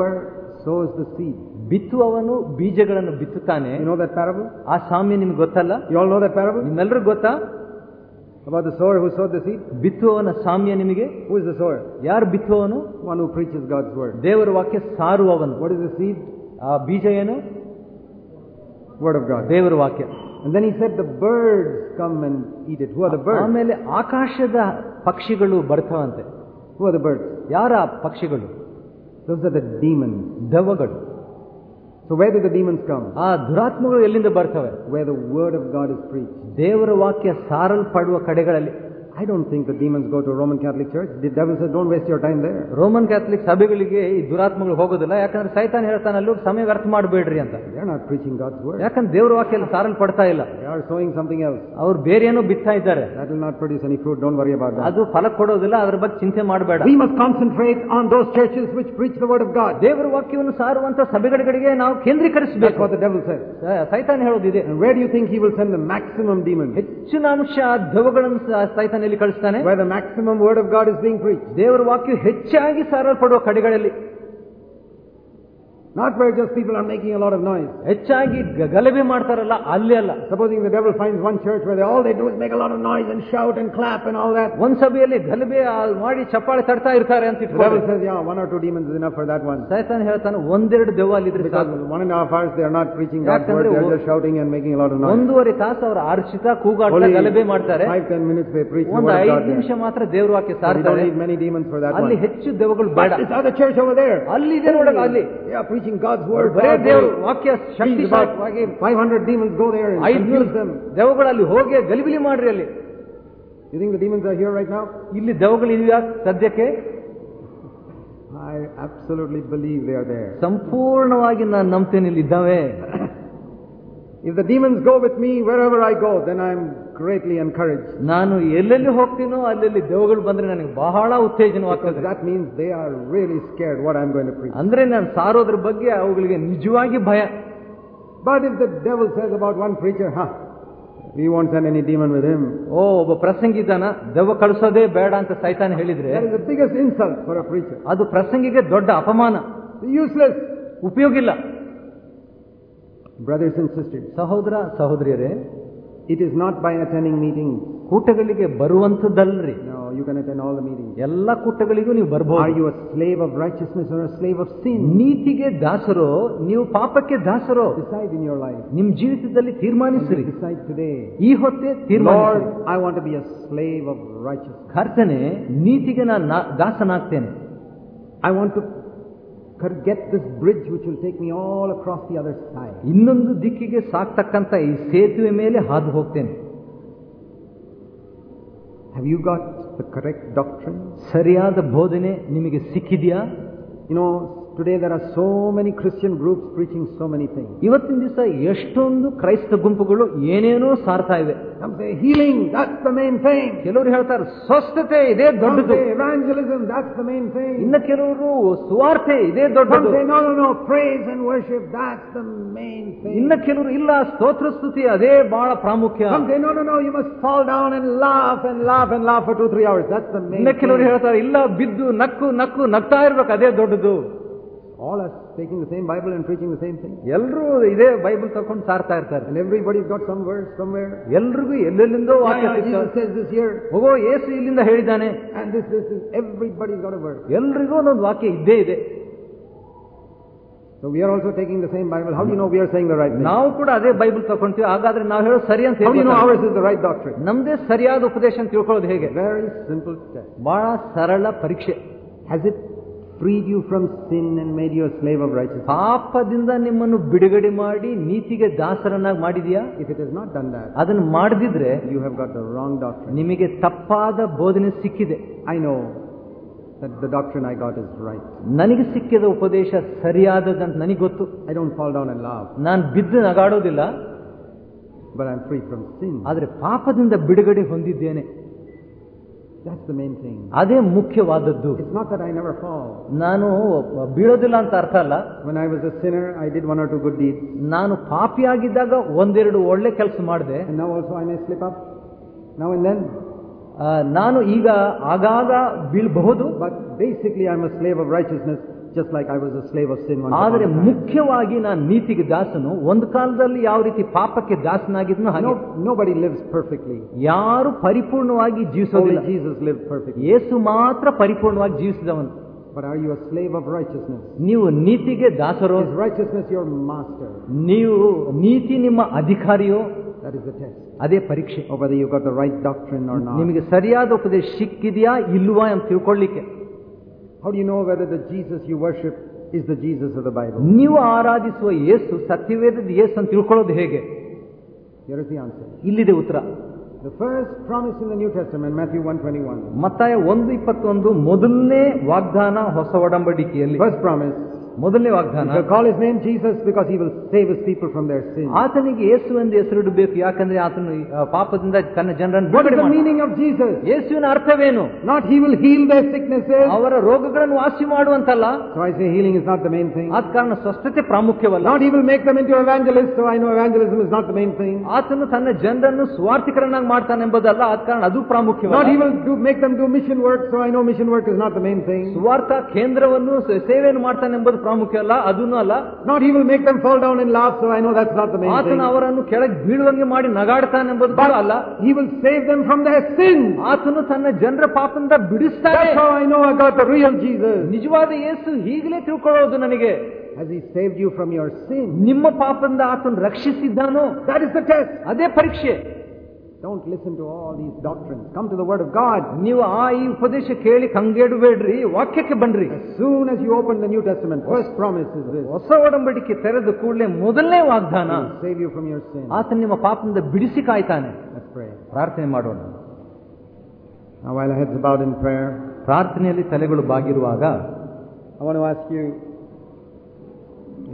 sows is the seed ಬಿತ್ತುವವನು ಬೀಜಗಳನ್ನು ಬಿತ್ತುತ್ತಾನೆ. ನೋ ದ ಆ ಸ್ವಾಮಿ ನಿಮ್ಗೆ ಗೊತ್ತಲ್ಲ? ಯು ಆಲ್ ನೋ ದ ನಿಮ್ಮೆಲ್ಲರಿಗೂ ಗೊತ್ತಾ? About the sower who sowed the seed? ಬಿತ್ತುವವನ ಸಾಮ್ಯ ನಿಮಗೆ Who is the sower? ಯಾರು ಬಿತ್ತುವವನು One who preaches God's word. ದೇವರ ವಾಕ್ಯ ಸಾರುವವನು What is the seed? ಆ ಬೀಜ ಏನು Word of God. ದೇವರ ವಾಕ್ಯ And then he said the birds come and eat it. Who are the birds? ಆಮೇಲೆ ಆಕಾಶದ ಪಕ್ಷಿಗಳು ಬರ್ತಾವಂತೆ Who are the birds? ಯಾರ ಆ ಪಕ್ಷಿಗಳು Those are the demons. ದೆವ್ವಗಳು So where do the demons come? ಆ ದುರಾತ್ಮಗಳು ಎಲ್ಲಿಂದ ಬರ್ತವೆ Where the word of God is preached. ದೇವರ ವಾಕ್ಯ ಸಾರಲ್ಪಡುವ ಕಡೆಗಳಲ್ಲಿ I don't think the demons go to Roman Catholic church the devil don't waste your time they Roman Catholic ಸಭೆಗಳಿಗೆ ಈ ದುರಾತ್ಮಗಳು ಹೋಗೋದಿಲ್ಲ. ಯಾಕಂದ್ರೆ ಸೈತಾನ್ ಹೇಳ್ತಾನೆ ಅಲ್ಲೂ ಸಮಯ ವ್ಯರ್ಥ ಮಾಡಬೇಡ್ರಿ ಅಂತ. ನಾಟ್ ಪ್ರೀಚಿಂಗ್ ಗಾಡ್ಸ್ ಯಾಕಂದ್ರೆ ದೇವರ ವಾಕ್ಯ ಸಾರಲ್ಲಿ ಪಡ್ತಾ ಇಲ್ಲ ಆರ್ ಸೋಯಿಂಗ್ ಸಮಥಿಂಗ್ ಎಲ್ಸ್ ಅವ್ರು ಬೇರೆ ಏನೋ ಬಿತ್ತಾ ಇದ್ದಾರೆ. That not produce any fruit don't worry about ಅದು ಫಲ ಕೊಡೋದಿಲ್ಲ ಅದ್ರ ಬಗ್ಗೆ ಚಿಂತೆ ಮಾಡಬೇಡ. We on those churches which preach the word of God ದೇವರ ವಾಕ್ಯವನ್ನು ಸಾರುವಂತ ಸಭೆಗಳಿಗೆ ನಾವು ಕೇಂದ್ರೀಕರಿಸಬೇಕು. ಅಂತ ಡೆವಲ್ ಸರ್ ಸೈತಾನ್ ಹೇಳೋದಿದೆ. Where you think he will send maximum demon ಹೆಚ್ಚಿನ ಅಂಶ ಧವಗಳನ್ನು ಸೈತಾನ್ ನಾನು ಕಳಿಸ್ತಾನೆ. ಬೈ ಮ್ಯಾಕ್ಸಿಮಮ್ ವರ್ಡ್ ಆಫ್ ದೇವರ ವಾಕ್ಯ ಹೆಚ್ಚಾಗಿ ಸಾರಲ್ಪಡುವ ಕಡೆಗಳಲ್ಲಿ. Not where just people are making a lot of noise. ಹೆಚ್ಚಾಗಿ ಗ- ಗಲಭೆ ಮಾಡ್ತಾರಲ್ಲ ಅಲ್ಲಿ ಅಲ್ಲ Supposing the devil finds one church where they, all they do is make a lot of noise and shout and clap and all that. ಒಂದ್ ಸಭೆಯಲ್ಲಿ ಗಲಭೆ ಆ ಮಾಡಿ ಚಪ್ಪಾಳೆ ತಡ್ತಾ ಇರ್ತಾರೆ ಅಂತ The devil ಇಟ್ಕೊಂಡು says, yeah, one or two demons is enough for that one. ಸೈತಾನ್ ಹೇಳ್ತಾನೆ ಒಂದೆರಡು ದೆವ್ವ ಅಲ್ಲಿದ್ರೆ Because ಸಾಕು one and a half hours they are not preaching God's ಯಾಕಂದ್ರೆ word, they are O- just shouting and making a lot of noise. ಒಂದೂವರೆ ತಾಸು ಅವರ ಆರ್ಚಿತ ಕೂಗಾಡ್ತಾ Only ಗಲಭೆ ಮಾಡ್ತಾರೆ five, ten minutes they preach the ಒಂದು word of ಐದು God. ನಿಮಿಷ there. ಮಾತ್ರ ದೇವ್ರ ವಾಕ್ಯ But you don't ಸಾರ್ತಾರೆ need many demons for that ಅಲ್ಲಿ one. ಹೆಚ್ಚು ದೆವ್ವಗಳು ಬೇಡ But this other church over there. ಅಲ್ಲಿ ಇದೆ ನೋಡಲ್ಲ ಅಲ್ಲಿ Yeah, ಪ್ರೀಚಿಂಗ್ ಗಾಡ್ಸ್ ವರ್ಡ್ ಬರೇ ದೇವರು ವಾಕ್ಯ ಶಕ್ತಿ five hundred go there I ದೆವಗಳಲ್ಲಿ ಹೋಗಿ ಗಲಿಬಿಲಿ ಮಾಡ್ರಿ ಅಲ್ಲಿ. ಇದಿಂಗ್ demons are here right now ಇಲ್ಲಿ ದೆವಗಳು ಇದೆಯಾ ಸದ್ಯಕ್ಕೆ? I absolutely believe they are there ಸಂಪೂರ್ಣವಾಗಿ ನಾನು ನಂಬ್ತೇನೆ ಇಲ್ಲಿ ಇದ್ದಾವೆ. If the demons go with me wherever I go, then I'm greatly encouraged. ನಾನು ಎಲ್ಲೆಲ್ಲಿ ಹೋಗ್ತೀನೋ ಅಲ್ಲೆಲ್ಲಿ ದೇವಗಳು ಬಂದ್ರೆ ನನಗೆ ಬಹಳ Because ಉತ್ತೇಜನವಾಗ್ತದೆ that means they are really scared what I'm going to preach. ಅಂದ್ರೆ ನಾನು ಸಾರೋದ್ರ ಬಗ್ಗೆ ಅವುಗಳಿಗೆ ನಿಜವಾಗಿ ಭಯ But if the devil says about one preacher, huh, we won't send any demon with him, ಓ ಒಬ್ಬ ಪ್ರಸಂಗಿ ಇದ್ದಾನ ದೆವ್ವ ಕಳಿಸೋದೇ ಬೇಡ ಅಂತ ಸೈತಾನ ಹೇಳಿದ್ರೆ that is the biggest insult for a preacher. ಅದು ಪ್ರಸಂಗಿಗೆ ದೊಡ್ಡ ಅಪಮಾನ Useless. ಉಪಯೋಗ ಇಲ್ಲ Brothers and sisters, ಸಹೋದರ ಸಹೋದರಿಯರೇ it is not by attending meetings. ಕೂಟಗಳಿಗೆ ಬರುವಂಥದ್ದಲ್ರಿ No, you can attend all the meetings. ಎಲ್ಲ ಕೂಟಗಳಿಗೆ ನೀವು Are ಬರ್ಬೋದು you a slave of righteousness or a slave of sin? ನೀತಿಗೆ ದಾಸರೋ ನೀವು ಪಾಪಕ್ಕೆ ದಾಸರೋ Decide in your life. ನಿಮ್ ಜೀವಿತದಲ್ಲಿ ತೀರ್ಮಾನಿಸಿರಿ Decide today. ಈ ಹೊತ್ತೇ Lord, ತೀರ್ಮಾನಿಸಿರಿ I want to be a slave of righteousness. ಕರ್ತನೆ ನೀತಿಗೆ ನಾನು ನಾ- ದಾಸನಾಗ್ತೇನೆ I want to get this bridge which will take me all across the other side. ಇನ್ನೊಂದು ದಿಕ್ಕಿಗೆ ಸಾಕ್ತಕ್ಕಂತ ಈ ಸೇತುವೆ ಮೇಲೆ ಹಾದು ಹೋಗ್ತೇನೆ Have you got the correct doctrine? ಸರಿಯಾದ ಬೋಧನೆ ನಿಮಗೆ ಸಿಕ್ಕಿದೆಯಾ You know, today there are so many Christian groups preaching so many thing ಇವತ್ತಿನ ದಿವಸ ಎಷ್ಟೊಂದು ಕ್ರೈಸ್ತ ಗುಂಪುಗಳು ಏನೇನೋ ಸಾರ್ತಾ ಇವೆ. ಹೀಲಿಂಗ್ ದಾಟ್ ಮೇನ್ ಥಿಂಗ್ ಕೆಲವರು ಹೇಳ್ತಾರೆ ಸ್ವಸ್ಥತೆ ಇದೇ ದೊಡ್ಡದು. ಎವಾಂಜಲಿಸಮ್ ದಾಟ್ ಮೇನ್ ಥಿಂಗ್ ಇನ್ನು ಕೆಲವರು ಸುವಾರ್ತೆ ಇದೇ ದೊಡ್ಡದು. No no no praise and main thing ಇನ್ನು ಕೆಲವರು ಇಲ್ಲ ಸ್ತೋತ್ರ ಸ್ತುತಿ ಅದೇ ಬಹಳ ಪ್ರಾಮುಖ್ಯ. ನಮ್ಗೆ no no no must fall down and laugh and laugh and laugh two three hours that's the main ಇನ್ನು ಕೆಲವರು ಹೇಳ್ತಾರೆ ಇಲ್ಲ ಬಿದ್ದು ನಕ್ಕು ನಕ್ಕು ನಗ್ತಾ ಇರ್ಬೇಕು ಅದೇ ದೊಡ್ಡದು. All are taking the same Bible and preaching the same thing. ಎಲ್ಲರೂ ಇದೇ ಬೈಬಲ್ ತಕೊಂಡು ಸಾರ್ತಾ ಇರ್ತಾರೆ And everybody's got some words somewhere. ಎಲ್ಲರಿಗೂ ಎಲ್ಲೆಲ್ಲಿಂದೋ ವಾಕ್ಯ yeah, ಸಿಗ್ತವೆ. Jesus says this here. ಹೋಗೋ ಏಸು ಇಲ್ಲಿಂದ ಹೇಳಿದ್ದಾನೆ And this, this, this. Everybody's got a word. ಎಲ್ರಿಗೂ ಒಂದೊಂದು ವಾಕ್ಯ ಇದ್ದೇ ಇದೆ So we are also taking the same Bible. How do you know we are saying the right thing? ನಾವು ಕೂಡ ಅದೇ ಬೈಬಲ್ ತಗೊಂತೀವಿ ಹಾಗಾದ್ರೆ ನಾವು ಹೇಳೋದು ಸರಿ ಅಂತ How do you know ours is the right doctrine? Namde ಸರಿಯಾದ ಉಪದೇಶ ಅಂತ ತಿಳ್ಕೊಳ್ಳೋದು ಹೇಗೆ Very simple test. ಬಹಳ Sarala ಪರೀಕ್ಷೆ Has it freed you from sin and made you a slave of righteousness? ಪಾಪದಿಂದ ನಿಮ್ಮನ್ನು ಬಿಡುಗಡೆ ಮಾಡಿ ನೀತಿಗೆ ದಾಸರನ್ನಾಗಿ ಮಾಡಿದ್ಯಾ If it has not done that, ಅದನ್ನು ಮಾಡದಿದ್ರೆ you have got the wrong doctrine. ನಿಮಗೆ ತಪ್ಪಾದ ಬೋಧನೆ ಸಿಕ್ಕಿದೆ I know that the doctrine I got is right. ನನಗೆ ಸಿಕ್ಕಿದ ಉಪದೇಶ ಸರಿಯಾದದಂತ ನನಗೆ ಗೊತ್ತು I don't fall down and laugh, ನಾನು ಬಿದ್ದು ನಗಾಡೋದಿಲ್ಲ but I'm free from sin. ಆದರೆ ಪಾಪದಿಂದ ಬಿಡುಗಡೆ ಹೊಂದಿದ್ದೇನೆ That's the main thing. ಅದೇ ಮುಖ್ಯವಾದದ್ದು It's not that I never fall. ನಾನು ಬೀಳೋದಿಲ್ಲ ಅಂತ ಅರ್ಥ ಅಲ್ಲ When I was a sinner, I did one or two good deeds. ನಾನು ಪಾಪಿಯಾಗಿದ್ದಾಗ ಒಂದೆರಡು ಒಳ್ಳೆ ಕೆಲಸ ಮಾಡಿದೆ And now also I may slip up now and then. ನಾನು ಈಗ ಆಗಾಗ ಬೀಳಬಹುದು But basically, I'm a slave of righteousness, just like I was a slave of sin ಆದರೆ ಮುಖ್ಯವಾಗಿ ನಾನು ನೀತಿಗೆ ದಾಸನು ಒಂದು ಕಾಲದಲ್ಲಿ ಯಾವ ರೀತಿ ಪಾಪಕ್ಕೆ ದಾಸನಾಗಿದ್ನೋ ಹಾಗೆ. ನೋ ಬಡಿ ಲಿವ್ಸ್ ಪರ್ಫೆಕ್ಟ್ಲಿ ಯಾರು ಪರಿಪೂರ್ಣವಾಗಿ ಜೀವಿಸೋದಿಲ್ಲ ಜೀಸಸ್ ಲಿವ್ ಪರ್ಫೆಕ್ಟ್ ಯೇಸು ಮಾತ್ರ ಪರಿಪೂರ್ಣವಾಗಿ ಜೀವಿಸಿದವನು. But are you a slave of righteousness? ನೀವು ನೀತಿಗೆ ದಾಸರು? Is righteousness your master? ನೀವು ನೀತಿ ನಿಮ್ಮ ಅಧಿಕಾರಿಯೋ? That is ಅದೇ ಪರೀಕ್ಷೆ. Whether you got the right doctrine or not. ನಿಮಗೆ ಸರಿಯಾದ ಉಪದೇಶ ಸಿಕ್ಕಿದೆಯಾ ಇಲ್ವಾ ಅಂತ ತಿಳ್ಕೊಳ್ಳಿಕ್ಕೆ. How do you know whether the Jesus you worship is the Jesus of the Bible? ನೀವು ಆರಾಧಿಸುವ ಯೇಸು ಸತ್ಯವೇದದ ಯೇಸು ಅಂತ ತಿಳ್ಕೊಳ್ಳೋದು ಹೇಗೆ Here is the answer. ಇಲ್ಲಿದೆ ಉತ್ತರ The first promise in the New Testament, Matthew 121. ಮತ್ತಾಯ ಒಂದು ಇಪ್ಪತ್ತೊಂದು ಮೊದಲನೇ ವಾಗ್ದಾನ ಹೊಸ ಒಡಂಬಡಿಕೆಯಲ್ಲಿ First promise, ಮೊದಲನೇ ವಾಗ್ದಾನ. Call his name Jesus because he will save his people from their sin ಆತನಿಗೆ ಯೇಸು ಎಂದು ಹೆಸರು ಇಡಬೇಕು ಯಾಕಂದ್ರೆ ಆತನು ಪಾಪದಿಂದ ತನ್ನ ಜನರನ್ನು ಬಿಡಬೇಕು ವಾಟ್ ಮೀನಿಂಗ್ ಆಫ್ ಜೀಸಸ್ ಯೇಸುವಿನ ಅರ್ಥವೇನು? Not he will heal their sickness ಅವರ ರೋಗಗಳನ್ನು ವಾಸಿ ಮಾಡುವಂತಲ್ಲ. So I say healing is not the main thing ಆದ ಕಾರಣ ಸ್ವಸ್ಥತೆ ಪ್ರಾಮುಖ್ಯವಲ್ಲ. Not he will make them into evangelist so I know evangelism is not the main thing ಆತನು ತನ್ನ ಜನರನ್ನು ಸ್ವಾರ್ಥಿಕರನ್ನಾಗಿ ಮಾಡ್ತಾನೆ ಎಂಬುದಲ್ಲ ಆದ ಕಾರಣ ಅದು ಪ್ರಾಮುಖ್ಯ not he will to make them mission work so I know mission work is not the main thing ಸ್ವಾರ್ಥ ಕೇಂದ್ರವನ್ನು ಸೇವೆಯನ್ನು ಮಾಡ್ತಾನೆ ಎಂಬುದು ಪ್ರಾಮುಖ್ಯ ಅಲ್ಲ ಅದನ್ನು ಅಲ್ಲ. Not he will make them fall down in laughs I know that's not ಆತನ ಅವರನ್ನು ಕೆಳಗೆ ಬೀಳುವಂಗೆ ಮಾಡಿ ನಗಾಡ್ತಾನೆ ಎಂಬುದು ಅಲ್ಲ. He will save them from their sin ಆತನು ತನ್ನ ಜನರ ಪಾಪದಿಂದ ಬಿಡಿಸ್ತಾನೆ. I know I got real Jesus ನಿಜವಾದ ಯೇಸು ಹೀಗಲೇ ತಿಳ್ಕೊಳ್ಳೋದು ನನಗೆ. As he saved you from your sin ನಿಮ್ಮ ಪಾಪದಿಂದ ಆತನ ರಕ್ಷಿಸಿದ್ದಾನೋ? That is the test. ಅದೇ ಪರೀಕ್ಷೆ. Don't listen to all these doctrines. Come to the Word of God. ನೀವು ಆ ಈ ಉಪದೇಶ ಕೇಳಿ ಕಂಗೆಡಬೇಡ್ರಿ ವಾಕ್ಯಕ್ಕೆ ಬನ್ರಿ As soon as you open the New Testament, first promise is this. ಹೊಸ ಒಡಂಬಡಿಕೆ ತೆರೆದ ಕೂಡಲೇ ಮೊದಲನೇ ವಾಗ್ದಾನ save you from your sin. ಆತ ನಿಮ್ಮ ಪಾಪದಿಂದ ಬಿಡಿಸಿ ಕಾಯ್ತಾನೆ ಪ್ರಾರ್ಥನೆ ಮಾಡೋಣ Now while heads bowed in prayer, ಪ್ರಾರ್ಥನೆಯಲ್ಲಿ ತಲೆಗಳು ಬಾಗಿರುವಾಗ I want to ask you,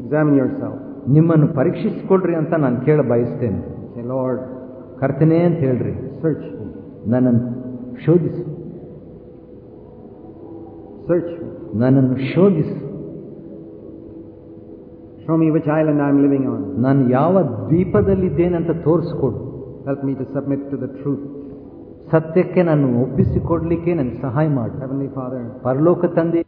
examine yourself. ನಿಮ್ಮನ್ನು parikshisikolri ಅಂತ ನಾನು ಕೇಳ ಬಯಸ್ತೇನೆ Say, Lord, ಕರ್ತನೆ ಅಂತ ಹೇಳ್ರಿ. ಸರ್ಚ್ ನನ್ನನ್ನು ಶೋಧಿಸು. ಸರ್ಚ್ ನನ್ನನ್ನು ಶೋಧಿಸು. ಸ್ವಾಮಿ which island I am living ನಾನು ಯಾವ ದ್ವೀಪದಲ್ಲಿದ್ದೇನೆ ಅಂತ ತೋರಿಸ್ಕೊಡು. Help me to submit to the truth ಸತ್ಯಕ್ಕೆ ನಾನು ಒಪ್ಪಿಸಿಕೊಡ್ಲಿಕ್ಕೆ ನನಗೆ ಸಹಾಯ ಮಾಡಿ. ಫಾದರ್ ಪರಲೋಕ ತಂದೆ